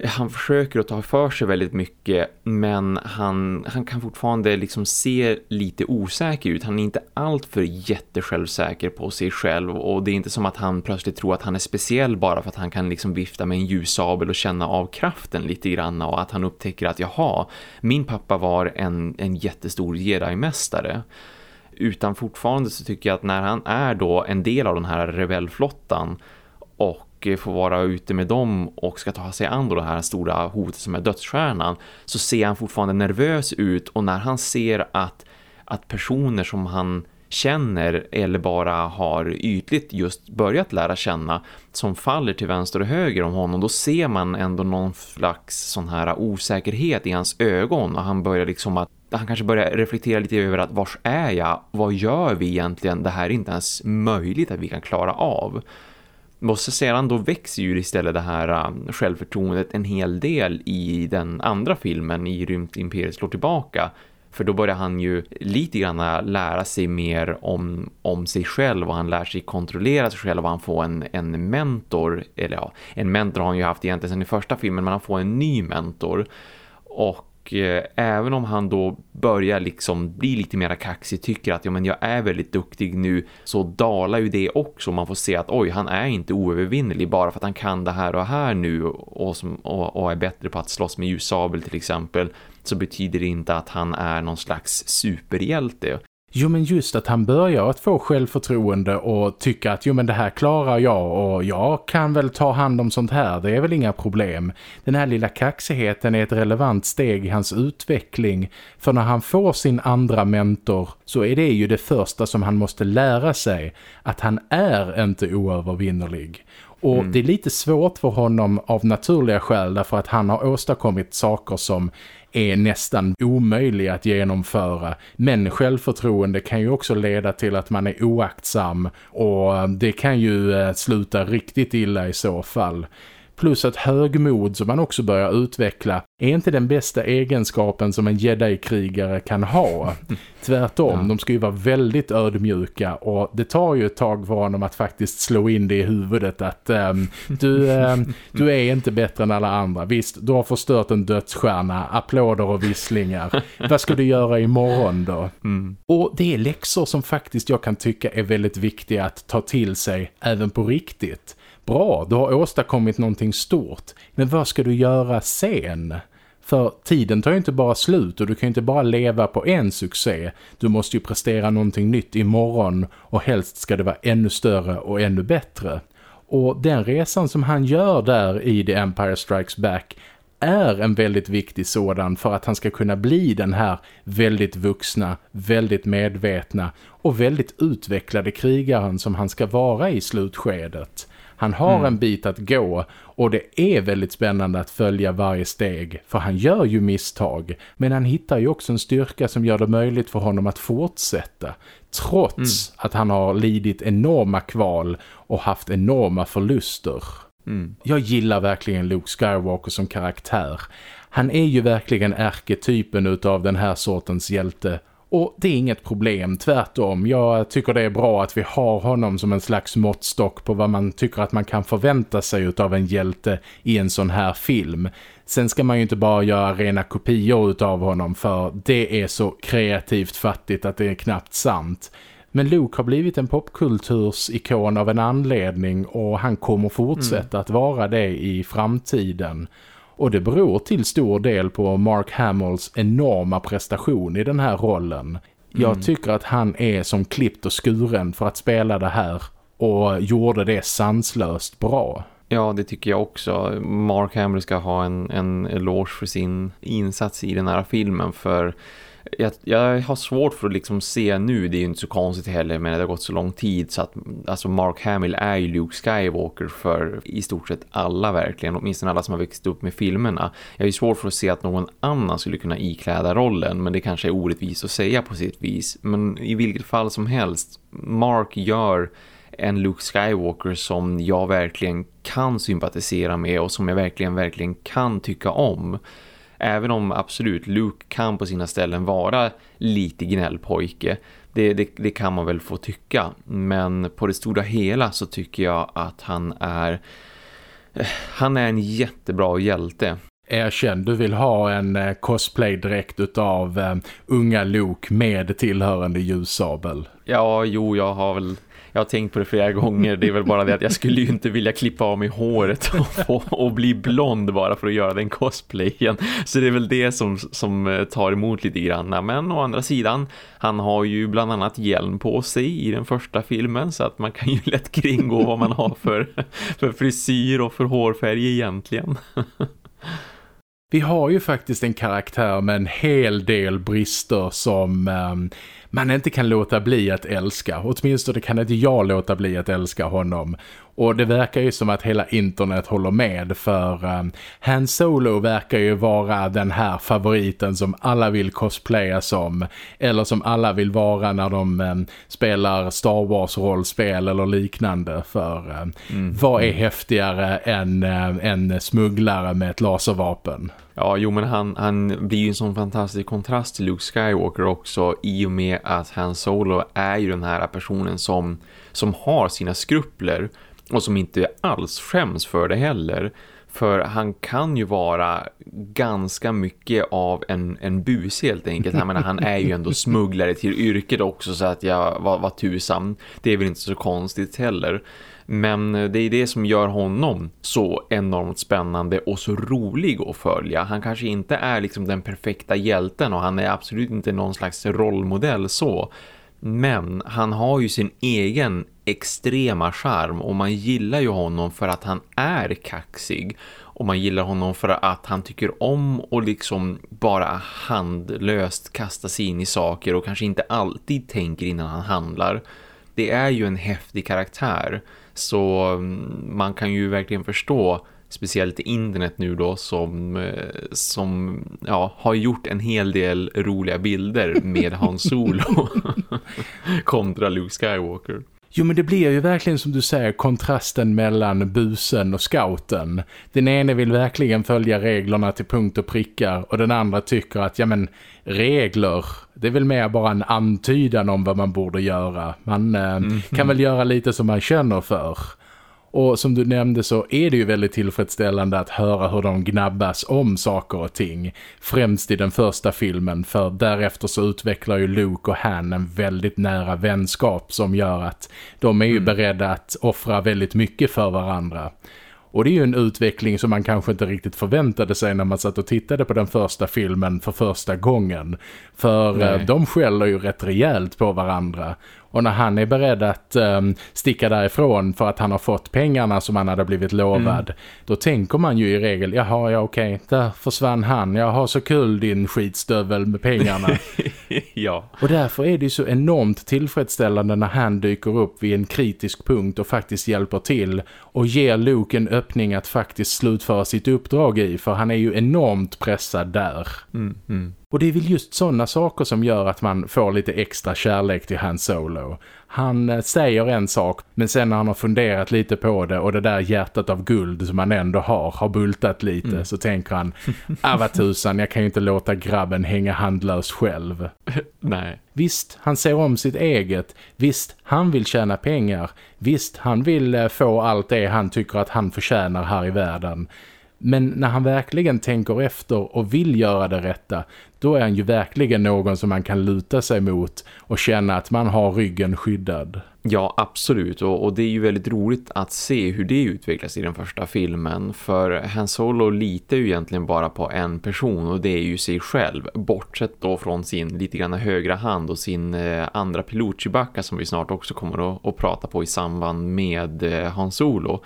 han försöker att ta för sig väldigt mycket men han, han kan fortfarande liksom se lite osäker ut. Han är inte alltför jättesjälvsäker på sig själv och det är inte som att han plötsligt tror att han är speciell bara för att han kan liksom vifta med en ljussabel och känna av kraften lite grann och att han upptäcker att jaha, min pappa var en, en jättestor Jedi-mästare utan fortfarande så tycker jag att när han är då en del av den här rebellflottan och eh, får vara ute med dem och ska ta sig an då det här stora hotet som är dödsstjärnan så ser han fortfarande nervös ut och när han ser att, att personer som han känner eller bara har ytligt just börjat lära känna som faller till vänster och höger om honom då ser man ändå någon slags sån här osäkerhet i hans ögon och han börjar liksom att han kanske börjar reflektera lite över att vars är jag? Vad gör vi egentligen? Det här är inte ens möjligt att vi kan klara av måste sedan då växer ju istället det här um, självförtroendet en hel del i den andra filmen i Rymdimperiet slår tillbaka. För då börjar han ju lite grann lära sig mer om, om sig själv och han lär sig kontrollera sig själv och han får en, en mentor, eller ja, en mentor har han ju haft egentligen sedan i första filmen men han får en ny mentor. Och och eh, även om han då börjar liksom bli lite mer kaxig tycker att ja, men jag är väldigt duktig nu så dalar ju det också. Man får se att oj, han är inte oövervinnelig bara för att han kan det här och här nu och, som, och, och är bättre på att slåss med ljussabel till exempel så betyder det inte att han är någon slags superhjälte. Jo men just att han börjar att få självförtroende och tycka att jo men det här klarar jag och jag kan väl ta hand om sånt här, det är väl inga problem. Den här lilla kaxigheten är ett relevant steg i hans utveckling för när han får sin andra mentor så är det ju det första som han måste lära sig att han är inte oövervinnerlig. Och mm. det är lite svårt för honom av naturliga skäl därför att han har åstadkommit saker som är nästan omöjlig att genomföra. Men självförtroende kan ju också leda till att man är oaktsam och eh, det kan ju eh, sluta riktigt illa i så fall. Plus att högmod som man också börjar utveckla är inte den bästa egenskapen som en jedi-krigare kan ha. Tvärtom, ja. de ska ju vara väldigt ödmjuka och det tar ju ett tag för honom att faktiskt slå in det i huvudet att um, du, um, du är inte bättre än alla andra. Visst, du har förstört en dödsstjärna, applåder och visslingar. Vad ska du göra imorgon då? Mm. Och det är läxor som faktiskt jag kan tycka är väldigt viktiga att ta till sig även på riktigt. Bra, du har åstadkommit någonting stort. Men vad ska du göra sen? För tiden tar ju inte bara slut och du kan ju inte bara leva på en succé. Du måste ju prestera någonting nytt imorgon och helst ska det vara ännu större och ännu bättre. Och den resan som han gör där i The Empire Strikes Back är en väldigt viktig sådan för att han ska kunna bli den här väldigt vuxna, väldigt medvetna och väldigt utvecklade krigaren som han ska vara i slutskedet. Han har mm. en bit att gå och det är väldigt spännande att följa varje steg för han gör ju misstag men han hittar ju också en styrka som gör det möjligt för honom att fortsätta trots mm. att han har lidit enorma kval och haft enorma förluster. Mm. Jag gillar verkligen Luke Skywalker som karaktär. Han är ju verkligen ärketypen utav den här sortens hjälte och det är inget problem, tvärtom. Jag tycker det är bra att vi har honom som en slags måttstock på vad man tycker att man kan förvänta sig av en hjälte i en sån här film. Sen ska man ju inte bara göra rena kopior av honom för det är så kreativt fattigt att det är knappt sant. Men Luke har blivit en popkultursikon av en anledning och han kommer fortsätta mm. att vara det i framtiden. Och det beror till stor del på Mark Hamills enorma prestation i den här rollen. Jag mm. tycker att han är som klippt och skuren för att spela det här och gjorde det sanslöst bra. Ja, det tycker jag också. Mark Hamill ska ha en, en eloge för sin insats i den här filmen för jag, jag, har svårt för att liksom se nu, det är ju inte så konstigt heller men det har gått så lång tid så att alltså Mark Hamill är ju Luke Skywalker för i stort sett alla verkligen, åtminstone alla som har växt upp med filmerna. Jag är svårt för att se att någon annan skulle kunna ikläda rollen men det kanske är orättvist att säga på sitt vis. Men i vilket fall som helst, Mark gör en Luke Skywalker som jag verkligen kan sympatisera med och som jag verkligen, verkligen kan tycka om. Även om absolut Luke kan på sina ställen vara lite gnällpojke. Det, det, det, kan man väl få tycka. Men på det stora hela så tycker jag att han är... Han är en jättebra hjälte. Erkänn, du vill ha en eh, cosplay-dräkt utav eh, unga Luke med tillhörande ljussabel. Ja, jo, jag har väl jag har tänkt på det flera gånger. Det är väl bara det att jag skulle ju inte vilja klippa av mig håret och, och bli blond bara för att göra den cosplayen. Så det är väl det som, som eh, tar emot lite grann. Men å andra sidan, han har ju bland annat hjälm på sig i den första filmen så att man kan ju lätt kringgå vad man har för, för frisyr och för hårfärg egentligen. Vi har ju faktiskt en karaktär med en hel del brister som... Ehm, man inte kan låta bli att älska. Åtminstone kan inte jag låta bli att älska honom. Och det verkar ju som att hela internet håller med för um, Han Solo verkar ju vara den här favoriten som alla vill cosplaya som. Eller som alla vill vara när de um, spelar Star Wars-rollspel eller liknande. För um, mm. vad är häftigare än uh, en smugglare med ett laservapen? Ja, jo men han, han blir ju en sån fantastisk kontrast till Luke Skywalker också i och med att Han Solo är ju den här personen som, som har sina skrupler och som inte alls skäms för det heller. För han kan ju vara ganska mycket av en, en bus helt enkelt. Jag menar, han är ju ändå smugglare till yrket också så att jag var, var tusan. Det är väl inte så konstigt heller. Men det är det som gör honom så enormt spännande och så rolig att följa. Han kanske inte är liksom den perfekta hjälten och han är absolut inte någon slags rollmodell så. Men han har ju sin egen extrema charm och man gillar ju honom för att han är kaxig. Och man gillar honom för att han tycker om och liksom bara handlöst kasta sig in i saker och kanske inte alltid tänker innan han handlar. Det är ju en häftig karaktär så mm, man kan ju verkligen förstå speciellt internet nu då som, eh, som ja, har gjort en hel del roliga bilder med Hans Solo kontra Luke Skywalker. Jo men det blir ju verkligen som du säger kontrasten mellan busen och scouten. Den ene vill verkligen följa reglerna till punkt och prickar och den andra tycker att ja men regler, det är väl mer bara en antydan om vad man borde göra. Man eh, mm. kan väl göra lite som man känner för. Och som du nämnde så är det ju väldigt tillfredsställande att höra hur de gnabbas om saker och ting. Främst i den första filmen för därefter så utvecklar ju Luke och Han en väldigt nära vänskap som gör att de är ju mm. beredda att offra väldigt mycket för varandra. Och det är ju en utveckling som man kanske inte riktigt förväntade sig när man satt och tittade på den första filmen för första gången. För Nej. Eh, de skäller ju rätt rejält på varandra. Och när han är beredd att um, sticka därifrån för att han har fått pengarna som han hade blivit lovad. Mm. Då tänker man ju i regel, jaha ja okej, där försvann han. Jag har så kul din skitstövel med pengarna. ja. Och därför är det ju så enormt tillfredsställande när han dyker upp vid en kritisk punkt och faktiskt hjälper till och ger Luke en öppning att faktiskt slutföra sitt uppdrag i för han är ju enormt pressad där. Mm, mm. Och det är väl just sådana saker som gör att man får lite extra kärlek till Han Solo. Han eh, säger en sak men sen när han har funderat lite på det och det där hjärtat av guld som han ändå har har bultat lite mm. så tänker han ah vad tusan, jag kan ju inte låta grabben hänga handlös själv. Nej. Visst, han ser om sitt eget. Visst, han vill tjäna pengar. Visst, han vill eh, få allt det han tycker att han förtjänar här i världen. Men när han verkligen tänker efter och vill göra det rätta, då är han ju verkligen någon som man kan luta sig mot och känna att man har ryggen skyddad. Ja, absolut. Och, och, det är ju väldigt roligt att se hur det utvecklas i den första filmen. För Han Solo litar ju egentligen bara på en person och det är ju sig själv. Bortsett då från sin lite grann högra hand och sin eh, andra pilot Chewbacca som vi snart också kommer att, att prata på i samband med eh, Han Solo.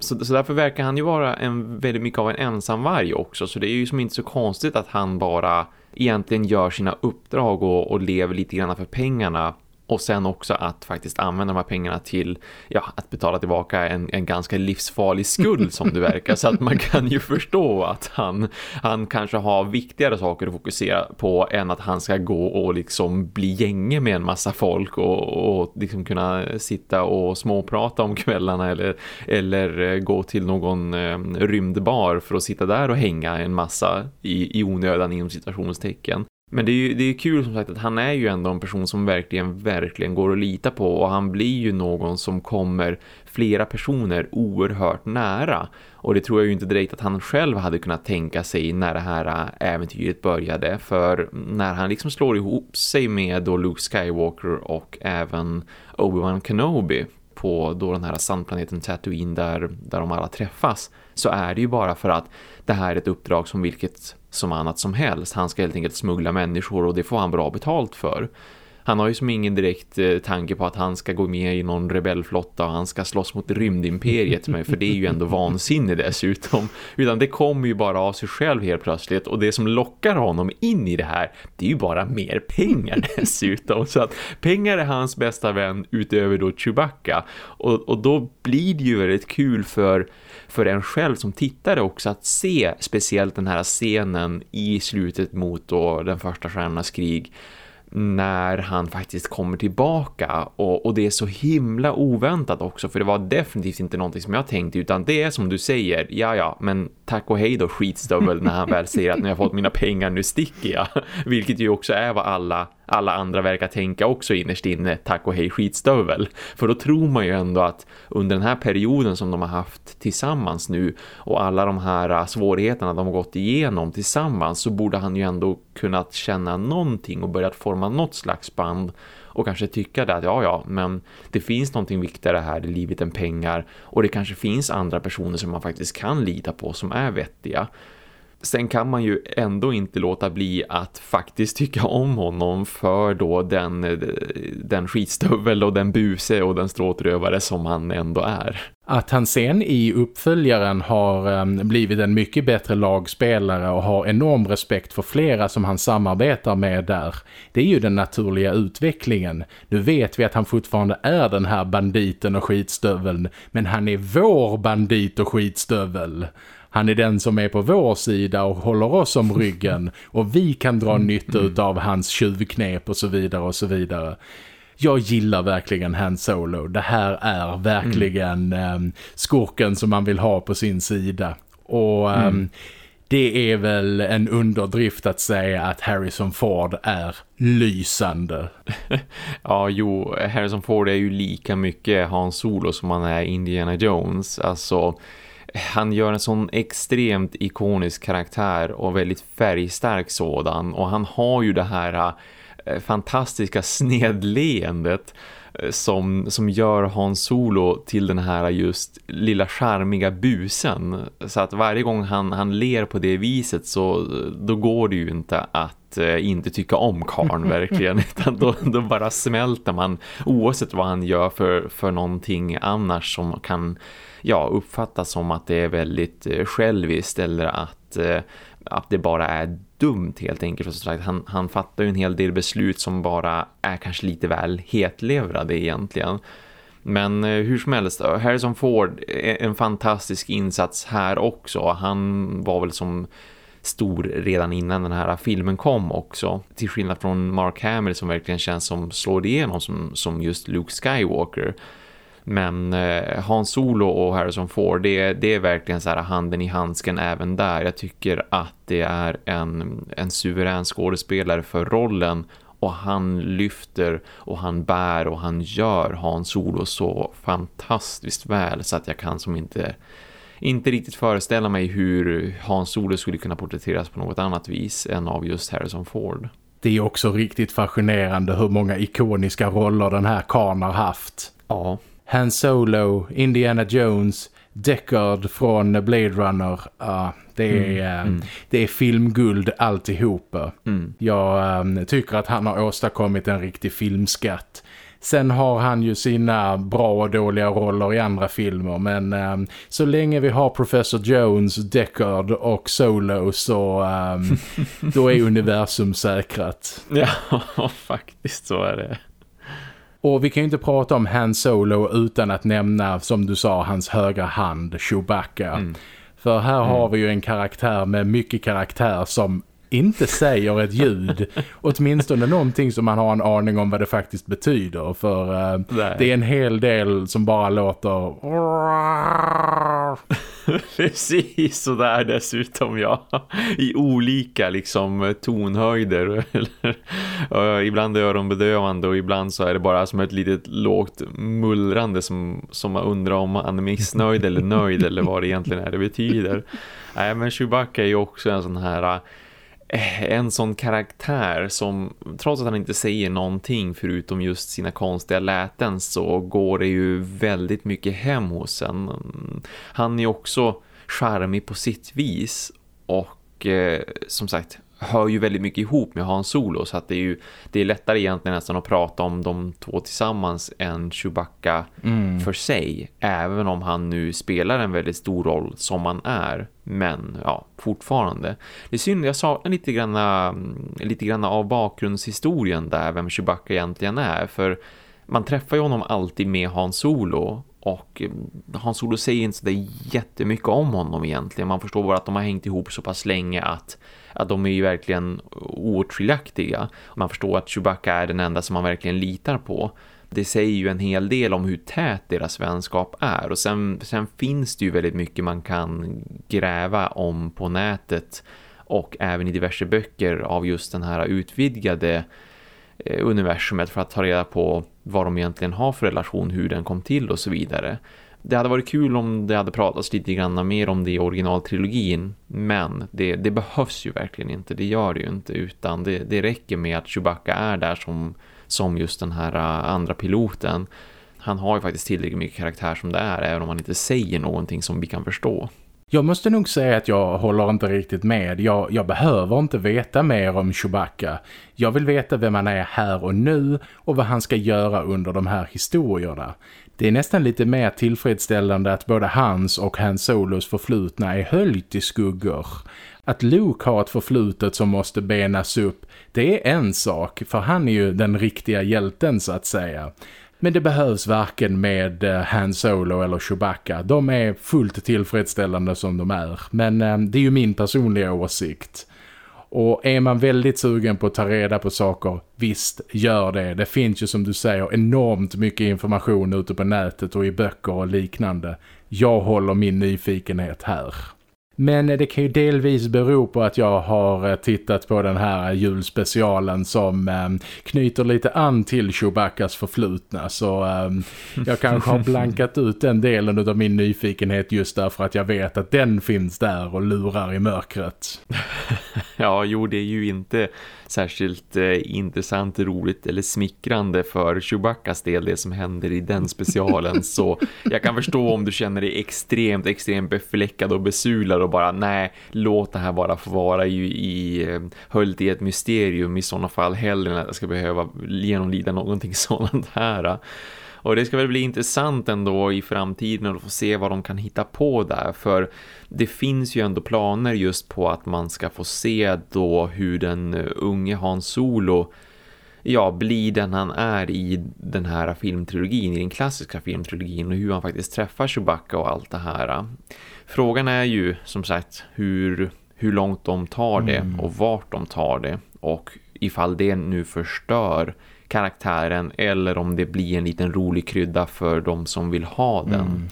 Så, så därför verkar han ju vara en, väldigt mycket av en ensamvarg också. Så det är ju som inte så konstigt att han bara egentligen gör sina uppdrag och, och lever lite grann för pengarna och sen också att faktiskt använda de här pengarna till ja, att betala tillbaka en, en ganska livsfarlig skuld som det verkar. Så att man kan ju förstå att han, han kanske har viktigare saker att fokusera på än att han ska gå och liksom bli gänge med en massa folk och, och liksom kunna sitta och småprata om kvällarna eller, eller gå till någon eh, rymdbar för att sitta där och hänga en massa i, i onödan inom situationstecken. Men det är ju det är kul som sagt att han är ju ändå en person som verkligen, verkligen går att lita på och han blir ju någon som kommer flera personer oerhört nära. Och det tror jag ju inte direkt att han själv hade kunnat tänka sig när det här äh, äventyret började. För när han liksom slår ihop sig med då Luke Skywalker och även Obi-Wan Kenobi på då den här sandplaneten Tatooine där, där de alla träffas så är det ju bara för att det här är ett uppdrag som vilket som annat som helst. Han ska helt enkelt smuggla människor och det får han bra betalt för. Han har ju som ingen direkt eh, tanke på att han ska gå med i någon rebellflotta och han ska slåss mot rymdimperiet med, för det är ju ändå vansinne dessutom. Utan det kommer ju bara av sig själv helt plötsligt och det som lockar honom in i det här det är ju bara mer pengar dessutom. Så att pengar är hans bästa vän utöver då Chewbacca och, och då blir det ju väldigt kul för för en själv som tittare också att se speciellt den här scenen i slutet mot då den första stjärnornas krig när han faktiskt kommer tillbaka. Och, och det är så himla oväntat också för det var definitivt inte någonting som jag tänkte utan det är som du säger, ja ja men tack och hej då skitstövel när han väl säger att när jag fått mina pengar nu sticker jag. Vilket ju också är vad alla alla andra verkar tänka också innerst inne tack och hej skitstövel. För då tror man ju ändå att under den här perioden som de har haft tillsammans nu och alla de här äh, svårigheterna de har gått igenom tillsammans så borde han ju ändå kunnat känna någonting och börjat forma något slags band och kanske tycka det att ja ja, men det finns någonting viktigare här i livet än pengar och det kanske finns andra personer som man faktiskt kan lita på som är vettiga. Sen kan man ju ändå inte låta bli att faktiskt tycka om honom för då den, den skitstövel och den buse och den stråtrövare som han ändå är. Att han sen i uppföljaren har ehm, blivit en mycket bättre lagspelare och har enorm respekt för flera som han samarbetar med där. Det är ju den naturliga utvecklingen. Nu vet vi att han fortfarande är den här banditen och skitstöveln men han är vår bandit och skitstövel. Han är den som är på vår sida och håller oss om ryggen och vi kan dra nytta av hans tjuvknep och så vidare och så vidare. Jag gillar verkligen Han Solo. Det här är verkligen mm. um, skurken som man vill ha på sin sida. Och um, mm. det är väl en underdrift att säga att Harrison Ford är lysande. ja, jo, Harrison Ford är ju lika mycket Han Solo som han är Indiana Jones. Alltså han gör en sån extremt ikonisk karaktär och väldigt färgstark sådan. Och han har ju det här äh, fantastiska snedleendet äh, som, som gör Hans Solo till den här just lilla charmiga busen. Så att varje gång han, han ler på det viset så då går det ju inte att äh, inte tycka om Karn verkligen. Utan då, då bara smälter man oavsett vad han gör för, för någonting annars som kan ja, uppfattas som att det är väldigt eh, själviskt eller att, eh, att det bara är dumt helt enkelt. Så sagt, han, han fattar ju en hel del beslut som bara är kanske lite väl hetlevrade egentligen. Men eh, hur som helst, eh, Harrison Ford eh, en fantastisk insats här också. Han var väl som stor redan innan den här filmen kom också. Till skillnad från Mark Hamill som verkligen känns som slår igenom som, som just Luke Skywalker. Men eh, Hans Solo och Harrison Ford, det, det är verkligen så här handen i handsken även där. Jag tycker att det är en, en suverän skådespelare för rollen och han lyfter och han bär och han gör Hans Solo så fantastiskt väl så att jag kan som inte inte riktigt föreställa mig hur Hans Solo skulle kunna porträtteras på något annat vis än av just Harrison Ford. Det är också riktigt fascinerande hur många ikoniska roller den här karn har haft. Ja. Han Solo, Indiana Jones, Deckard från Blade Runner. Uh, det, är, mm, mm. det är filmguld alltihopa. Mm. Jag um, tycker att han har åstadkommit en riktig filmskatt. Sen har han ju sina bra och dåliga roller i andra filmer men um, så länge vi har Professor Jones, Deckard och Solo så um, då är universum säkrat. Ja, faktiskt så är det. Och vi kan ju inte prata om Han Solo utan att nämna, som du sa, hans högra hand, Chewbacca. Mm. För här mm. har vi ju en karaktär med mycket karaktär som inte säger ett ljud. Åtminstone någonting som man har en aning om vad det faktiskt betyder. För uh, det är en hel del som bara låter... Precis så där dessutom ja. I olika liksom tonhöjder. ibland är de bedövande och ibland så är det bara som ett litet lågt mullrande som, som man undrar om man är missnöjd eller nöjd eller vad det egentligen är det betyder. Nej men Chewbacca är ju också en sån här Eh, en sån karaktär som trots att han inte säger någonting förutom just sina konstiga läten så går det ju väldigt mycket hem hos en. Han är också charmig på sitt vis och eh, som sagt hör ju väldigt mycket ihop med Hans Solo så att det är ju det är lättare egentligen nästan att prata om de två tillsammans än Chewbacca mm. för sig även om han nu spelar en väldigt stor roll som han är men ja, fortfarande. Det är synd, jag saknar lite grann, mm, lite grann av bakgrundshistorien där vem Chewbacca egentligen är för man träffar ju honom alltid med Hans Solo och Hans Solo säger inte så där jättemycket om honom egentligen. Man förstår bara att de har hängt ihop så pass länge att att de är ju verkligen oåtskiljaktiga. Man förstår att Chewbacca är den enda som man verkligen litar på. Det säger ju en hel del om hur tät deras vänskap är. Och sen, sen finns det ju väldigt mycket man kan gräva om på nätet och även i diverse böcker av just den här utvidgade eh, universumet för att ta reda på vad de egentligen har för relation, hur den kom till och så vidare det hade varit kul om det hade pratats lite grann mer om det i originaltrilogin. Men det, det, behövs ju verkligen inte. Det gör det ju inte. Utan det, det räcker med att Chewbacca är där som, som just den här äh, andra piloten. Han har ju faktiskt tillräckligt mycket karaktär som det är. Även om han inte säger någonting som vi kan förstå. Jag måste nog säga att jag håller inte riktigt med. Jag, jag, behöver inte veta mer om Chewbacca. Jag vill veta vem han är här och nu och vad han ska göra under de här historierna. Det är nästan lite mer tillfredsställande att både hans och Han Solos förflutna är höljt i skuggor. Att Luke har ett förflutet som måste benas upp, det är en sak, för han är ju den riktiga hjälten så att säga. Men det behövs varken med eh, Han Solo eller Chewbacca. De är fullt tillfredsställande som de är. Men eh, det är ju min personliga åsikt. Och är man väldigt sugen på att ta reda på saker, visst, gör det. Det finns ju som du säger enormt mycket information ute på nätet och i böcker och liknande. Jag håller min nyfikenhet här. Men det kan ju delvis bero på att jag har eh, tittat på den här julspecialen som eh, knyter lite an till Chewbaccas förflutna. Så eh, jag kanske har blankat ut den delen av min nyfikenhet just därför att jag vet att den finns där och lurar i mörkret. ja, jo det är ju inte särskilt eh, intressant, roligt eller smickrande för Chewbaccas del det som händer i den specialen. så jag kan förstå om du känner dig extremt, extremt befläckad och besulad och bara nej, låt det här bara få vara ju i eh, höljt höllt i ett mysterium i sådana fall hellre än att jag ska behöva genomlida någonting sådant här. Och det ska väl bli intressant ändå i framtiden att få se vad de kan hitta på där. För det finns ju ändå planer just på att man ska få se då hur den unge Hans Solo ja, bli den han är i den här filmtrilogin, i den klassiska filmtrilogin och hur han faktiskt träffar Chewbacca och allt det här. Frågan är ju som sagt hur, hur långt de tar det mm. och vart de tar det och ifall det nu förstör karaktären eller om det blir en liten rolig krydda för de som vill ha den. Mm.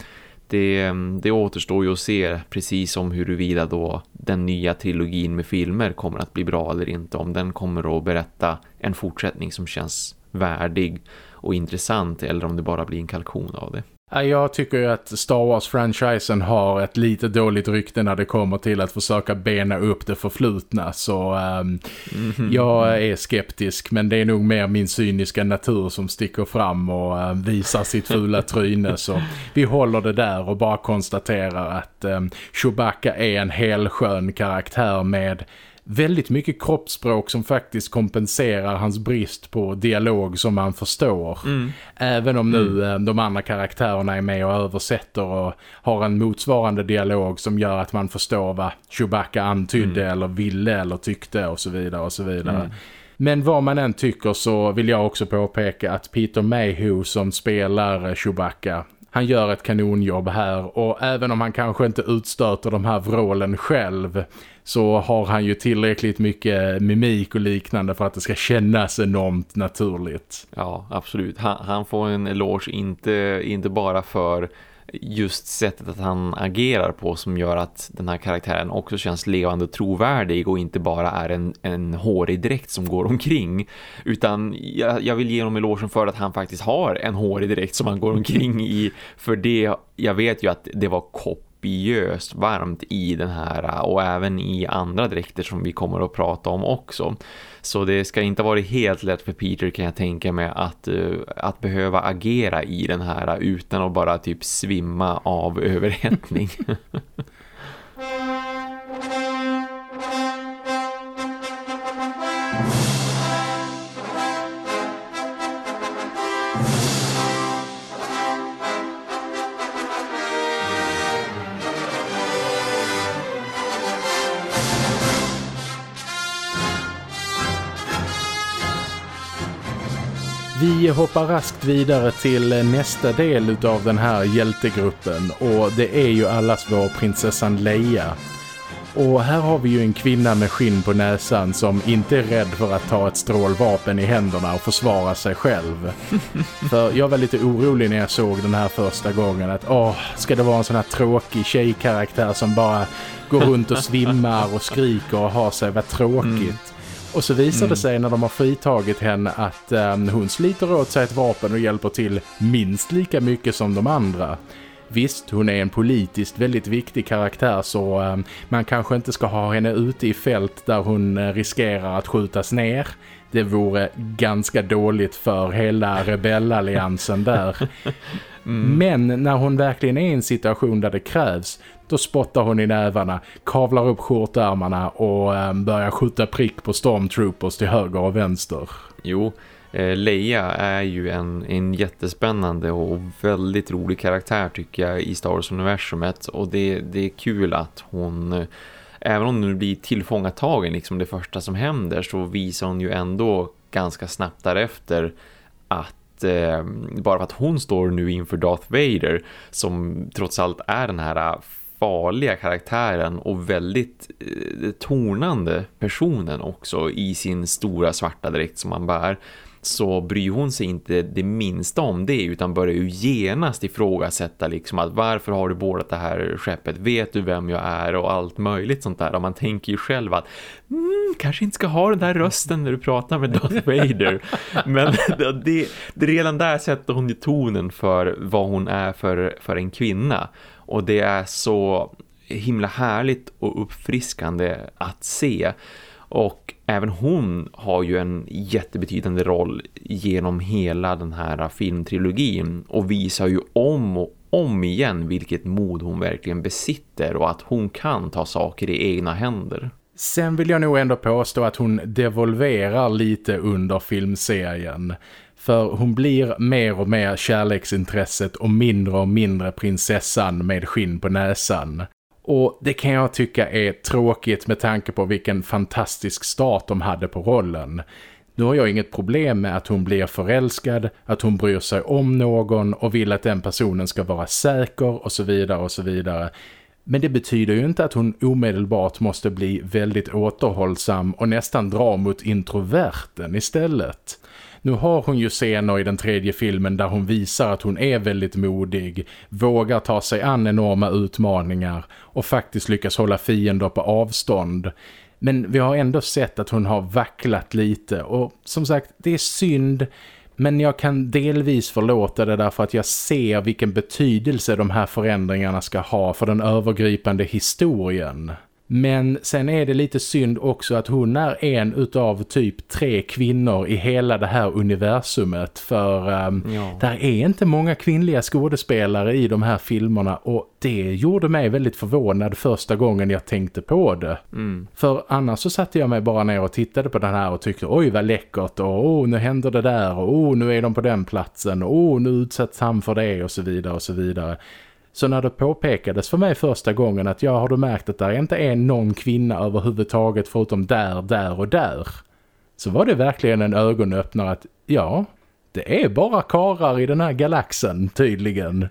Det, det återstår ju att se precis som huruvida då den nya trilogin med filmer kommer att bli bra eller inte. Om den kommer att berätta en fortsättning som känns värdig och intressant eller om det bara blir en kalkon av det. Jag tycker ju att Star Wars-franchisen har ett lite dåligt rykte när det kommer till att försöka bena upp det förflutna. Så um, mm -hmm. jag är skeptisk men det är nog mer min cyniska natur som sticker fram och uh, visar sitt fula tryne. Så vi håller det där och bara konstaterar att um, Chewbacca är en helskön karaktär med väldigt mycket kroppsspråk som faktiskt kompenserar hans brist på dialog som man förstår. Mm. Även om nu mm. Eh, de andra karaktärerna är med och översätter och har en motsvarande dialog som gör att man förstår vad Chewbacca antydde mm. eller ville eller tyckte och så vidare och så vidare. Mm. Men vad man än tycker så vill jag också påpeka att Peter Mayhew som spelar Chewbacca han gör ett kanonjobb här och även om han kanske inte utstöter de här vrålen själv så har han ju tillräckligt mycket mimik och liknande för att det ska kännas enormt naturligt. Ja, absolut. Han, han får en eloge inte, inte bara för just sättet att han agerar på som gör att den här karaktären också känns levande och trovärdig och inte bara är en, en hårig dräkt som går omkring utan jag, jag vill ge honom elogen för att han faktiskt har en hårig dräkt som han går omkring i för det, jag vet ju att det var kopp kopiöst varmt i den här och även i andra dräkter som vi kommer att prata om också. Så det ska inte vara helt lätt för Peter kan jag tänka mig att, eh, att behöva agera i den här utan att bara typ svimma av överhettning. Vi hoppar raskt vidare till nästa del av den här hjältegruppen och det är ju allas vår prinsessan Leia. Och här har vi ju en kvinna med skinn på näsan som inte är rädd för att ta ett strålvapen i händerna och försvara sig själv. för jag var lite orolig när jag såg den här första gången att åh, ska det vara en sån här tråkig tjejkaraktär som bara går runt och svimmar och skriker och har sig, vad tråkigt. Mm. Och så visar mm. det sig när de har fritagit henne att um, hon sliter åt sig ett vapen och hjälper till minst lika mycket som de andra. Visst, hon är en politiskt väldigt viktig karaktär så um, man kanske inte ska ha henne ute i fält där hon uh, riskerar att skjutas ner. Det vore ganska dåligt för hela rebellalliansen där. Mm. Men när hon verkligen är i en situation där det krävs då spottar hon i nävarna, kavlar upp skjortärmarna och ehm, börjar skjuta prick på stormtroopers till höger och vänster. Jo, eh, Leia är ju en, en jättespännande och väldigt rolig karaktär tycker jag i Star Wars-universumet och det, det är kul att hon eh, även om hon blir tillfångatagen liksom det första som händer så visar hon ju ändå ganska snabbt därefter att eh, bara för att hon står nu inför Darth Vader som trots allt är den här farliga karaktären och väldigt eh, tonande personen också i sin stora svarta dräkt som man bär så bryr hon sig inte det minsta om det utan börjar ju genast ifrågasätta liksom att varför har du bådat det här skeppet? Vet du vem jag är? Och allt möjligt sånt där. Och man tänker ju själv att mm, kanske inte ska ha den där rösten när du pratar med Darth Vader. Men det, det, det redan där sätter hon ju tonen för vad hon är för, för en kvinna. Och det är så himla härligt och uppfriskande att se. Och även hon har ju en jättebetydande roll genom hela den här filmtrilogin och visar ju om och om igen vilket mod hon verkligen besitter och att hon kan ta saker i egna händer. Sen vill jag nog ändå påstå att hon devolverar lite under filmserien. För hon blir mer och mer kärleksintresset och mindre och mindre prinsessan med skinn på näsan. Och det kan jag tycka är tråkigt med tanke på vilken fantastisk start de hade på rollen. Nu har jag inget problem med att hon blir förälskad, att hon bryr sig om någon och vill att den personen ska vara säker och så vidare och så vidare. Men det betyder ju inte att hon omedelbart måste bli väldigt återhållsam och nästan dra mot introverten istället. Nu har hon ju scener i den tredje filmen där hon visar att hon är väldigt modig, vågar ta sig an enorma utmaningar och faktiskt lyckas hålla fiender på avstånd. Men vi har ändå sett att hon har vacklat lite och som sagt, det är synd men jag kan delvis förlåta det därför att jag ser vilken betydelse de här förändringarna ska ha för den övergripande historien. Men sen är det lite synd också att hon är en utav typ tre kvinnor i hela det här universumet. För um, ja. där är inte många kvinnliga skådespelare i de här filmerna och det gjorde mig väldigt förvånad första gången jag tänkte på det. Mm. För annars så satte jag mig bara ner och tittade på den här och tyckte oj vad läckert och oh, nu händer det där och oh, nu är de på den platsen och oh, nu utsätts han för det och så vidare och så vidare. Så när det påpekades för mig första gången att jag har du märkt att det inte är någon kvinna överhuvudtaget förutom där, där och där. Så var det verkligen en ögonöppnare att ja, det är bara karar i den här galaxen tydligen.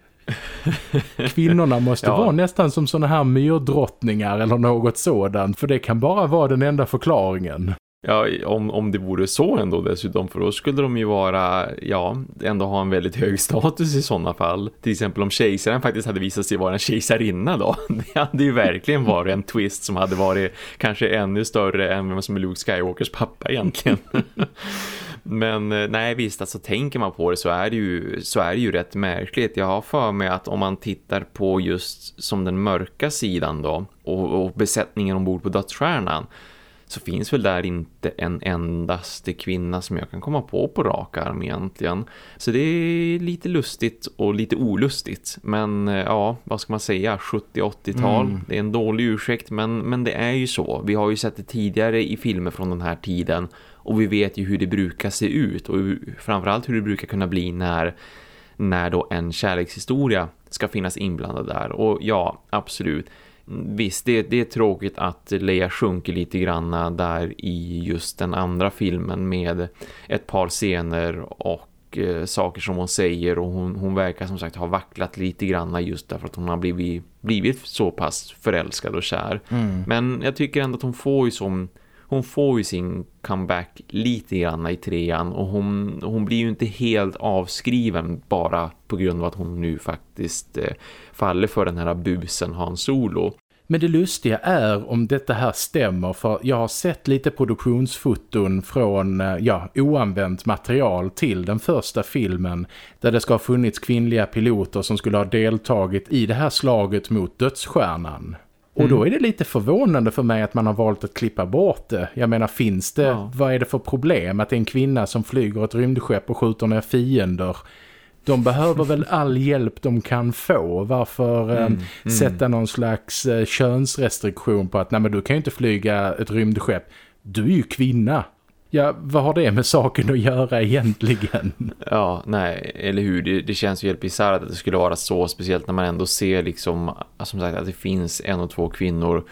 Kvinnorna måste ja. vara nästan som såna här myrdrottningar eller något sådant för det kan bara vara den enda förklaringen. Ja, om, om det vore så ändå dessutom, för då skulle de ju vara, ja, ändå ha en väldigt hög status i sådana fall. Till exempel om kejsaren faktiskt hade visat sig vara en kejsarinna då. Det hade ju verkligen varit en twist som hade varit kanske ännu större än vem som är Luke Skywalkers pappa egentligen. Men eh, nej visst, alltså tänker man på det så är det ju, så är det ju rätt märkligt. Jag har för mig att om man tittar på just som den mörka sidan då och, och besättningen ombord på dödsstjärnan så finns väl där inte en endaste kvinna som jag kan komma på på rak arm egentligen. Så det är lite lustigt och lite olustigt. Men eh, ja, vad ska man säga? 70-80-tal. Mm. Det är en dålig ursäkt men, men det är ju så. Vi har ju sett det tidigare i filmer från den här tiden. Och vi vet ju hur det brukar se ut. Och framförallt hur det brukar kunna bli när, när då en kärlekshistoria ska finnas inblandad där. Och ja, absolut visst, det, det är tråkigt att Leia sjunker lite grann där i just den andra filmen med ett par scener och eh, saker som hon säger och hon, hon verkar som sagt ha vacklat lite grann just därför att hon har blivit, blivit så pass förälskad och kär. Mm. Men jag tycker ändå att hon får ju som hon får ju sin comeback lite grann i trean och hon, hon blir ju inte helt avskriven bara på grund av att hon nu faktiskt eh, faller för den här busen Han Solo. Men det lustiga är om detta här stämmer för jag har sett lite produktionsfoton från eh, ja, oanvänt material till den första filmen där det ska ha funnits kvinnliga piloter som skulle ha deltagit i det här slaget mot dödsstjärnan. Och då mm. är det lite förvånande för mig att man har valt att klippa bort det. Jag menar, finns det, ja. vad är det för problem att det är en kvinna som flyger ett rymdskepp och skjuter ner fiender? De behöver väl all hjälp de kan få. Varför mm, eh, sätta någon slags eh, könsrestriktion på att nej men du kan ju inte flyga ett rymdskepp. Du är ju kvinna. Ja, vad har det med saken att göra egentligen? Ja, nej, eller hur? Det, det känns ju helt bisarrt att det skulle vara så, speciellt när man ändå ser liksom, som sagt, att det finns en och två kvinnor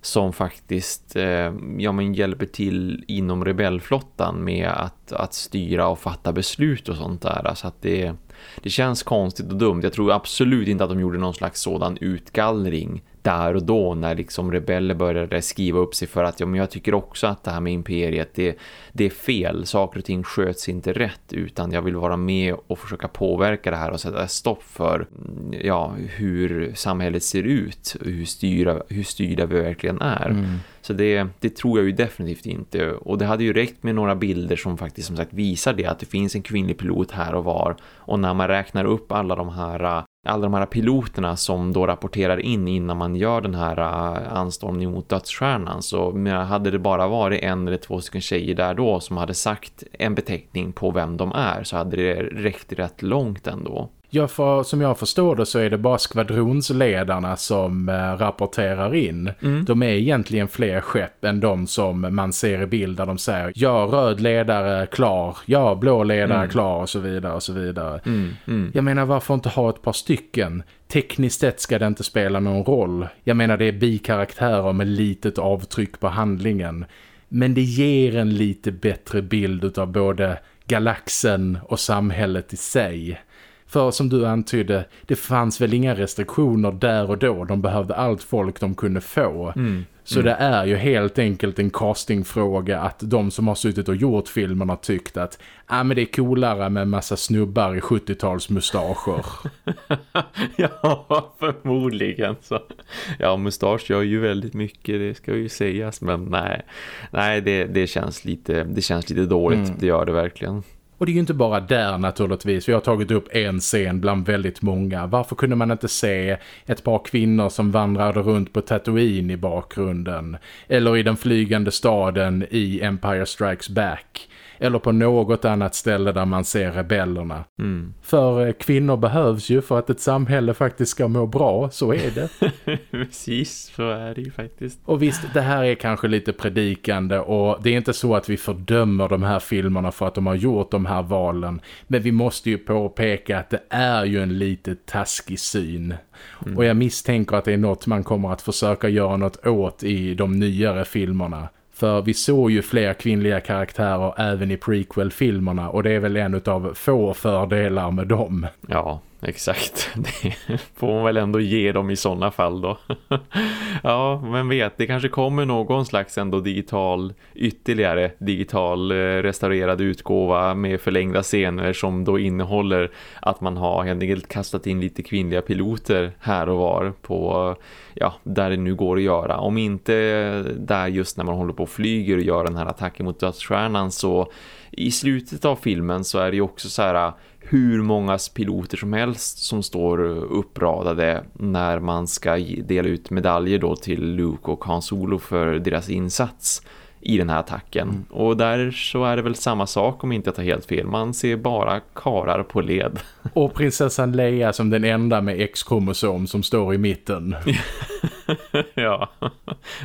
som faktiskt eh, ja, men hjälper till inom rebellflottan med att, att styra och fatta beslut och sånt där. Så att det, det känns konstigt och dumt. Jag tror absolut inte att de gjorde någon slags sådan utgallring där och då när liksom rebeller började skriva upp sig för att ja, men jag tycker också att det här med imperiet det, det är fel, saker och ting sköts inte rätt utan jag vill vara med och försöka påverka det här och sätta stopp för ja, hur samhället ser ut och hur styrda, hur styrda vi verkligen är. Mm. Så det, det tror jag ju definitivt inte. Och det hade ju räckt med några bilder som faktiskt som sagt visar det. Att det finns en kvinnlig pilot här och var. Och när man räknar upp alla de här alla de här piloterna som då rapporterar in innan man gör den här äh, anstormningen mot dödsstjärnan så hade det bara varit en eller två stycken tjejer där då som hade sagt en beteckning på vem de är så hade det räckt rätt långt ändå. Ja, för som jag förstår det så är det bara skvadronsledarna som äh, rapporterar in. Mm. De är egentligen fler skepp än de som man ser i bild där de säger ja, röd ledare klar, ja, blå ledare mm. klar och så vidare och så vidare. Mm. mm. Jag menar, varför inte ha ett par stycken? Tekniskt sett ska det inte spela någon roll. Jag menar, det är bikaraktärer med litet avtryck på handlingen Men det ger en lite bättre bild av både galaxen och samhället i sig. För som du antydde, det fanns väl inga restriktioner där och då. De behövde allt folk de kunde få. Mm. Så mm. det är ju helt enkelt en castingfråga att de som har suttit och gjort filmen har tyckt att ah, men det är coolare med en massa snubbar i 70-talsmustascher. ja, förmodligen. Så. Ja, mustasch gör ju väldigt mycket, det ska ju sägas. Men nej, nej det, det, känns, lite, det känns lite dåligt, mm. det gör det verkligen. Och det är ju inte bara där naturligtvis. Vi har tagit upp en scen bland väldigt många. Varför kunde man inte se ett par kvinnor som vandrade runt på Tatooine i bakgrunden? Eller i den flygande staden i Empire Strikes Back? Eller på något annat ställe där man ser rebellerna. Mm. För eh, kvinnor behövs ju för att ett samhälle faktiskt ska må bra, så är det. Precis, så är det ju faktiskt. Och visst, det här är kanske lite predikande och det är inte så att vi fördömer de här filmerna för att de har gjort de här valen. Men vi måste ju påpeka att det är ju en lite taskig syn. Mm. Och jag misstänker att det är något man kommer att försöka göra något åt i de nyare filmerna. För vi såg ju fler kvinnliga karaktärer även i prequel-filmerna och det är väl en av få fördelar med dem. Ja, exakt. Det får man väl ändå ge dem i sådana fall då. ja, men vet, det kanske kommer någon slags ändå digital, ytterligare digital eh, restaurerad utgåva med förlängda scener som då innehåller att man har helt enkelt kastat in lite kvinnliga piloter här och var på, ja, där det nu går att göra. Om inte där just när man håller på och flyger och gör den här attacken mot dödsstjärnan så i slutet av filmen så är det ju också så här hur många piloter som helst som står uppradade när man ska dela ut medaljer då till Luke och Han Solo för deras insats i den här attacken. Mm. Och där så är det väl samma sak om inte jag tar helt fel. Man ser bara karar på led. Och prinsessan Leia som den enda med X-kromosom som står i mitten. ja.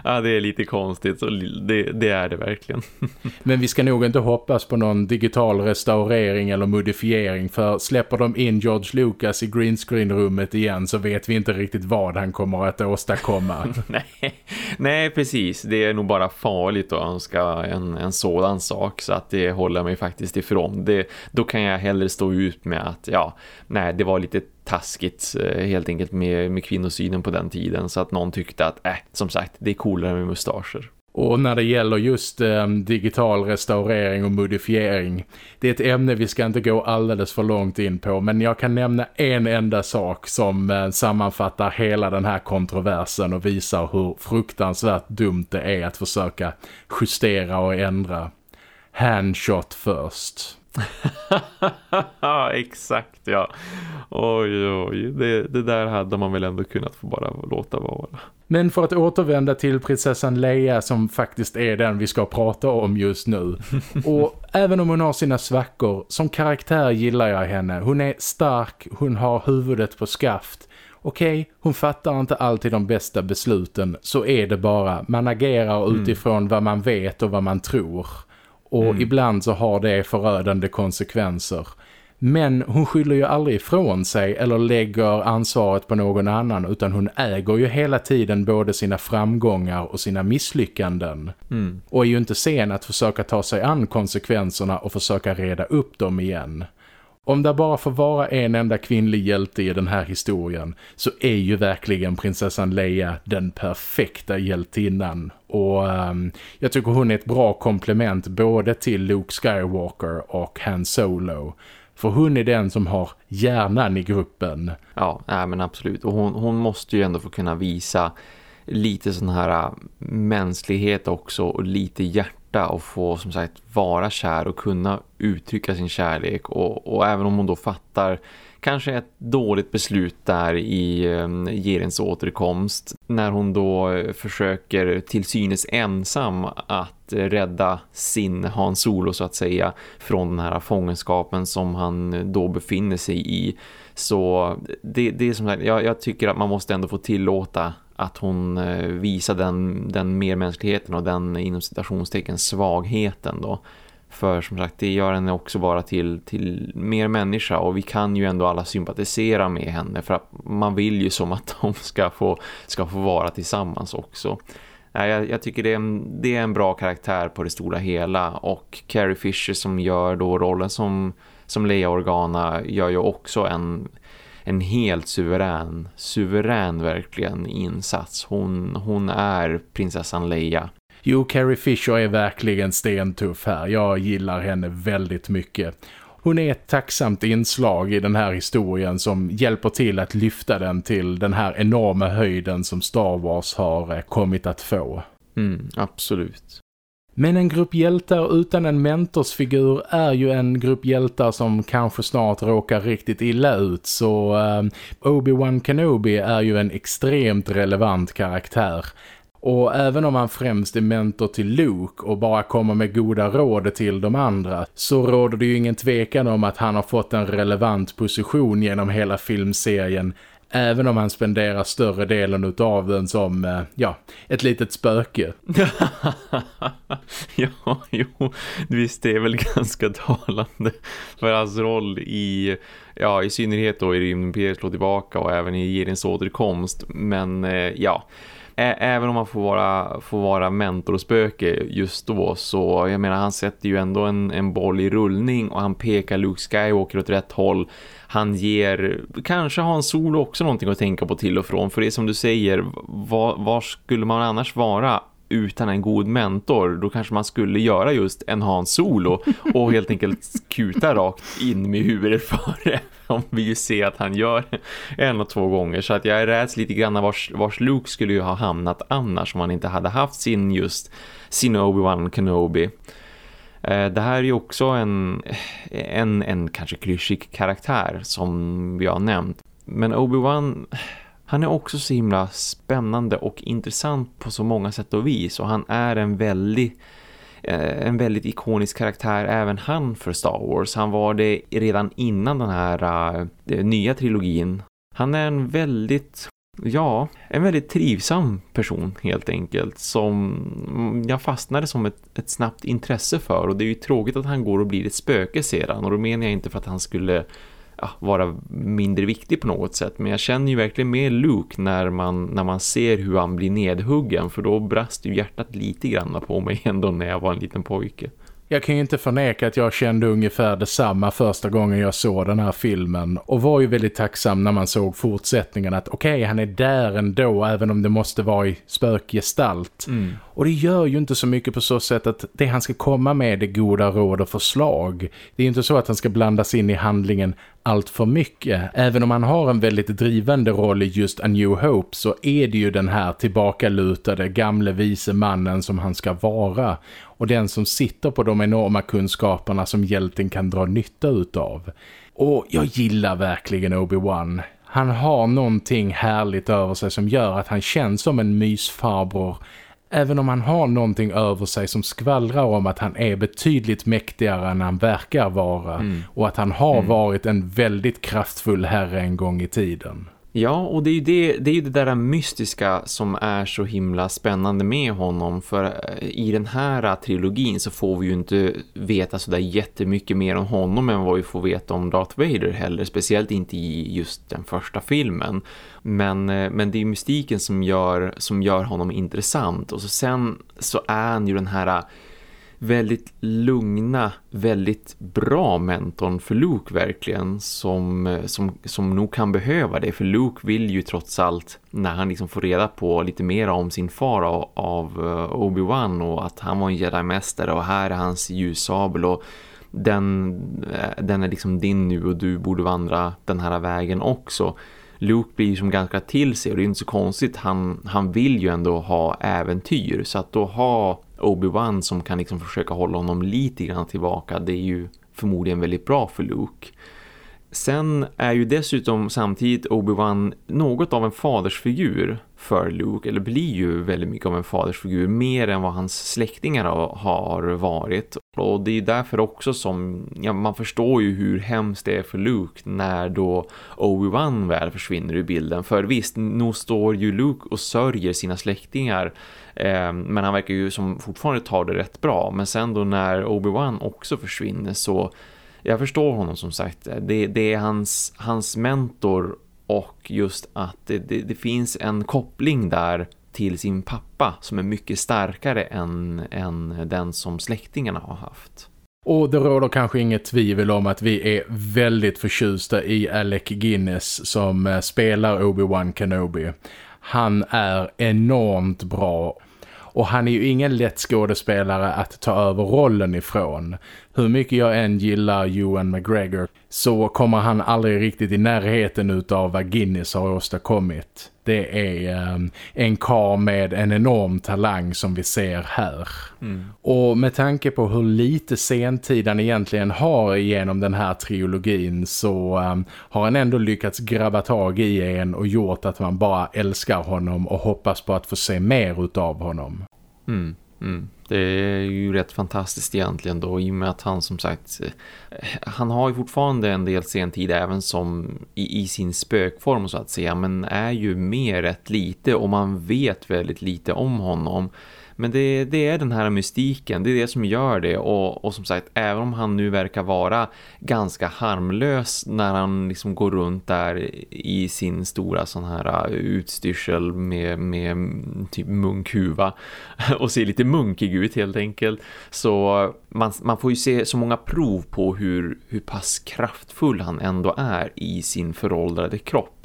ja, det är lite konstigt. Så det, det är det verkligen. Men vi ska nog inte hoppas på någon digital restaurering eller modifiering. För släpper de in George Lucas i greenscreen-rummet igen så vet vi inte riktigt vad han kommer att åstadkomma. Nej. Nej, precis. Det är nog bara farligt att önska en, en sådan sak. Så att det håller mig faktiskt ifrån. Det, då kan jag hellre stå ut med att ja, nej, det var lite taskigt eh, helt enkelt med, med kvinnosynen på den tiden så att någon tyckte att, äh, som sagt, det är coolare med mustascher. Och när det gäller just eh, digital restaurering och modifiering, det är ett ämne vi ska inte gå alldeles för långt in på. Men jag kan nämna en enda sak som eh, sammanfattar hela den här kontroversen och visar hur fruktansvärt dumt det är att försöka justera och ändra. Handshot först. Exakt, ja. Oj, oj. Det, det där hade man väl ändå kunnat få bara låta vara. Men för att återvända till prinsessan Leia som faktiskt är den vi ska prata om just nu. Och även om hon har sina svackor, som karaktär gillar jag henne. Hon är stark, hon har huvudet på skaft. Okej, okay, hon fattar inte alltid de bästa besluten, så är det bara. Man agerar mm. utifrån vad man vet och vad man tror. Och mm. ibland så har det förödande konsekvenser. Men hon skyller ju aldrig ifrån sig eller lägger ansvaret på någon annan utan hon äger ju hela tiden både sina framgångar och sina misslyckanden. Mm. Och är ju inte sen att försöka ta sig an konsekvenserna och försöka reda upp dem igen. Om det bara får vara en enda kvinnlig hjälte i den här historien så är ju verkligen prinsessan Leia den perfekta hjältinnan. Och um, jag tycker hon är ett bra komplement både till Luke Skywalker och Han Solo. För hon är den som har hjärnan i gruppen. Ja, äh, men absolut. Och hon, hon måste ju ändå få kunna visa lite sån här äh, mänsklighet också och lite hjärta och få som sagt vara kär och kunna uttrycka sin kärlek. Och, och även om hon då fattar kanske ett dåligt beslut där i ehm, um, Gerens återkomst när hon då eh, försöker till synes ensam att rädda sin Han Solo så att säga från den här fångenskapen som han då befinner sig i så det, det är som sagt, jag, jag tycker att man måste ändå få tillåta att hon eh, visar den, den mermänskligheten och den inom citationstecken svagheten då för som sagt, det gör henne också bara till, till mer människa och vi kan ju ändå alla sympatisera med henne för att man vill ju som att de ska få, ska få vara tillsammans också. jag, jag tycker det är, en, det är en bra karaktär på det stora hela och Carrie Fisher som gör då rollen som, som Leia Organa gör ju också en, en helt suverän, suverän verkligen insats. Hon, hon är prinsessan Leia. Jo, Carrie Fisher är verkligen stentuff här. Jag gillar henne väldigt mycket. Hon är ett tacksamt inslag i den här historien som hjälper till att lyfta den till den här enorma höjden som Star Wars har eh, kommit att få. Mm, absolut. Men en grupp hjältar utan en mentorsfigur är ju en grupp hjältar som kanske snart råkar riktigt illa ut. Så uh, Obi-Wan Kenobi är ju en extremt relevant karaktär. Och även om han främst är mentor till Luke och bara kommer med goda råd till de andra så råder det ju ingen tvekan om att han har fått en relevant position genom hela filmserien även om han spenderar större delen av den som, eh, ja, ett litet spöke. ja, jo, visst det är väl ganska talande för hans roll i, ja, i synnerhet då i Rymdimperiet slå tillbaka och även i Gerins återkomst. Men eh, ja, även om man får vara, får vara mentor och spöke just då så jag menar han sätter ju ändå en, en boll i rullning och han pekar Luke Skywalker åt rätt håll. Han ger, kanske har en sol också någonting att tänka på till och från för det är som du säger, var, var skulle man annars vara utan en god mentor då kanske man skulle göra just en Hans Solo och helt enkelt kuta rakt in med huvudet före som vi ju ser att han gör en och två gånger. Så att jag är räds lite grann vars, vars Luke skulle ju ha hamnat annars om han inte hade haft sin just sin Obi-Wan Kenobi. Eh, det här är ju också en, en, en kanske klyschig karaktär som vi har nämnt. Men Obi-Wan, han är också så himla spännande och intressant på så många sätt och vis. Och han är en väldigt eh, en väldigt ikonisk karaktär även han för Star Wars. Han var det redan innan den här uh, nya trilogin. Han är en väldigt, ja, en väldigt trivsam person helt enkelt som jag fastnade som ett, ett snabbt intresse för och det är ju tråkigt att han går och blir ett spöke sedan och då menar jag inte för att han skulle ja, vara mindre viktig på något sätt. Men jag känner ju verkligen med Luke när man, när man ser hur han blir nedhuggen. För då brast ju hjärtat lite grann på mig ändå när jag var en liten pojke. Jag kan ju inte förneka att jag kände ungefär detsamma första gången jag såg den här filmen. Och var ju väldigt tacksam när man såg fortsättningen att okej, okay, han är där ändå även om det måste vara i spökgestalt. Mm. Och det gör ju inte så mycket på så sätt att det han ska komma med är goda råd och förslag. Det är ju inte så att han ska blandas in i handlingen allt för mycket. Även om han har en väldigt drivande roll i just A New Hope så är det ju den här tillbakalutade gamle vise mannen som han ska vara. Och den som sitter på de enorma kunskaperna som hjälten kan dra nytta utav. Och jag gillar verkligen Obi-Wan. Han har någonting härligt över sig som gör att han känns som en mysfarbror Även om han har någonting över sig som skvallrar om att han är betydligt mäktigare än han verkar vara. Mm. Och att han har mm. varit en väldigt kraftfull herre en gång i tiden. Ja, och det är ju det, det, är ju det där mystiska som är så himla spännande med honom. För eh, i den här trilogin så får vi ju inte veta så där jättemycket mer om honom än vad vi får veta om Darth Vader heller. Speciellt inte i just den första filmen. Men, eh, men det är mystiken som gör, som gör honom intressant. Och så sen så är han ju den här väldigt lugna, väldigt bra mentorn för Luke verkligen som, eh, som, som nog kan behöva det för Luke vill ju trots allt när han liksom får reda på lite mer om sin far av, av eh, Obi-Wan och att han var en Jedi-mästare och här är hans ljussabel och den, eh, den är liksom din nu och du borde vandra den här vägen också. Luke blir som ganska till sig och det är inte så konstigt. Han, han vill ju ändå ha äventyr så att då ha Obi-Wan som kan liksom försöka hålla honom lite grann tillbaka det är ju förmodligen väldigt bra för Luke. Sen är ju dessutom samtidigt Obi-Wan något av en fadersfigur för Luke, eller blir ju väldigt mycket av en fadersfigur, mer än vad hans släktingar har varit. Och det är därför också som, ja, man förstår ju hur hemskt det är för Luke när då Obi-Wan väl försvinner ur bilden. För visst, nu står ju Luke och sörjer sina släktingar, eh, men han verkar ju som fortfarande ta det rätt bra. Men sen då när Obi-Wan också försvinner så jag förstår honom som sagt. Det, det är hans, hans mentor och just att det, det, det, finns en koppling där till sin pappa som är mycket starkare än, än den som släktingarna har haft. Och det råder kanske inget tvivel om att vi är väldigt förtjusta i Alec Guinness som eh, spelar Obi-Wan Kenobi. Han är enormt bra och han är ju ingen lätt skådespelare att ta över rollen ifrån. Hur mycket jag än gillar Ewan McGregor så kommer han aldrig riktigt i närheten av vad Guinness har åstadkommit. Det är um, en kar med en enorm talang som vi ser här. Mm. Och med tanke på hur lite sentid han egentligen har genom den här trilogin så um, har han ändå lyckats grabba tag i en och gjort att man bara älskar honom och hoppas på att få se mer utav honom. Mm. Mm. Det är ju rätt fantastiskt egentligen då i och med att han som sagt eh, han har ju fortfarande en del sentid även som i, i, sin spökform så att säga men är ju mer rätt lite och man vet väldigt lite om honom men det, det, är den här mystiken, det är det som gör det och, och som sagt, även om han nu verkar vara ganska harmlös när han liksom går runt där i sin stora sån här uh, utstyrsel med, med mm, typ munkhuva och ser lite munkig ut helt enkelt så man, man får ju se så många prov på hur, hur pass kraftfull han ändå är i sin föråldrade kropp.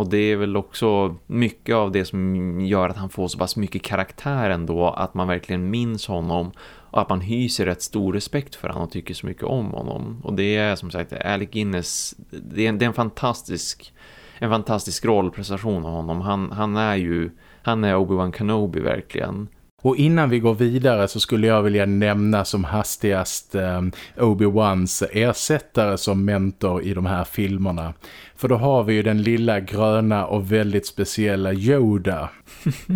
Och det är väl också mycket av det som gör att han får så pass mycket karaktär ändå att man verkligen minns honom och att man hyser rätt stor respekt för honom och tycker så mycket om honom. Och det är som sagt Alec Guinness, det är en, det är en fantastisk en fantastisk rollprestation av honom. Han, han är ju han är Obi-Wan Kenobi verkligen. Och innan vi går vidare så skulle jag vilja nämna som hastigast eh, Obi-Wans ersättare som mentor i de här filmerna. För då har vi ju den lilla gröna och väldigt speciella Yoda.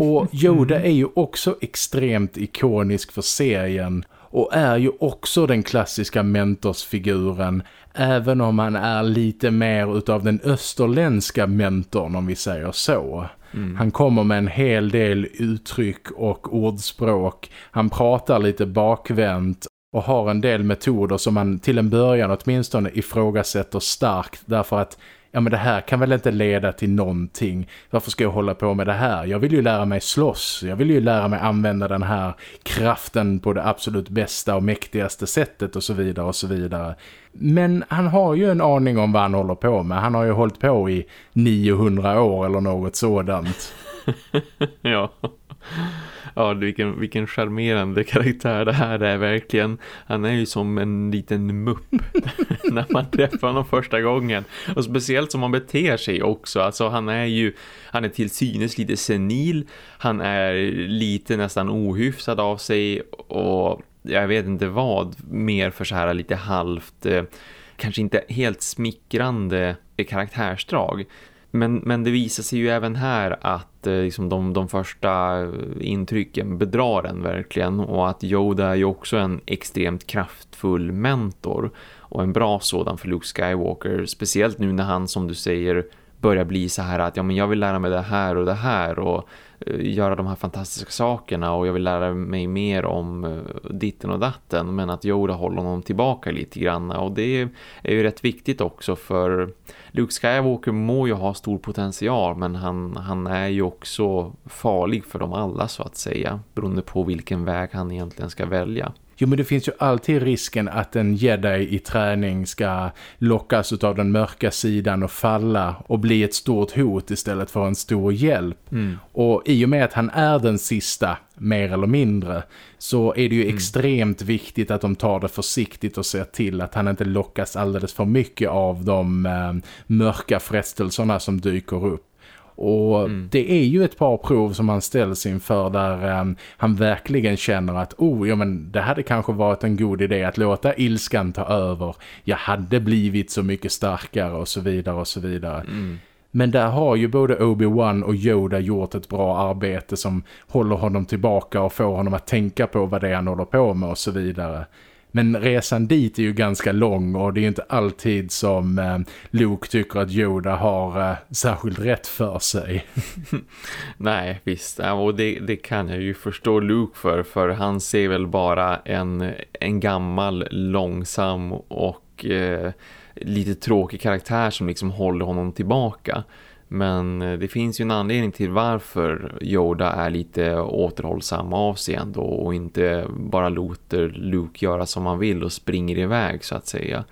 Och Yoda är ju också extremt ikonisk för serien och är ju också den klassiska mentorsfiguren även om han är lite mer utav den österländska mentorn om vi säger så. Mm. Han kommer med en hel del uttryck och ordspråk. Han pratar lite bakvänt och har en del metoder som man till en början åtminstone ifrågasätter starkt därför att ja men det här kan väl inte leda till någonting. Varför ska jag hålla på med det här? Jag vill ju lära mig slåss. Jag vill ju lära mig använda den här kraften på det absolut bästa och mäktigaste sättet och så vidare och så vidare. Men han har ju en aning om vad han håller på med. Han har ju hållit på i 900 år eller något sådant. ja. Ja, vilken, vilken charmerande karaktär det här är verkligen. Han är ju som en liten mupp när man träffar honom första gången. Och speciellt som han beter sig också. Alltså han är ju, han är till synes lite senil. Han är lite nästan ohyfsad av sig och jag vet inte vad mer för så här lite halvt eh, kanske inte helt smickrande karaktärsdrag. Men, men det visar sig ju även här att eh, liksom de, de första intrycken bedrar en verkligen och att Yoda är ju också en extremt kraftfull mentor och en bra sådan för Luke Skywalker. Speciellt nu när han som du säger börjar bli så här att ja, men jag vill lära mig det här och det här och Eh, göra de här fantastiska sakerna och jag vill lära mig mer om eh, ditten och datten men att Yoda håller honom tillbaka lite grann och det är ju rätt viktigt också för Luke Skywalker må ju ha stor potential men han, han är ju också farlig för dem alla så att säga beroende på vilken väg han egentligen ska välja. Jo men det finns ju alltid risken att en jedi i träning ska lockas av den mörka sidan och falla och bli ett stort hot istället för en stor hjälp. Mm. Och i och med att han är den sista, mer eller mindre, så är det ju mm. extremt viktigt att de tar det försiktigt och ser till att han inte lockas alldeles för mycket av de eh, mörka frestelserna som dyker upp. Och mm. det är ju ett par prov som han ställs inför där um, han verkligen känner att oh, ja, men det hade kanske varit en god idé att låta ilskan ta över. Jag hade blivit så mycket starkare och så vidare och så vidare. Mm. Men där har ju både Obi-Wan och Yoda gjort ett bra arbete som håller honom tillbaka och får honom att tänka på vad det är han håller på med och så vidare. Men resan dit är ju ganska lång och det är ju inte alltid som eh, Luke tycker att Yoda har eh, särskilt rätt för sig. Nej, visst. Och det, det, kan jag ju förstå Luke för. För han ser väl bara en, en gammal, långsam och eh, lite tråkig karaktär som liksom håller honom tillbaka. Men eh, det finns ju en anledning till varför Yoda är lite återhållsam av sig ändå och inte bara låter Luke göra som han vill och springer iväg så att säga.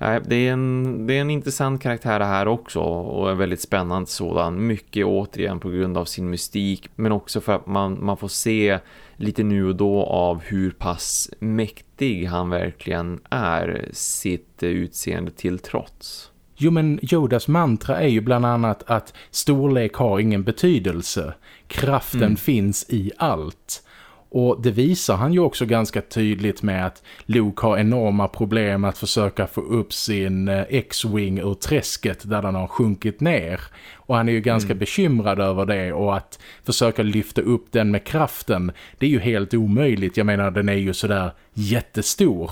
Det är, en, det är en intressant karaktär här också och en väldigt spännande sådan. Mycket återigen på grund av sin mystik men också för att man, man får se lite nu och då av hur pass mäktig han verkligen är sitt utseende till trots. Jo men Yodas mantra är ju bland annat att storlek har ingen betydelse. Kraften mm. finns i allt. Och det visar han ju också ganska tydligt med att Luke har enorma problem att försöka få upp sin eh, X-Wing ur träsket där den har sjunkit ner. Och han är ju ganska mm. bekymrad över det och att försöka lyfta upp den med kraften, det är ju helt omöjligt. Jag menar, den är ju sådär jättestor.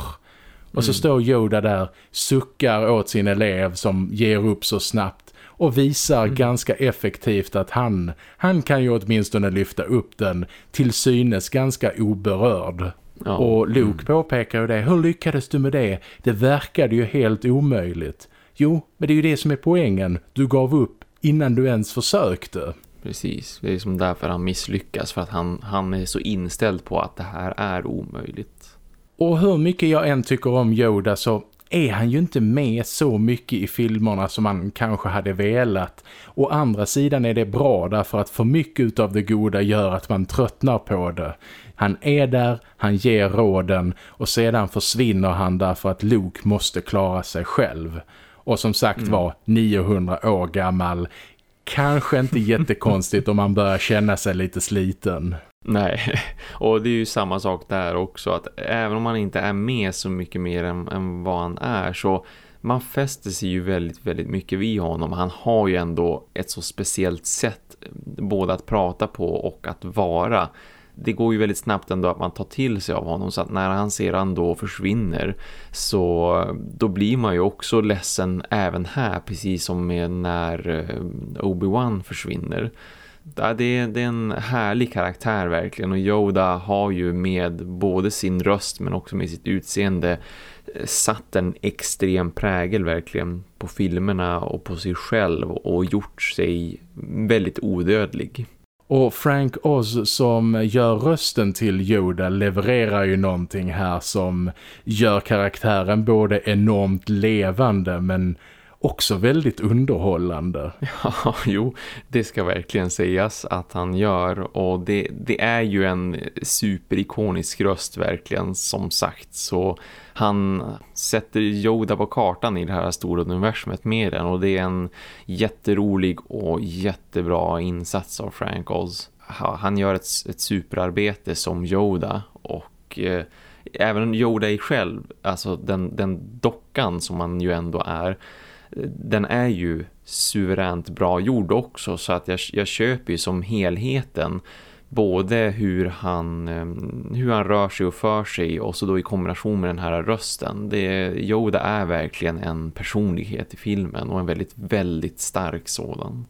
Och så mm. står Yoda där, suckar åt sin elev som ger upp så snabbt och visar mm. ganska effektivt att han, han kan ju åtminstone lyfta upp den till synes ganska oberörd. Ja. Och Luke mm. påpekar ju det. Hur lyckades du med det? Det verkade ju helt omöjligt. Jo, men det är ju det som är poängen. Du gav upp innan du ens försökte. Precis, det är som därför han misslyckas. För att han, han är så inställd på att det här är omöjligt. Och hur mycket jag än tycker om Yoda så är han ju inte med så mycket i filmerna som man kanske hade velat. Å andra sidan är det bra därför att för mycket av det goda gör att man tröttnar på det. Han är där, han ger råden och sedan försvinner han därför att Luke måste klara sig själv. Och som sagt mm. var 900 år gammal. Kanske inte jättekonstigt om man börjar känna sig lite sliten. Nej, och det är ju samma sak där också att även om man inte är med så mycket mer än, än vad han är så man fäster sig ju väldigt, väldigt mycket vid honom. Han har ju ändå ett så speciellt sätt både att prata på och att vara. Det går ju väldigt snabbt ändå att man tar till sig av honom. Så att när han sedan då försvinner så då blir man ju också ledsen även här precis som med när eh, Obi-Wan försvinner. Det är, det är en härlig karaktär verkligen. Och Yoda har ju med både sin röst men också med sitt utseende eh, satt en extrem prägel verkligen på filmerna och på sig själv och gjort sig väldigt odödlig. Och Frank Oz som gör rösten till Yoda levererar ju någonting här som gör karaktären både enormt levande men också väldigt underhållande. Ja, jo, det ska verkligen sägas att han gör och det, det är ju en superikonisk röst verkligen som sagt så han sätter Yoda på kartan i det här stora universumet med den och det är en jätterolig och jättebra insats av Frank Oz. Han gör ett, ett superarbete som Yoda och eh, även Yoda i själv, alltså den, den dockan som han ju ändå är den är ju suveränt bra gjord också så att jag, jag köper ju som helheten både hur han, ehm, hur han rör sig och för sig och så då i kombination med den här rösten. Det, Yoda är verkligen en personlighet i filmen och en väldigt, väldigt stark sådan.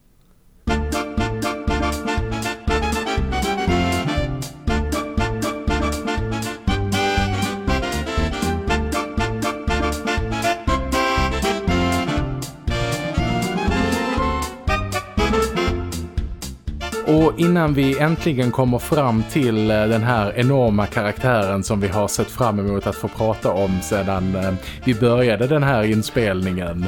Innan vi äntligen kommer fram till eh, den här enorma karaktären som vi har sett fram emot att få prata om sedan eh, vi började den här inspelningen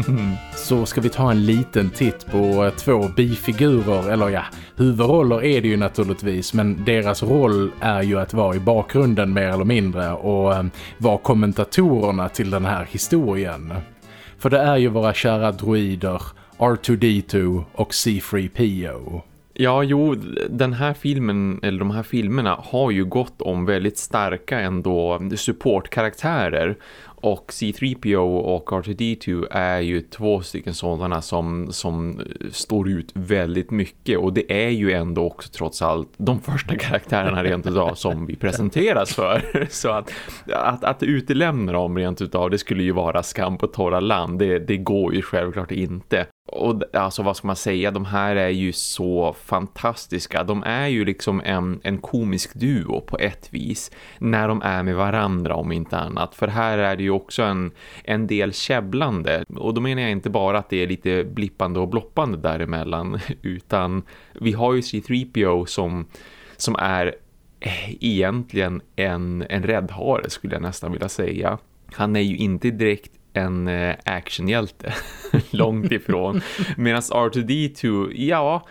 så ska vi ta en liten titt på eh, två bifigurer, eller ja, huvudroller är det ju naturligtvis men deras roll är ju att vara i bakgrunden mer eller mindre och vara kommentatorerna till den här historien. För det är ju våra kära droider R2-D2 och C-3PO. Ja, jo, den här filmen, eller de här filmerna har ju gått om väldigt starka ändå supportkaraktärer och C-3PO och R2-D2 är ju två stycken sådana som, som står ut väldigt mycket och det är ju ändå också trots allt de första karaktärerna rent utav som vi presenteras för. Så att, att, att utelämna dem rent utav det skulle ju vara skam på torra land. Det, det går ju självklart inte och alltså vad ska man säga, de här är ju så fantastiska. De är ju liksom en, en komisk duo på ett vis när de är med varandra om inte annat. För här är det ju också en, en del käbblande. Och då menar jag inte bara att det är lite blippande och bloppande däremellan utan vi har ju C-3PO som, som är eh, egentligen en, en räddhare skulle jag nästan vilja säga. Han är ju inte direkt en eh, actionhjälte långt ifrån. Medan R2-D2, ja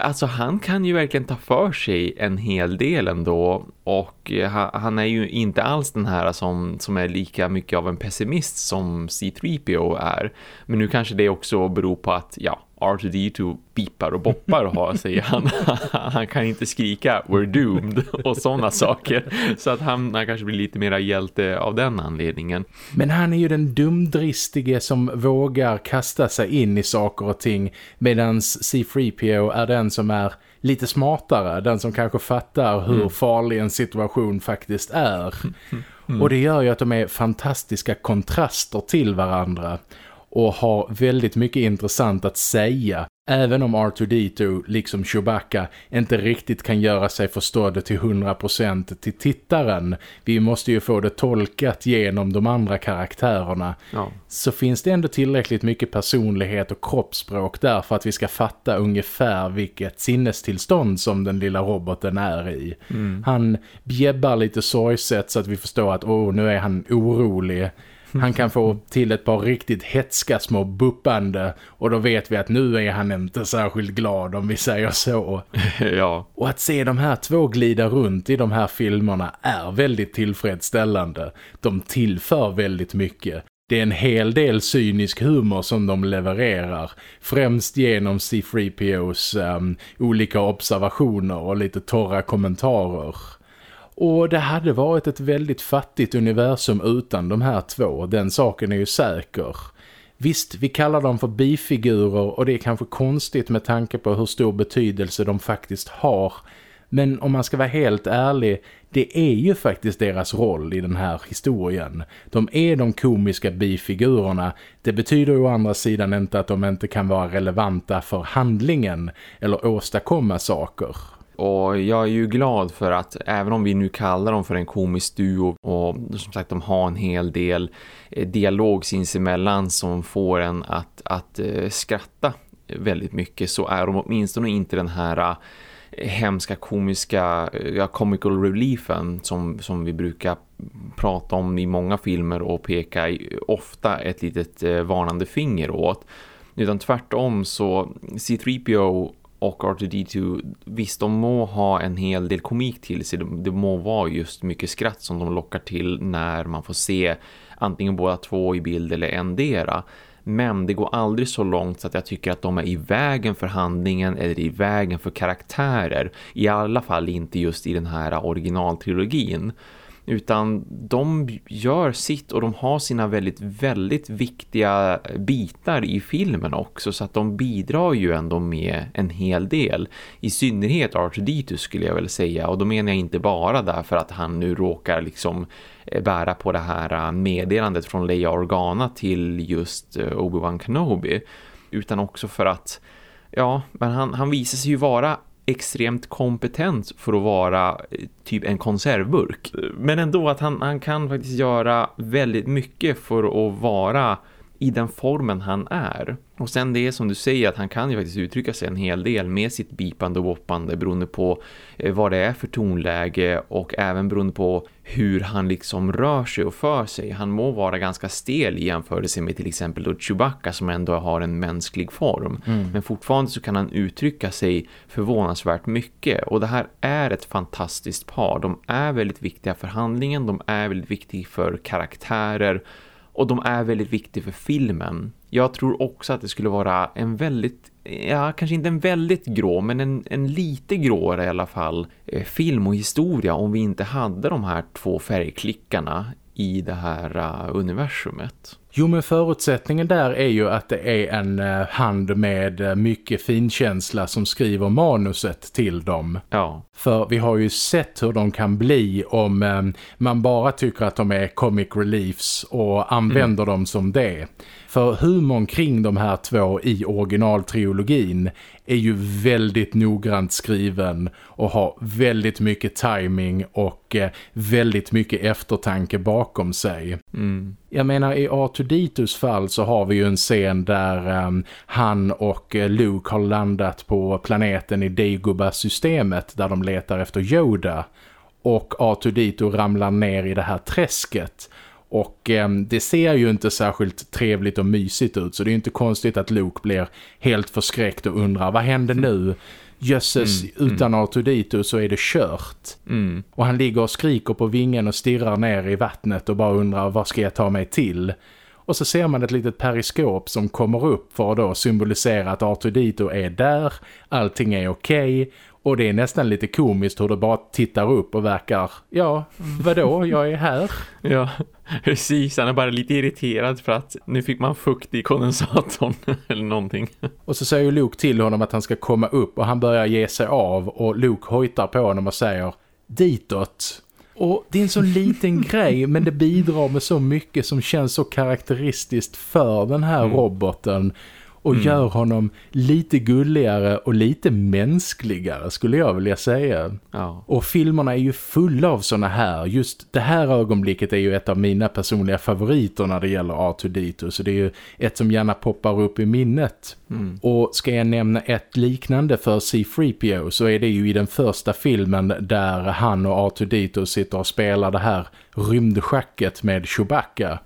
alltså han kan ju verkligen ta för sig en hel del ändå och eh, han är ju inte alls den här som, som är lika mycket av en pessimist som C-3PO är. Men nu kanske det också beror på att ja, R2-D2 pipar och boppar och har sig. Han, han kan inte skrika we're doomed och sådana saker. Så att han, han kanske blir lite mer hjälte av den anledningen. Men han är ju den dumdristige som vågar kasta sig in i saker och ting medan C-3PO är den som är lite smartare. Den som kanske fattar hur mm. farlig en situation faktiskt är. Mm. Och det gör ju att de är fantastiska kontraster till varandra och har väldigt mycket intressant att säga även om R2-D2 liksom Chewbacca inte riktigt kan göra sig förstådd till 100% till tittaren. Vi måste ju få det tolkat genom de andra karaktärerna. Ja. Så finns det ändå tillräckligt mycket personlighet och kroppsspråk där för att vi ska fatta ungefär vilket sinnestillstånd som den lilla roboten är i. Mm. Han bjäbbar lite sorgset så att vi förstår att åh, nu är han orolig. Han kan få till ett par riktigt hetska små buppande och då vet vi att nu är han inte särskilt glad om vi säger så. ja. Och att se de här två glida runt i de här filmerna är väldigt tillfredsställande. De tillför väldigt mycket. Det är en hel del cynisk humor som de levererar. Främst genom C-3POs um, ehm, olika observationer och lite torra kommentarer. Och det hade varit ett väldigt fattigt universum utan de här två, den saken är ju säker. Visst, vi kallar dem för bifigurer och det är kanske konstigt med tanke på hur stor betydelse de faktiskt har. Men om man ska vara helt ärlig, det är ju faktiskt deras roll i den här historien. De är de komiska bifigurerna. Det betyder å andra sidan inte att de inte kan vara relevanta för handlingen eller åstadkomma saker. Och jag är ju glad för att även om vi nu kallar dem för en komisk duo och som sagt de har en hel del eh, dialog sinsemellan som får en att, att eh, skratta väldigt mycket så är de åtminstone inte den här eh, hemska komiska ja, comical reliefen som, som vi brukar prata om i många filmer och peka ofta ett litet varnande finger åt. Utan tvärtom så C-3PO och R2-D2 visst de må ha en hel del komik till sig. Det må vara just mycket skratt som de lockar till när man får se antingen båda två i bild eller endera. Men det går aldrig så långt så att jag tycker att de är i vägen för handlingen eller i vägen för karaktärer. I alla fall inte just i den här originaltrilogin utan de gör sitt och de har sina väldigt, väldigt viktiga bitar i filmen också. Så att de bidrar ju ändå med en hel del. I synnerhet R2-D2 skulle jag väl säga. Och då menar jag inte bara därför att han nu råkar liksom eh, bära på det här eh, meddelandet från Leia Organa till just eh, Obi-Wan Kenobi. Utan också för att ja, men han, han visar sig ju vara extremt kompetent för att vara eh, typ en konservburk. Men ändå att han, han kan faktiskt göra väldigt mycket för att vara i den formen han är. Och sen det som du säger att han kan ju faktiskt uttrycka sig en hel del med sitt bipande och woppande beroende på eh, vad det är för tonläge och även beroende på hur han liksom rör sig och för sig. Han må vara ganska stel i jämförelse med till exempel då Chewbacca som ändå har en mänsklig form. Mm. Men fortfarande så kan han uttrycka sig förvånansvärt mycket och det här är ett fantastiskt par. De är väldigt viktiga för handlingen, de är väldigt viktiga för karaktärer och de är väldigt viktiga för filmen. Jag tror också att det skulle vara en väldigt, ja kanske inte en väldigt grå men en, en lite gråare i alla fall eh, film och historia om vi inte hade de här två färgklickarna i det här uh, universumet. Jo men förutsättningen där är ju att det är en uh, hand med uh, mycket finkänsla som skriver manuset till dem. Ja. För vi har ju sett hur de kan bli om um, man bara tycker att de är comic reliefs och använder mm. dem som det. För humorn kring de här två i originaltriologin är ju väldigt noggrant skriven och har väldigt mycket timing och eh, väldigt mycket eftertanke bakom sig. Mm. Jag menar i Artuditus fall så har vi ju en scen där um, han och eh, Luke har landat på planeten i Dagobah-systemet där de letar efter Yoda och Artudito ramlar ner i det här träsket och eh, det ser ju inte särskilt trevligt och mysigt ut så det är inte konstigt att Luke blir helt förskräckt och undrar vad händer nu? Jösses, mm, mm. utan mm. Artudito så är det kört. Mm. Och han ligger och skriker på vingen och stirrar ner i vattnet och bara undrar vad ska jag ta mig till? Och så ser man ett litet periskop som kommer upp för att då symbolisera att Artudito är där, allting är okej okay, och det är nästan lite komiskt hur det bara tittar upp och verkar, ja, vadå, jag är här. ja, precis. Han är bara lite irriterad för att nu fick man fukt i kondensatorn eller någonting. Och så säger Luke till honom att han ska komma upp och han börjar ge sig av och Luke hojtar på honom och säger ditåt. Och det är en så liten grej men det bidrar med så mycket som känns så karaktäristiskt för den här mm. roboten och mm. gör honom lite gulligare och lite mänskligare skulle jag vilja säga. Ja. Och filmerna är ju fulla av såna här. Just det här ögonblicket är ju ett av mina personliga favoriter när det gäller R2D2 så det är ju ett som gärna poppar upp i minnet. Mm. Och ska jag nämna ett liknande för C-3PO så är det ju i den första filmen där han och R2D2 sitter och spelar det här rymdschacket med Chewbacca.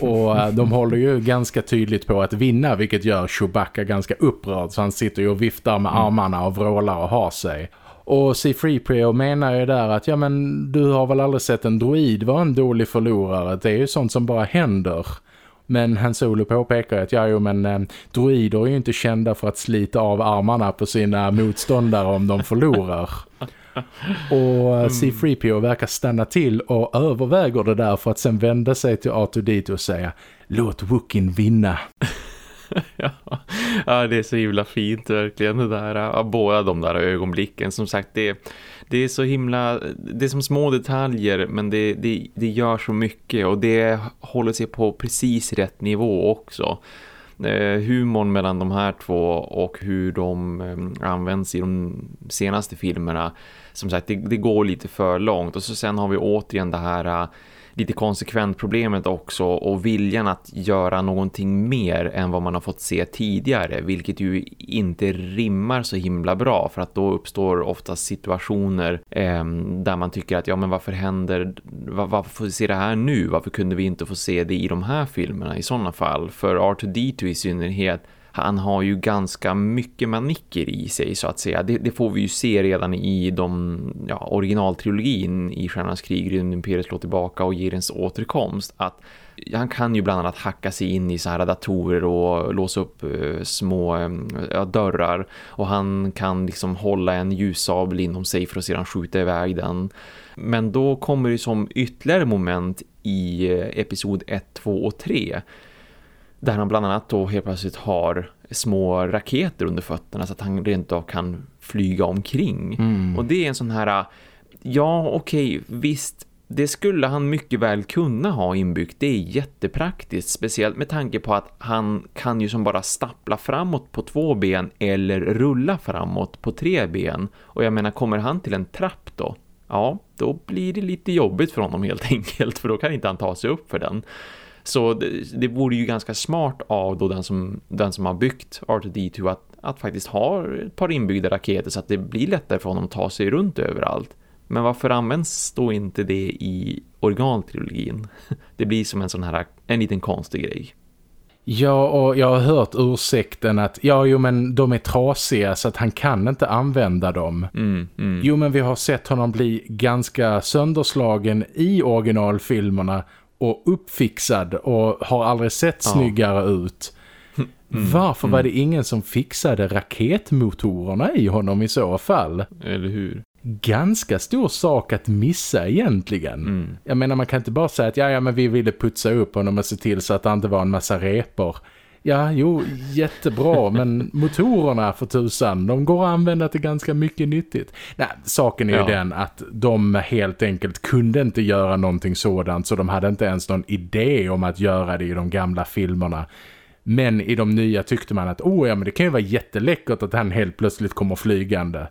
Och eh, de håller ju ganska tydligt på att vinna vilket gör Chewbacca ganska upprörd så han sitter ju och viftar med mm. armarna och vrålar och har sig. Och C-3PO menar ju där att ja men du har väl aldrig sett en droid vara en dålig förlorare. Det är ju sånt som bara händer. Men Han Solo påpekar att ja, jo, men eh, droider är ju inte kända för att slita av armarna på sina motståndare om de förlorar. Och mm. C-3PO verkar stanna till och överväger det där för att sen vända sig till R2D2 och säga Låt Wookin vinna. ja. det är så himla fint verkligen det där. Äh, båda de där ögonblicken. Som sagt, det, det är så himla... Det är som små detaljer men det, det, det gör så mycket och det håller sig på precis rätt nivå också eh, humorn mellan de här två och hur de eh, används i de senaste filmerna som sagt det, det, går lite för långt och så sen har vi återigen det här äh, lite konsekvent problemet också och viljan att göra någonting mer än vad man har fått se tidigare vilket ju inte rimmar så himla bra för att då uppstår ofta situationer eh, där man tycker att ja men varför händer var, varför får vi se det här nu? Varför kunde vi inte få se det i de här filmerna i sådana fall? För R2D2 i synnerhet han har ju ganska mycket manicker i sig så att säga. Det, det får vi ju se redan i de ja, originaltrilogin i Stjärnans krig, Rymdimperiet slår tillbaka och Girens återkomst. Att han kan ju bland annat hacka sig in i så här datorer och låsa upp eh, små dörrar. Och han kan liksom hålla en ljussabel inom sig för att sedan skjuta iväg den. Men då kommer det som ytterligare moment i eh, episod 1, 2 och 3- där han bland annat då helt plötsligt har små raketer under fötterna så att han rent av kan flyga omkring. Mm. Och det är en sån här, ja okej, visst det skulle han mycket väl kunna ha inbyggt. Det är jättepraktiskt, speciellt med tanke på att han kan ju som bara stappla framåt på två ben eller rulla framåt på tre ben. Och jag menar, kommer han till en trapp då? Ja, då blir det lite jobbigt för honom helt enkelt, för då kan inte han ta sig upp för den. Så det, det vore ju ganska smart av då den som, den som har byggt R2D2 att, att faktiskt ha ett par inbyggda raketer så att det blir lättare för honom att ta sig runt överallt. Men varför används då inte det i originaltrilogin? Det blir som en sån här, en liten konstig grej. Ja, och jag har hört ursäkten att ja, jo men de är trasiga så att han kan inte använda dem. Mm, mm. Jo, men vi har sett honom bli ganska sönderslagen i originalfilmerna och uppfixad och har aldrig sett ja. snyggare ut. Mm, Varför mm. var det ingen som fixade raketmotorerna i honom i så fall? Eller hur? Ganska stor sak att missa egentligen. Mm. Jag menar man kan inte bara säga att ja, ja men vi ville putsa upp honom och se till så att det inte var en massa repor. Ja, jo, jättebra, men motorerna för tusan, de går att använda till ganska mycket nyttigt. Nej, saken är ja. ju den att de helt enkelt kunde inte göra någonting sådant så de hade inte ens någon idé om att göra det i de gamla filmerna. Men i de nya tyckte man att, oh ja men det kan ju vara jätteläckert att han helt plötsligt kommer flygande.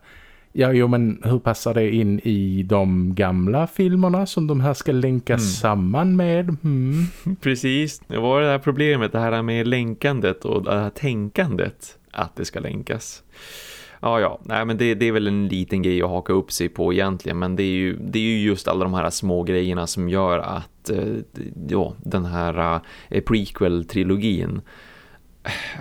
Ja, jo, men hur passar det in i de gamla filmerna som de här ska länkas mm. samman med? Mm. Precis, det var det här problemet, det här med länkandet och det här tänkandet att det ska länkas. Ja, ja. Nej, men det, det, är väl en liten grej att haka upp sig på egentligen. Men det är ju, det är ju just alla de här små grejerna som gör att eh, ja, den här eh, prequel-trilogin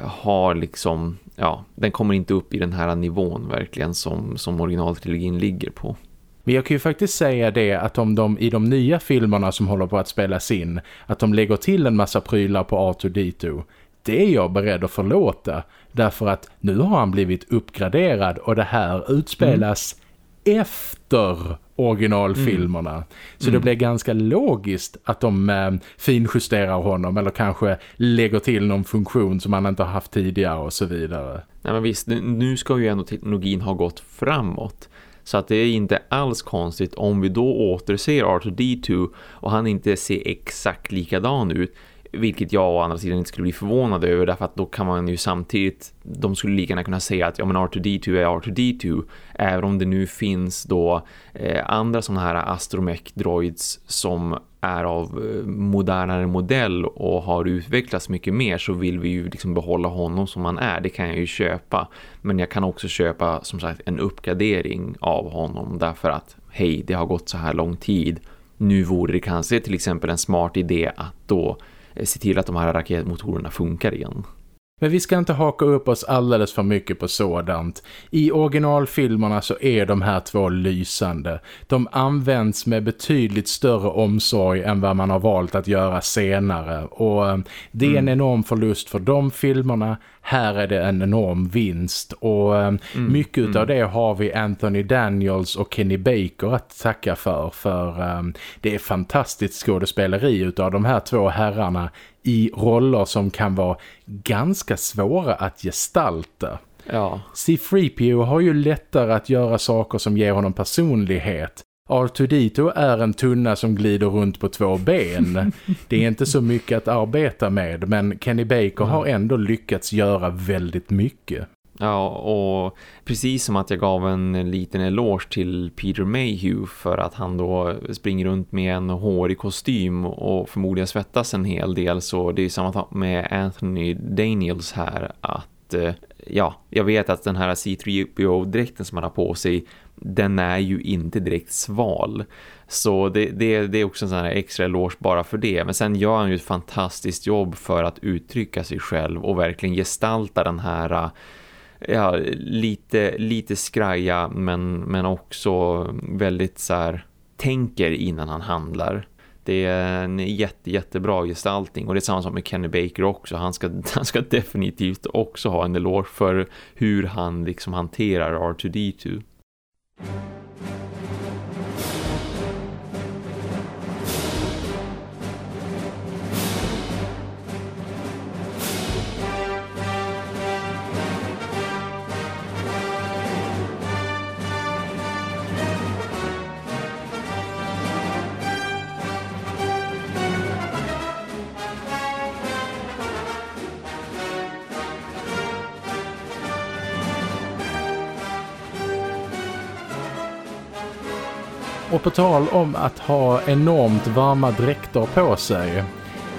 har liksom, ja, den kommer inte upp i den här nivån verkligen som, som originaltrilogin ligger på. Men jag kan ju faktiskt säga det att om de i de nya filmerna som håller på att spelas in, att de lägger till en massa prylar på R2-D2, det är jag beredd att förlåta. Därför att nu har han blivit uppgraderad och det här utspelas mm. efter originalfilmerna. Mm. Så det blir ganska logiskt att de eh, finjusterar honom eller kanske lägger till någon funktion som han inte har haft tidigare och så vidare. Nej men visst, nu ska ju ändå teknologin ha gått framåt. Så att det är inte alls konstigt om vi då återser R2-D2 och han inte ser exakt likadan ut vilket jag å andra sidan inte skulle bli förvånad över därför att då kan man ju samtidigt, de skulle lika gärna kunna säga att ja men R2D2 är R2D2 även om det nu finns då eh, andra sådana här astromech droids som är av eh, modernare modell och har utvecklats mycket mer så vill vi ju liksom behålla honom som han är. Det kan jag ju köpa. Men jag kan också köpa som sagt en uppgradering av honom därför att hej, det har gått så här lång tid. Nu vore det kanske till exempel en smart idé att då se till att de här raketmotorerna funkar igen. Men vi ska inte haka upp oss alldeles för mycket på sådant. I originalfilmerna så är de här två lysande. De används med betydligt större omsorg än vad man har valt att göra senare. Och eh, det är en mm. enorm förlust för de filmerna. Här är det en enorm vinst. Och eh, mm. mycket mm. av det har vi Anthony Daniels och Kenny Baker att tacka för. För um, det är fantastiskt skådespeleri utav de här två herrarna i roller som kan vara ganska svåra att gestalta. Ja. C-3PO har ju lättare att göra saker som ger honom personlighet. R2-D2 är en tunna som glider runt på två ben. Det är inte så mycket att arbeta med men Kenny Baker mm. har ändå lyckats göra väldigt mycket. Ja, och precis som att jag gav en liten eloge till Peter Mayhew för att han då springer runt med en hårig kostym och förmodligen svettas en hel del så det är samma sak med Anthony Daniels här att eh, ja, jag vet att den här C-3PO-dräkten som han har på sig den är ju inte direkt sval. Så det, det, det är också en sån här extra eloge bara för det. Men sen gör han ju ett fantastiskt jobb för att uttrycka sig själv och verkligen gestalta den här eh, ja, lite, lite skraja men, men också väldigt så här, tänker innan han handlar. Det är en jätte, jättebra gestaltning och det är samma som med Kenny Baker också. Han ska, han ska definitivt också ha en eloge för hur han liksom hanterar R2-D2. Och på tal om att ha enormt varma dräkter på sig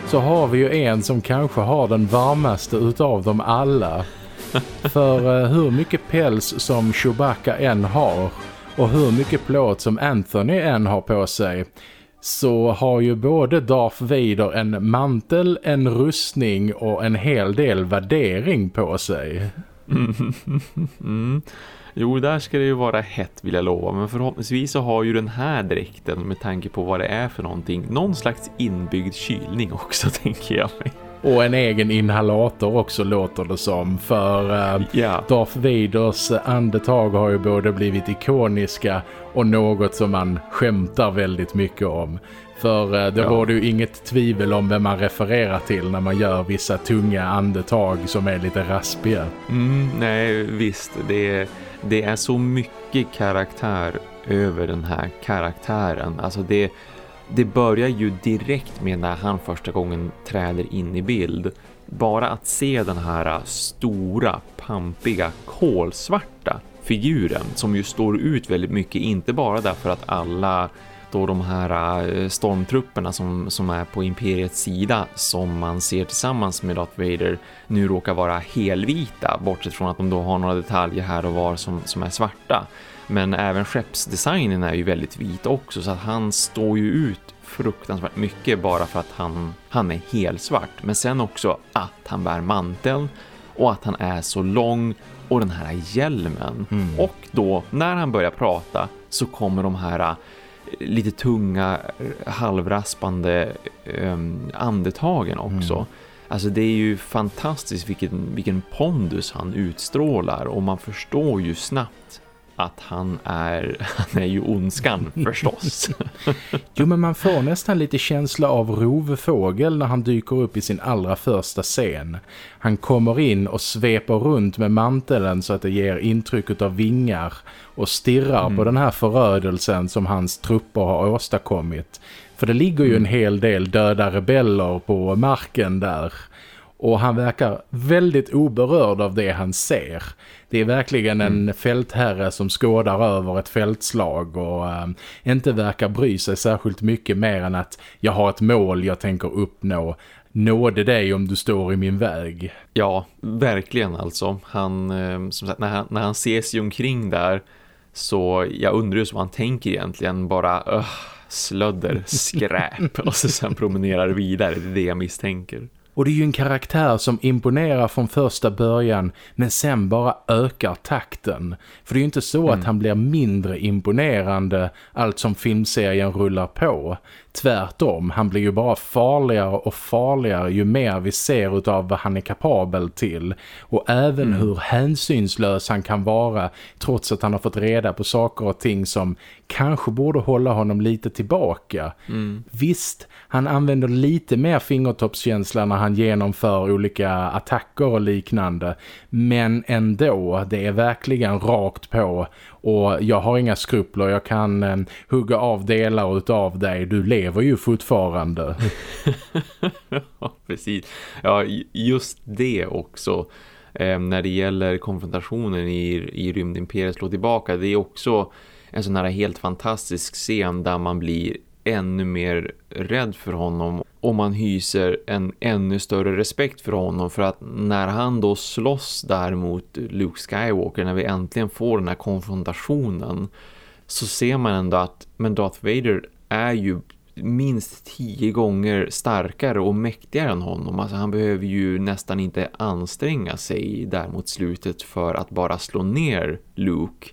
så har vi ju en som kanske har den varmaste utav dem alla. För eh, hur mycket päls som Chewbacca än har och hur mycket plåt som Anthony än har på sig så har ju både Darth Vader en mantel, en rustning och en hel del värdering på sig. Mm. Jo, där ska det ju vara hett vill jag lova. Men förhoppningsvis så har ju den här dräkten med tanke på vad det är för någonting. Någon slags inbyggd kylning också tänker jag mig. Och en egen inhalator också låter det som. För uh, yeah. Darth Vaders andetag har ju både blivit ikoniska och något som man skämtar väldigt mycket om. För uh, det ja. råder ju inget tvivel om vem man refererar till när man gör vissa tunga andetag som är lite raspiga. Mm, nej, visst. Det är det är så mycket karaktär över den här karaktären. Alltså det, det börjar ju direkt med när han första gången träder in i bild. Bara att se den här stora, pampiga, kolsvarta figuren som ju står ut väldigt mycket, inte bara därför att alla då de här eh, stormtrupperna som, som är på Imperiets sida som man ser tillsammans med Darth Vader nu råkar vara helvita bortsett från att de då har några detaljer här och var som, som är svarta. Men även skeppsdesignen är ju väldigt vit också så att han står ju ut fruktansvärt mycket bara för att han, han är helsvart. Men sen också att han bär manteln och att han är så lång och den här hjälmen. Mm. Och då när han börjar prata så kommer de här lite tunga halvraspande um, andetagen också. Mm. Alltså det är ju fantastiskt vilken, vilken pondus han utstrålar och man förstår ju snabbt att han är, han är ju ondskan förstås. jo men man får nästan lite känsla av rovfågel när han dyker upp i sin allra första scen. Han kommer in och sveper runt med manteln så att det ger intryck av vingar och stirrar mm. på den här förödelsen som hans trupper har åstadkommit. För det ligger ju en mm. hel del döda rebeller på marken där. Och han verkar väldigt oberörd av det han ser. Det är verkligen en mm. fältherre som skådar över ett fältslag och äh, inte verkar bry sig särskilt mycket mer än att jag har ett mål jag tänker uppnå. Nåde dig om du står i min väg. Ja, verkligen alltså. Han, eh, som sagt, när han, när han ser sig omkring där så jag undrar ju vad han tänker egentligen. Bara, öh, slödder, skräp. och så sen promenerar vidare, det är det jag misstänker. Och det är ju en karaktär som imponerar från första början men sen bara ökar takten. För det är ju inte så mm. att han blir mindre imponerande allt som filmserien rullar på. Tvärtom, han blir ju bara farligare och farligare ju mer vi ser av vad han är kapabel till. Och även mm. hur hänsynslös han kan vara trots att han har fått reda på saker och ting som kanske borde hålla honom lite tillbaka. Mm. Visst, han använder lite mer fingertoppskänsla när han genomför olika attacker och liknande. Men ändå, det är verkligen rakt på och jag har inga skrupler, jag kan eh, hugga av delar av dig. Du lever ju fortfarande. ja, precis. Ja, just det också. Eh, när det gäller konfrontationen i, i Rymdimperiet slå tillbaka. Det är också en sån här helt fantastisk scen där man blir ännu mer rädd för honom och man hyser en ännu större respekt för honom för att när han då slåss där mot Luke Skywalker när vi äntligen får den här konfrontationen så ser man ändå att men Darth Vader är ju minst tio gånger starkare och mäktigare än honom. Alltså han behöver ju nästan inte anstränga sig där mot slutet för att bara slå ner Luke.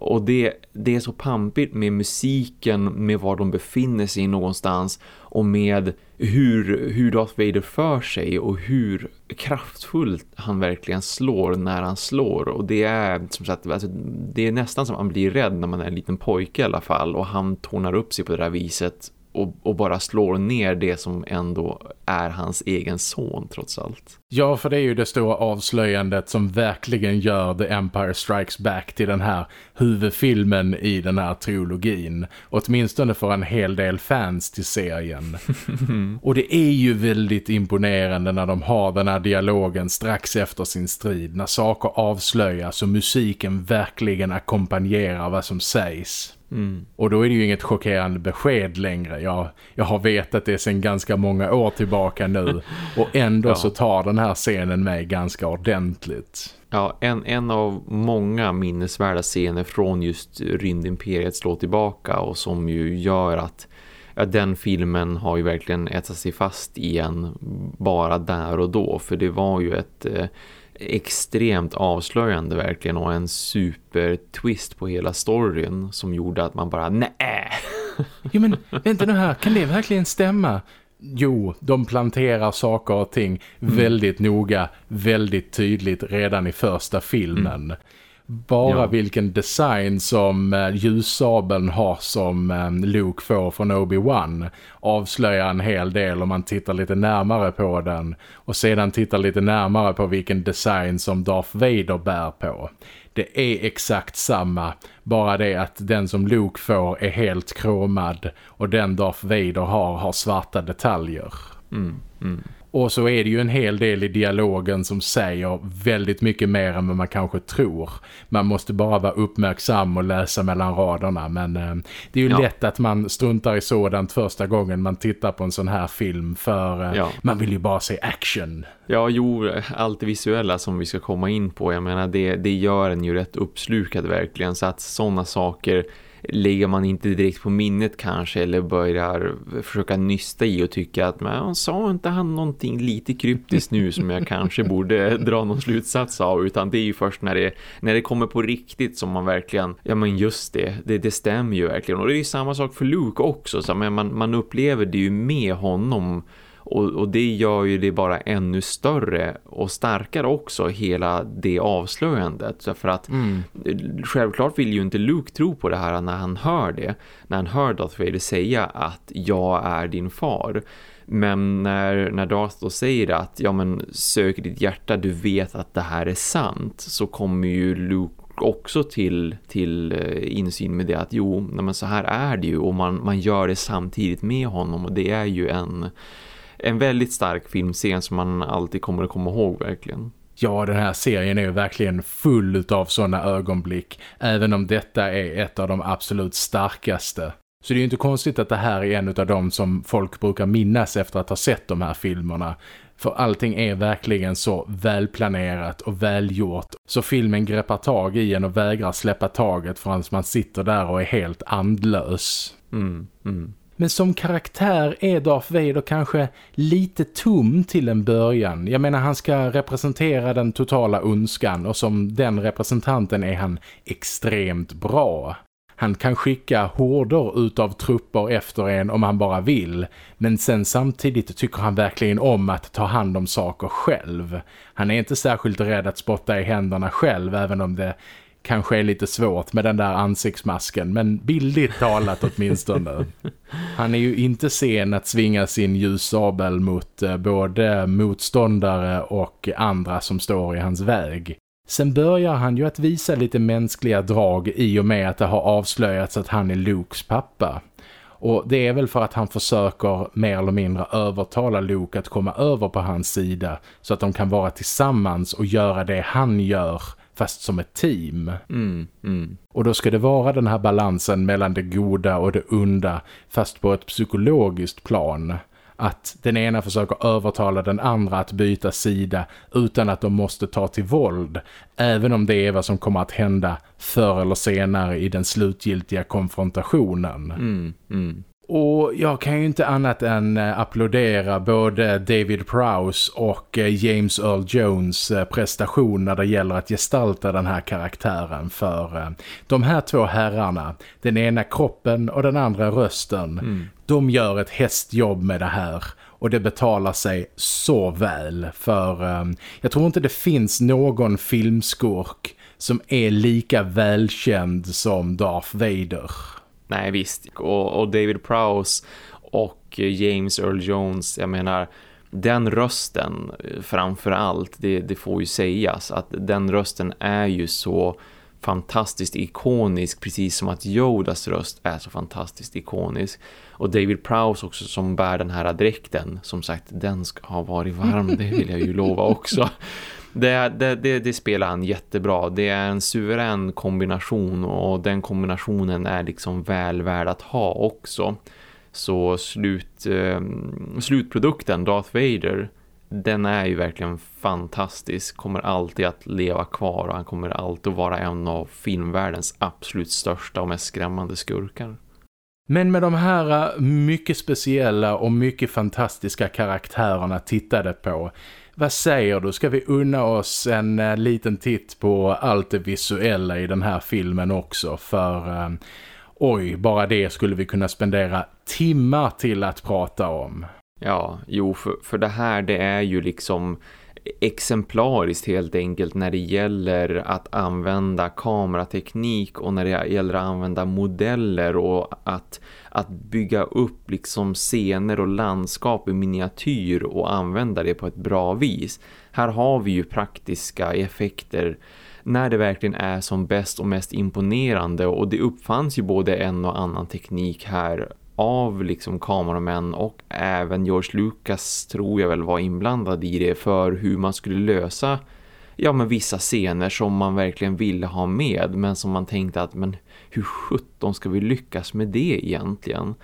Och det, det är så pampigt med musiken, med var de befinner sig någonstans och med hur, hur Darth Vader för sig och hur kraftfullt han verkligen slår när han slår. Och det är som sagt, alltså, det är nästan som att man blir rädd när man är en liten pojke i alla fall och han tonar upp sig på det där viset och, och, bara slår ner det som ändå är hans egen son trots allt. Ja, för det är ju det stora avslöjandet som verkligen gör The Empire Strikes Back till den här huvudfilmen i den här trilogin. Åtminstone för en hel del fans till serien. och det är ju väldigt imponerande när de har den här dialogen strax efter sin strid. När saker avslöjas och musiken verkligen ackompanjerar vad som sägs. Mm. Och då är det ju inget chockerande besked längre. Jag, jag har vetat det sedan ganska många år tillbaka nu. Och ändå ja. så tar den här scenen mig ganska ordentligt. Ja, en, en av många minnesvärda scener från just Rymdimperiet slå tillbaka och som ju gör att ja, den filmen har ju verkligen ätat sig fast igen bara där och då. För det var ju ett... Eh, extremt avslöjande verkligen och en super twist på hela storyn som gjorde att man bara, nej. jo men vänta nu här, kan det verkligen stämma? Jo, de planterar saker och ting mm. väldigt noga, väldigt tydligt redan i första filmen. Mm. Bara ja. vilken design som eh, ljussabeln har som eh, Luke får från Obi-Wan avslöjar en hel del om man tittar lite närmare på den och sedan tittar lite närmare på vilken design som Darth Vader bär på. Det är exakt samma, bara det att den som Luke får är helt kromad och den Darth Vader har har svarta detaljer. Mm, mm. Och så är det ju en hel del i dialogen som säger väldigt mycket mer än vad man kanske tror. Man måste bara vara uppmärksam och läsa mellan raderna. Men eh, det är ju ja. lätt att man struntar i sådant första gången man tittar på en sån här film. För eh, ja. man vill ju bara se action. Ja, jo, allt det visuella som vi ska komma in på. Jag menar, det, det gör en ju rätt uppslukad verkligen. Så att sådana saker lägger man inte direkt på minnet kanske eller börjar försöka nysta i och tycka att man sa inte han någonting lite kryptiskt nu som jag kanske borde dra någon slutsats av? Utan det är ju först när det, när det kommer på riktigt som man verkligen, ja men just det, det, det stämmer ju verkligen. Och det är ju samma sak för Luke också så man, man upplever det ju med honom och, och, det gör ju det bara ännu större och starkare också hela det avslöjandet. För att mm. självklart vill ju inte Luke tro på det här när han hör det. När han hör Darth Vader säga att jag är din far. Men när, när Darth då säger att ja men sök ditt hjärta, du vet att det här är sant. Så kommer ju Luke också till, till eh, insyn med det att jo, men så här är det ju och man, man gör det samtidigt med honom och det är ju en en väldigt stark filmscen som man alltid kommer att komma ihåg verkligen. Ja, den här serien är verkligen full av sådana ögonblick. Även om detta är ett av de absolut starkaste. Så det är ju inte konstigt att det här är en av de som folk brukar minnas efter att ha sett de här filmerna. För allting är verkligen så välplanerat och välgjort. Så filmen greppar tag i en och vägrar släppa taget förrän man sitter där och är helt andlös. Mm, mm. Men som karaktär är Darth Vader kanske lite tom till en början. Jag menar han ska representera den totala önskan och som den representanten är han extremt bra. Han kan skicka horder utav trupper efter en om han bara vill. Men sen samtidigt tycker han verkligen om att ta hand om saker själv. Han är inte särskilt rädd att spotta i händerna själv även om det kanske är lite svårt med den där ansiktsmasken men billigt talat åtminstone. Han är ju inte sen att svinga sin ljussabel mot eh, både motståndare och andra som står i hans väg. Sen börjar han ju att visa lite mänskliga drag i och med att det har avslöjats att han är Lukes pappa. Och det är väl för att han försöker mer eller mindre övertala Luke att komma över på hans sida så att de kan vara tillsammans och göra det han gör fast som ett team. Mm, mm. Och då ska det vara den här balansen mellan det goda och det onda fast på ett psykologiskt plan. Att den ena försöker övertala den andra att byta sida utan att de måste ta till våld. Även om det är vad som kommer att hända förr eller senare i den slutgiltiga konfrontationen. Mm, mm. Och jag kan ju inte annat än eh, applådera både David Prowse och eh, James Earl Jones eh, prestation när det gäller att gestalta den här karaktären. För de här två herrarna, den ena kroppen och den andra rösten, mm. de gör ett hästjobb med det här. Och det betalar sig så väl för jag tror inte det finns någon filmskurk som är lika välkänd som Darth Vader. Nej visst, och, och David Prowse och James Earl Jones, jag menar den rösten eh, framför allt, det, det får ju sägas att den rösten är ju så fantastiskt ikonisk precis som att Yodas röst är så fantastiskt ikonisk. Och David Prowse också som bär den här dräkten som sagt den ska ha varit varm det vill jag ju lova också. det, det, det, det, spelar han jättebra. Det är en suverän kombination och den kombinationen är liksom väl värd att ha också. Så slut, eh, slutprodukten Darth Vader den är ju verkligen fantastisk. Kommer alltid att leva kvar och han kommer alltid att vara en av filmvärldens absolut största och mest skrämmande skurkar. Men med de här eh, mycket speciella och mycket fantastiska karaktärerna tittade på vad säger du? Ska vi unna oss en eh, liten titt på allt det visuella i den här filmen också? För eh, oj, bara det skulle vi kunna spendera timmar till att prata om. Ja, jo, för, för det här det är ju liksom exemplariskt helt enkelt när det gäller att använda kamerateknik och när det gäller att använda modeller och att, att bygga upp liksom scener och landskap i miniatyr och använda det på ett bra vis. Här har vi ju praktiska effekter när det verkligen är som bäst och mest imponerande och det uppfanns ju både en och annan teknik här av liksom kameramän och även George Lucas tror jag väl var inblandad i det för hur man skulle lösa ja men vissa scener som man verkligen ville ha med men som man tänkte att men hur sjutton ska vi lyckas med det egentligen?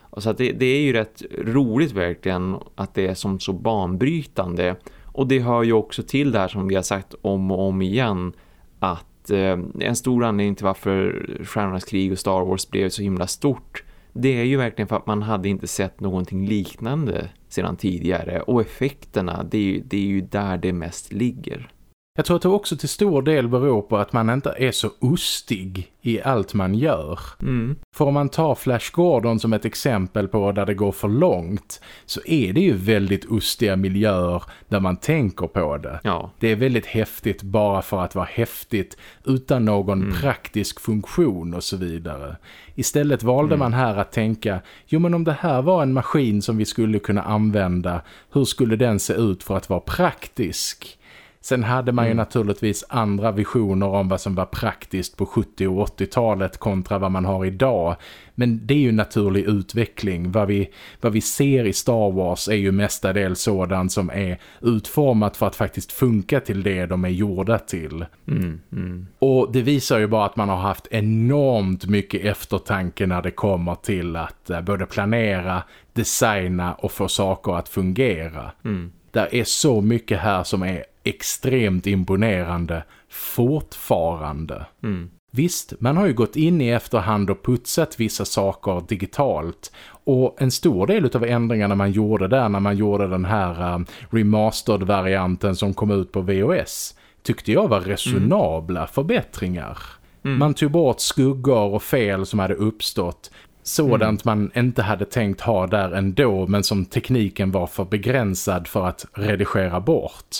Och så att det, det är ju rätt roligt verkligen att det är som så banbrytande och det hör ju också till det här som vi har sagt om och om igen att eh, en stor anledning till varför Stjärnornas krig och Star Wars blev så himla stort det är ju verkligen för att man hade inte sett någonting liknande sedan tidigare och effekterna, det är, det är ju där det mest ligger. Jag tror att det också till stor del beror på att man inte är så ostig i allt man gör. Mm. För om man tar Flash Gordon som ett exempel på där det går för långt så är det ju väldigt ostiga miljöer där man tänker på det. Ja. Det är väldigt häftigt bara för att vara häftigt utan någon mm. praktisk funktion och så vidare. Istället valde mm. man här att tänka, jo men om det här var en maskin som vi skulle kunna använda, hur skulle den se ut för att vara praktisk? Sen hade man ju mm. naturligtvis andra visioner om vad som var praktiskt på 70- och 80-talet kontra vad man har idag. Men det är ju naturlig utveckling. Vad vi, vad vi ser i Star Wars är ju mestadels sådant som är utformat för att faktiskt funka till det de är gjorda till. Mm, mm. Och det visar ju bara att man har haft enormt mycket eftertanke när det kommer till att uh, både planera, designa och få saker att fungera. Mm. Där är så mycket här som är extremt imponerande fortfarande. Mm. Visst, man har ju gått in i efterhand och putsat vissa saker digitalt och en stor del av ändringarna man gjorde där när man gjorde den här uh, remastered-varianten som kom ut på VOS tyckte jag var resonabla mm. förbättringar. Mm. Man tog bort skuggor och fel som hade uppstått sådant mm. man inte hade tänkt ha där ändå men som tekniken var för begränsad för att redigera bort.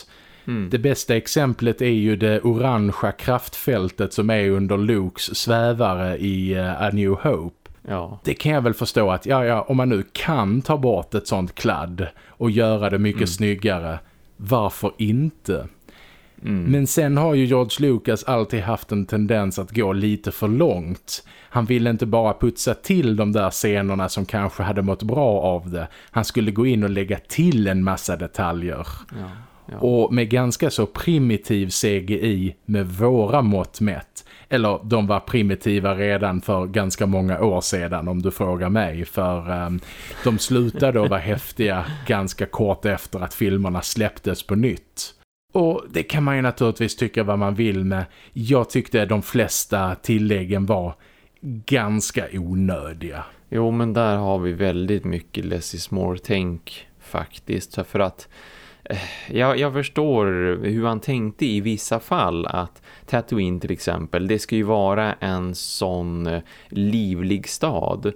Mm. Det bästa exemplet är ju det orangea kraftfältet som är under Lukes svävare i uh, A New Hope. Ja. Det kan jag väl förstå att ja, ja, om man nu kan ta bort ett sånt kladd och göra det mycket mm. snyggare, varför inte? Mm. Men sen har ju George Lucas alltid haft en tendens att gå lite för långt. Han ville inte bara putsa till de där scenerna som kanske hade mått bra av det. Han skulle gå in och lägga till en massa detaljer. Ja. Ja. Och med ganska så primitiv CGI med våra mått mätt. Eller de var primitiva redan för ganska många år sedan om du frågar mig. För um, de slutade att vara häftiga ganska kort efter att filmerna släpptes på nytt. Och det kan man ju naturligtvis tycka vad man vill med. Jag tyckte de flesta tilläggen var ganska onödiga. Jo men där har vi väldigt mycket less is more-tänk faktiskt. För att Eh, jag, jag förstår hur han tänkte i vissa fall att Tatooine till exempel, det ska ju vara en sån eh, livlig stad.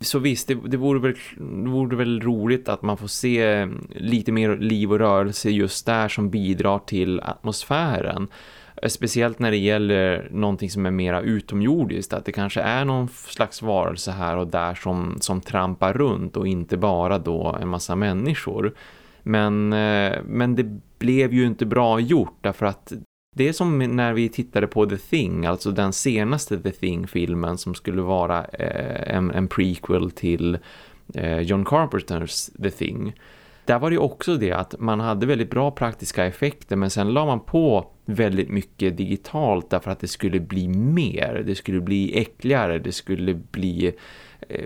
Så visst, det, det, vore väl, det vore väl roligt att man får se mm, lite mer liv och rörelse just där som bidrar till atmosfären. Eh, speciellt när det gäller någonting som är mera utomjordiskt. Att det kanske är någon slags varelse här och där som, som trampar runt och inte bara då en massa människor. Men, eh, men det blev ju inte bra gjort därför att det är som när vi tittade på The Thing, alltså den senaste The Thing-filmen som skulle vara eh, en, en, prequel till eh, John Carpenters The Thing. Där var det också det att man hade väldigt bra praktiska effekter men sen la man på väldigt mycket digitalt därför att det skulle bli mer, det skulle bli äckligare, det skulle bli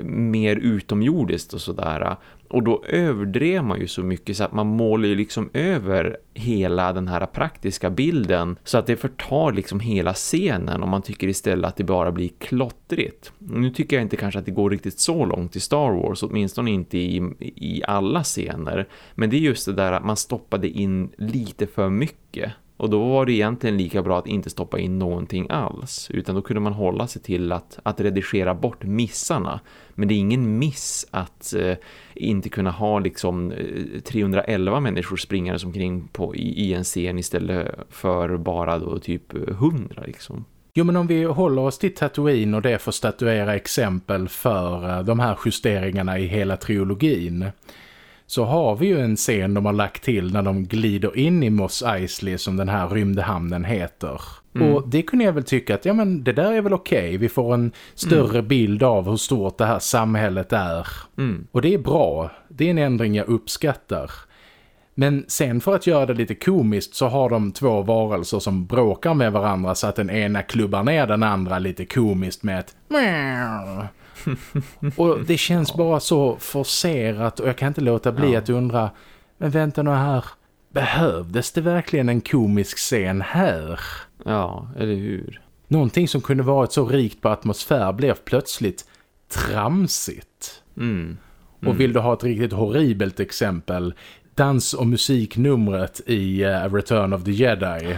mer utomjordiskt och sådär. Och då överdrev man ju så mycket så att man målar ju liksom över hela den här praktiska bilden så att det förtar liksom hela scenen och man tycker istället att det bara blir klottrigt. Nu tycker jag inte kanske att det går riktigt så långt i Star Wars, åtminstone inte i, i alla scener. Men det är just det där att man stoppade in lite för mycket. Och då var det egentligen lika bra att inte stoppa in någonting alls. Utan då kunde man hålla sig till att, att redigera bort missarna. Men det är ingen miss att eh, inte kunna ha liksom eh, 311 människor springande omkring på, i, i en scen istället för bara då typ eh, 100 liksom. Jo men om vi håller oss till Tatooine och det får statuera exempel för eh, de här justeringarna i hela trilogin så har vi ju en scen de har lagt till när de glider in i Moss Eisley som den här rymdhamnen heter. Mm. Och det kunde jag väl tycka att ja men det där är väl okej. Okay. Vi får en större mm. bild av hur stort det här samhället är. Mm. Och det är bra. Det är en ändring jag uppskattar. Men sen för att göra det lite komiskt så har de två varelser som bråkar med varandra så att den ena klubbar ner den andra lite komiskt med ett och det känns bara så forcerat och jag kan inte låta bli ja. att undra men vänta nu här, behövdes det verkligen en komisk scen här? Ja, eller hur? Någonting som kunde varit så rikt på atmosfär blev plötsligt tramsigt. Mm. Mm. Och vill du ha ett riktigt horribelt exempel dans- och musiknumret i uh, Return of the Jedi.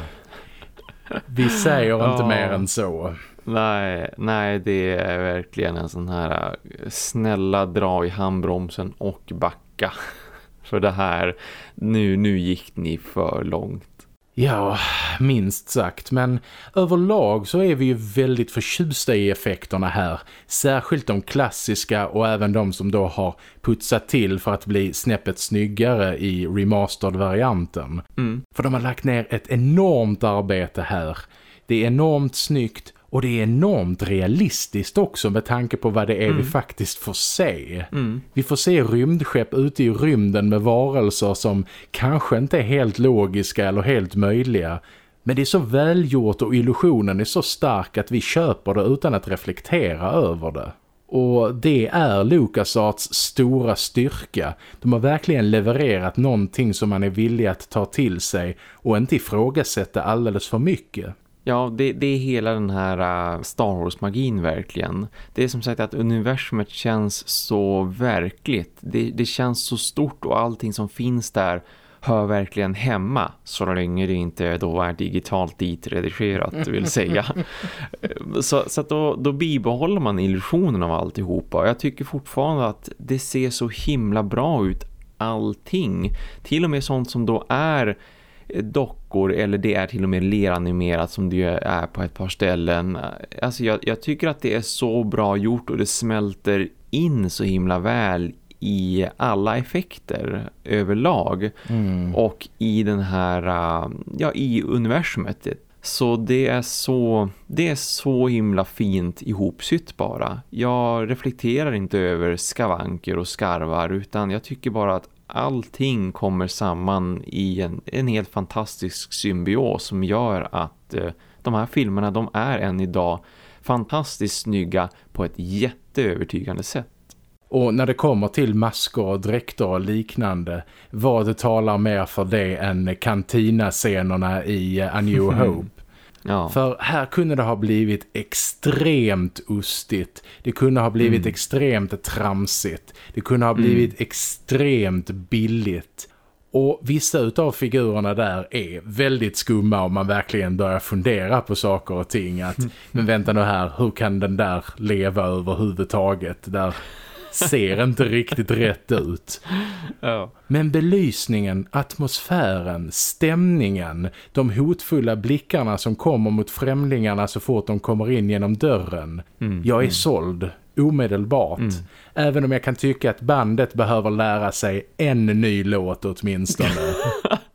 Vi säger inte mer än så. Nej, nej, det är verkligen en sån här uh, snälla dra i handbromsen och backa. För det här, nu, nu gick ni för långt. Ja, minst sagt. Men överlag så är vi ju väldigt förtjusta i effekterna här. Särskilt de klassiska och även de som då har putsat till för att bli snäppet snyggare i remastered-varianten. Mm. För de har lagt ner ett enormt arbete här. Det är enormt snyggt och det är enormt realistiskt också med tanke på vad det är mm. vi faktiskt får se. Mm. Vi får se rymdskepp ute i rymden med varelser som kanske inte är helt logiska eller helt möjliga. Men det är så välgjort och illusionen är så stark att vi köper det utan att reflektera över det. Och det är LucasArts stora styrka. De har verkligen levererat någonting som man är villig att ta till sig och inte ifrågasätta alldeles för mycket. Ja, det, det, är hela den här uh, Star Wars-magin verkligen. Det är som sagt att universumet känns så verkligt. Det, det känns så stort och allting som finns där hör verkligen hemma så länge det inte då är digitalt ditredigerat vill säga. så så då, då bibehåller man illusionen av alltihopa. Jag tycker fortfarande att det ser så himla bra ut allting. Till och med sånt som då är dockor eller det är till och med leranimerat som det är på ett par ställen. Alltså jag, jag tycker att det är så bra gjort och det smälter in så himla väl i alla effekter överlag mm. och i den här ja i universumet så det är så det är så himla fint ihopsytt bara. Jag reflekterar inte över skavanker och skarvar utan jag tycker bara att allting kommer samman i en, en helt fantastisk symbios som gör att eh, de här filmerna de är än idag fantastiskt snygga på ett jätteövertygande sätt. Och när det kommer till masker och dräkter och liknande, vad talar mer för det än kantina-scenerna i A New Hope? Ja. För här kunde det ha blivit extremt ustigt. Det kunde ha blivit mm. extremt tramsigt. Det kunde ha blivit mm. extremt billigt. Och vissa utav figurerna där är väldigt skumma om man verkligen börjar fundera på saker och ting. Att, mm. Men vänta nu här, hur kan den där leva överhuvudtaget? Där ser inte riktigt rätt ut. Ja. Men belysningen, atmosfären, stämningen, de hotfulla blickarna som kommer mot främlingarna så fort de kommer in genom dörren. Mm. Jag är mm. såld, omedelbart. Mm. Även om jag kan tycka att bandet behöver lära sig en ny låt åtminstone.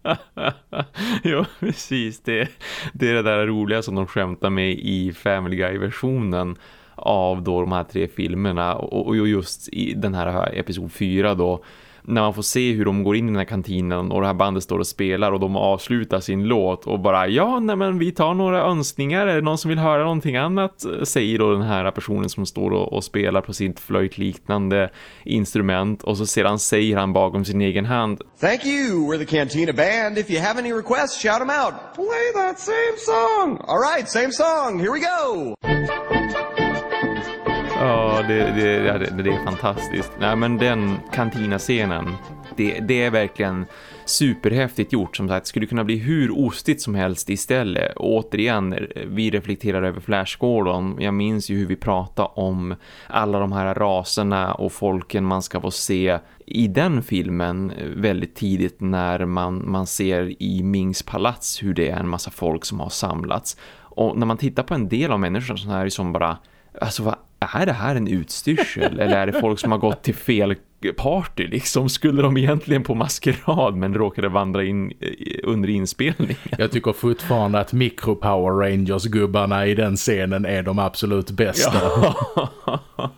ja, precis. Det, det är det där roliga som de skämtar med i Family Guy-versionen av då de här tre filmerna och, just i den här episod 4 då när man får se hur de går in i den här kantinen och det här bandet står och spelar och de avslutar sin låt och bara ja, nej men vi tar några önskningar. Är det någon som vill höra någonting annat? Säger då den här personen som står och, och spelar på sitt flöjtliknande instrument och så sedan säger han bakom sin egen hand Thank you, we're the Cantina Band. If you have any requests, shout them out. Play that same song. Alright, same song, here we go. Ja, det, det, det, det, är fantastiskt. Nej, men den kantina-scenen, det, det är verkligen superhäftigt gjort. Som sagt, skulle kunna bli hur ostigt som helst istället. Och återigen, vi reflekterar över Flash Gordon. Jag minns ju hur vi pratade om alla de här raserna och folken man ska få se i den filmen väldigt tidigt när man, man ser i Mings palats hur det är en massa folk som har samlats. Och när man tittar på en del av människorna så här som bara, alltså vad är det här en utstyrsel eller är det folk som har gått till fel party liksom skulle de egentligen på maskerad men råkade vandra in under inspelningen. Jag tycker fortfarande att Micro Power Rangers gubbarna i den scenen är de absolut bästa. Ja,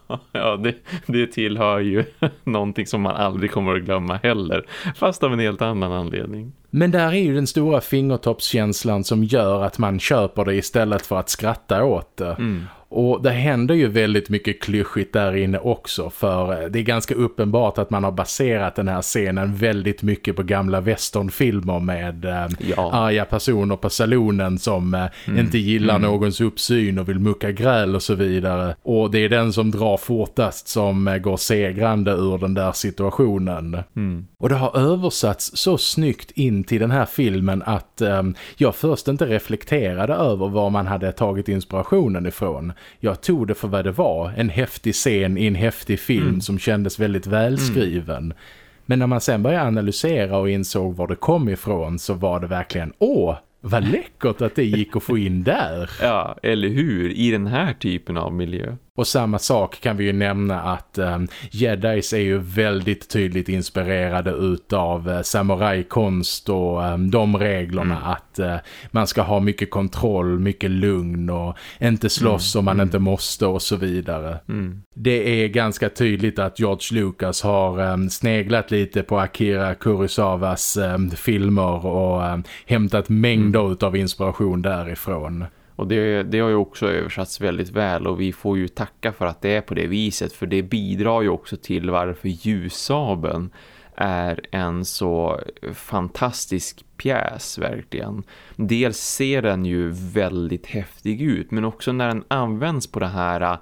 ja det, det tillhör ju någonting som man aldrig kommer att glömma heller. Fast av en helt annan anledning. Men där är ju den stora fingertoppskänslan som gör att man köper det istället för att skratta åt det. Mm. Och det händer ju väldigt mycket klyschigt där inne också för det är ganska uppenbart att man har baserat den här scenen väldigt mycket på gamla westernfilmer med eh, ja. arga personer på salonen som eh, mm. inte gillar mm. någons uppsyn och vill mucka gräl och så vidare. Och det är den som drar fortast som eh, går segrande ur den där situationen. Mm. Och det har översatts så snyggt in till den här filmen att eh, jag först inte reflekterade över var man hade tagit inspirationen ifrån jag tog det för vad det var. En häftig scen i en häftig film mm. som kändes väldigt välskriven. Mm. Men när man sen började analysera och insåg var det kom ifrån så var det verkligen, åh, vad läckert att det gick att få in där. Ja, eller hur? I den här typen av miljö. Och samma sak kan vi ju nämna att um, Jedis är ju väldigt tydligt inspirerade utav uh, samurajkonst och um, de reglerna mm. att uh, man ska ha mycket kontroll, mycket lugn och inte slåss mm. om man mm. inte måste och så vidare. Mm. Det är ganska tydligt att George Lucas har um, sneglat lite på Akira Kurosawas filmer och hämtat mängder mm. av inspiration därifrån. Och det, det har ju också översatts väldigt väl och vi får ju tacka för att det är på det viset för det bidrar ju också till varför ljussabeln är en så fantastisk pjäs verkligen. Dels ser den ju väldigt häftig ut men också när den används på det här äh,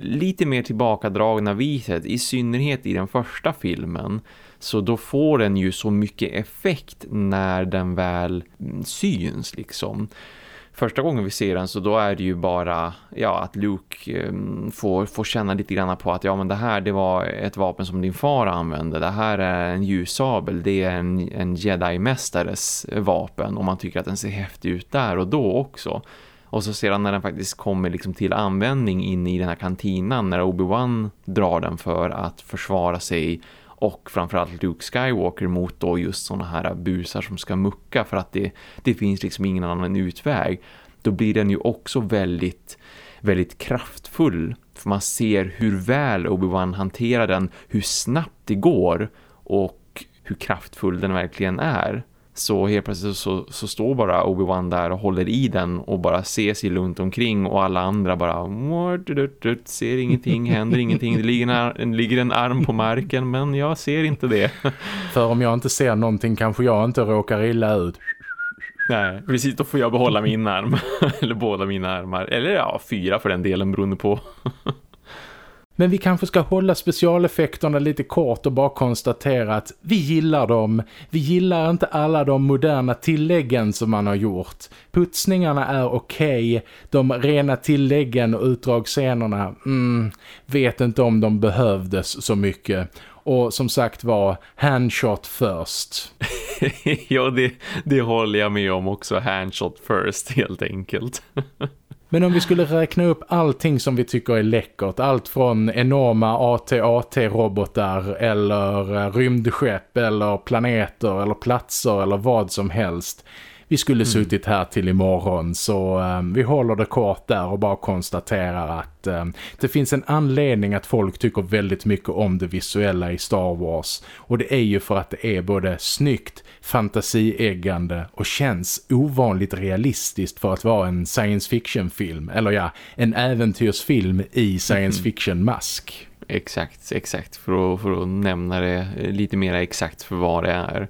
lite mer tillbakadragna viset i synnerhet i den första filmen så då får den ju så mycket effekt när den väl mm, syns liksom första gången vi ser den så då är det ju bara ja, att Luke um, får, får känna lite grann på att ja men det här det var ett vapen som din far använde. Det här är en ljussabel, det är en, en Jedi-mästares vapen och man tycker att den ser häftig ut där och då också. Och så sedan när den faktiskt kommer liksom till användning in i den här kantinan när Obi-Wan drar den för att försvara sig och framförallt Luke Skywalker mot då just sådana här busar som ska mucka för att det, det finns liksom ingen annan utväg. Då blir den ju också väldigt, väldigt kraftfull för man ser hur väl Obi-Wan hanterar den, hur snabbt det går och hur kraftfull den verkligen är så helt plötsligt så, så står bara Obi-Wan där och håller i den och bara ser sig runt omkring och alla andra bara ser ingenting, händer ingenting. Det ligger en, ligger en arm på marken men jag ser inte det. För om jag inte ser någonting kanske jag inte råkar illa ut. Nej, precis då får jag behålla min arm. Eller båda mina armar. Eller ja, fyra för den delen beroende på. Men vi kanske ska hålla specialeffekterna lite kort och bara konstatera att vi gillar dem. Vi gillar inte alla de moderna tilläggen som man har gjort. Putsningarna är okej. Okay. De rena tilläggen och utdragsscenerna, mm, vet inte om de behövdes så mycket. Och som sagt var, handshot first. ja, det, det håller jag med om också. Handshot first helt enkelt. Men om vi skulle räkna upp allting som vi tycker är läckert, allt från enorma AT-AT-robotar eller eh, rymdskepp eller planeter eller platser eller vad som helst. Vi skulle mm. suttit här till imorgon så um, vi håller det kort där och bara konstaterar att um, det finns en anledning att folk tycker väldigt mycket om det visuella i Star Wars. Och det är ju för att det är både snyggt, fantasieggande och känns ovanligt realistiskt för att vara en science fiction film. Eller ja, en äventyrsfilm i science mm. fiction mask. Exakt, exakt. För att, för att nämna det lite mer exakt för vad det är.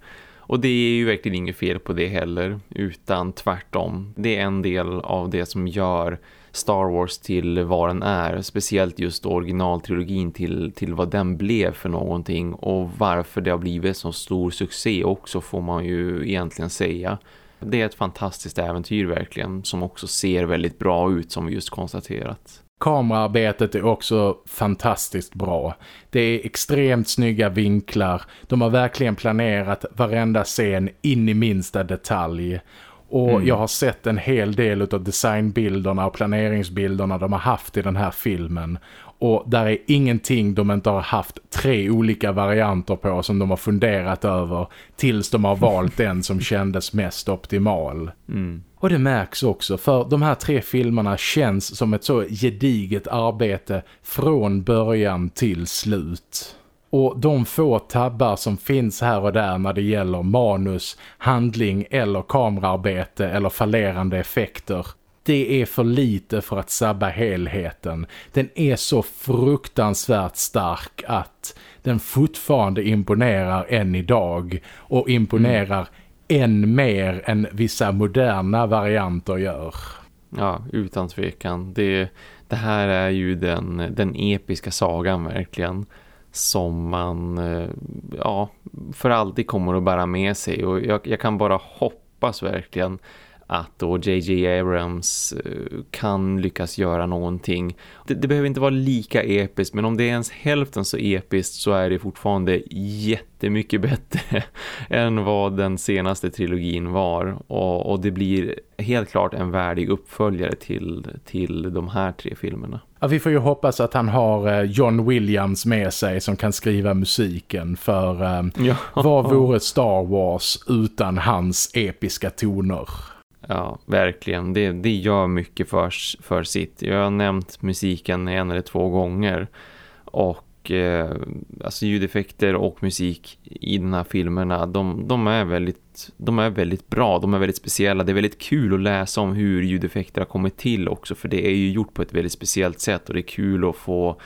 Och det är ju verkligen inget fel på det heller, utan tvärtom. Det är en del av det som gör Star Wars till vad den är. Speciellt just originaltrilogin till, till vad den blev för någonting. Och varför det har blivit så stor succé också får man ju egentligen säga. Det är ett fantastiskt äventyr verkligen som också ser väldigt bra ut som vi just konstaterat. Kamerarbetet är också fantastiskt bra. Det är extremt snygga vinklar. De har verkligen planerat varenda scen in i minsta detalj. Och mm. jag har sett en hel del av designbilderna och planeringsbilderna de har haft i den här filmen. Och där är ingenting de inte har haft tre olika varianter på som de har funderat över tills de har valt den som kändes mest optimal. Mm. Och det märks också för de här tre filmerna känns som ett så gediget arbete från början till slut. Och de få tabbar som finns här och där när det gäller manus, handling eller kamerarbete eller fallerande effekter det är för lite för att sabba helheten. Den är så fruktansvärt stark att den fortfarande imponerar än idag och imponerar mm än mer än vissa moderna varianter gör. Ja, utan tvekan. Det, det här är ju den, den episka sagan verkligen som man eh, ja, för alltid kommer att bära med sig och jag, jag kan bara hoppas verkligen att då J.J. Abrams eh, kan lyckas göra någonting. Det, det, behöver inte vara lika episkt men om det är ens hälften så episkt så är det fortfarande jättemycket bättre än vad den senaste trilogin var. Och, och, det blir helt klart en värdig uppföljare till, till de här tre filmerna. Ja, vi får ju hoppas att han har eh, John Williams med sig som kan skriva musiken för um, ja. vad vore Star Wars utan hans episka toner? Ja, verkligen. Det, det gör mycket för, för sitt. Jag har nämnt musiken en eller två gånger. Och eh, alltså ljudeffekter och musik i de här filmerna, de, de, är väldigt, de är väldigt bra. De är väldigt speciella. Det är väldigt kul att läsa om hur ljudeffekter har kommit till också. För det är ju gjort på ett väldigt speciellt sätt. Och det är kul att få,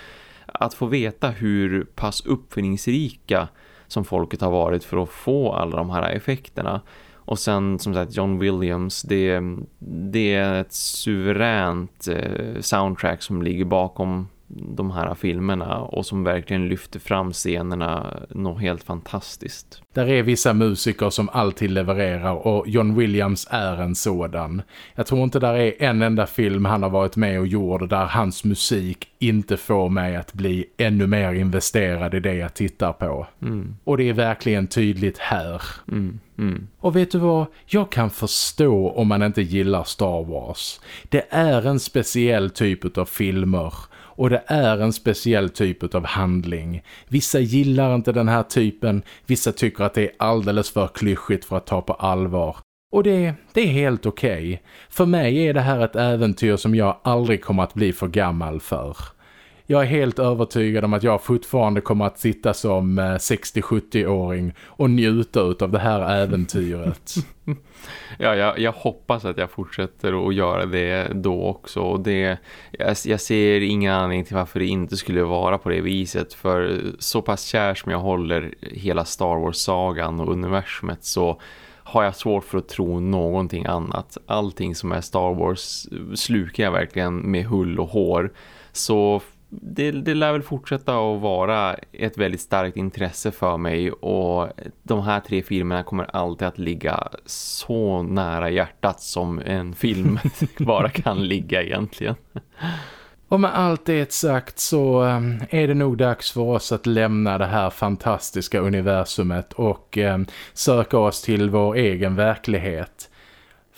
att få veta hur pass uppfinningsrika som folket har varit för att få alla de här effekterna. Och sen som sagt John Williams, det, det är ett suveränt eh, soundtrack som ligger bakom de här filmerna och som verkligen lyfter fram scenerna något helt fantastiskt. Där är vissa musiker som alltid levererar och John Williams är en sådan. Jag tror inte där är en enda film han har varit med och gjort där hans musik inte får mig att bli ännu mer investerad i det jag tittar på. Mm. Och det är verkligen tydligt här. Mm. Mm. Och vet du vad? Jag kan förstå om man inte gillar Star Wars. Det är en speciell typ av filmer och det är en speciell typ av handling. Vissa gillar inte den här typen, vissa tycker att det är alldeles för klyschigt för att ta på allvar. Och det, det är helt okej. Okay. För mig är det här ett äventyr som jag aldrig kommer att bli för gammal för jag är helt övertygad om att jag fortfarande kommer att sitta som eh, 60-70-åring och njuta av det här äventyret. ja, jag, jag, hoppas att jag fortsätter att göra det då också. Och det, jag, jag ser ingen anledning till varför det inte skulle vara på det viset. För så pass kär som jag håller hela Star Wars-sagan och universumet så har jag svårt för att tro någonting annat. Allting som är Star Wars slukar jag verkligen med hull och hår. Så det, det lär väl fortsätta att vara ett väldigt starkt intresse för mig och de här tre filmerna kommer alltid att ligga så nära hjärtat som en film bara kan ligga egentligen. Och med allt det sagt så ehm, är det nog dags för oss att lämna det här fantastiska universumet och ehm, söka oss till vår egen verklighet.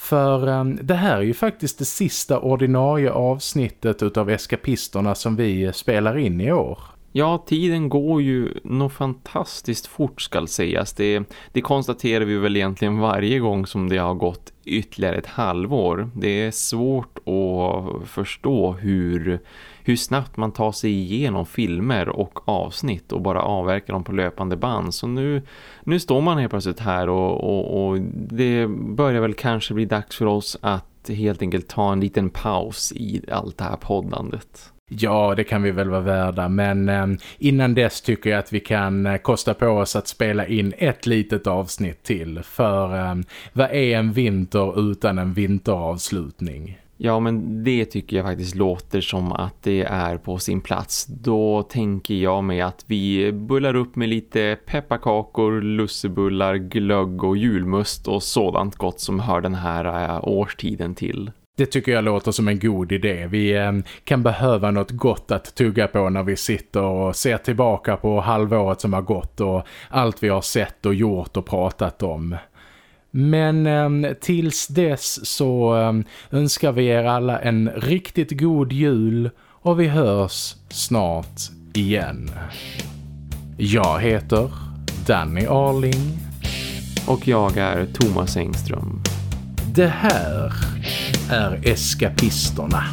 För um, det här är ju faktiskt det sista ordinarie avsnittet utav Eskapisterna som vi spelar in i år. Ja, tiden går ju nog fantastiskt fort ska sägas. Det, det konstaterar vi väl egentligen varje gång som det har gått ytterligare ett halvår. Det är svårt att förstå hur hur snabbt man tar sig igenom filmer och avsnitt och bara avverkar dem på löpande band. Så nu, nu står man helt plötsligt här och, och, och det börjar väl kanske bli dags för oss att helt enkelt ta en liten paus i allt det här poddandet. Ja, det kan vi väl vara värda. Men eh, innan dess tycker jag att vi kan eh, kosta på oss att spela in ett litet avsnitt till. För eh, vad är en vinter utan en vinteravslutning? Ja men det tycker jag faktiskt låter som att det är på sin plats. Då tänker jag mig att vi bullar upp med lite pepparkakor, lussebullar, glögg och julmust och sådant gott som hör den här eh, årstiden till. Det tycker jag låter som en god idé. Vi eh, kan behöva något gott att tugga på när vi sitter och ser tillbaka på halvåret som har gått och allt vi har sett och gjort och pratat om. Men eh, tills dess så eh, önskar vi er alla en riktigt god jul och vi hörs snart igen. Jag heter Danny Arling. Och jag är Thomas Engström. Det här är Eskapisterna.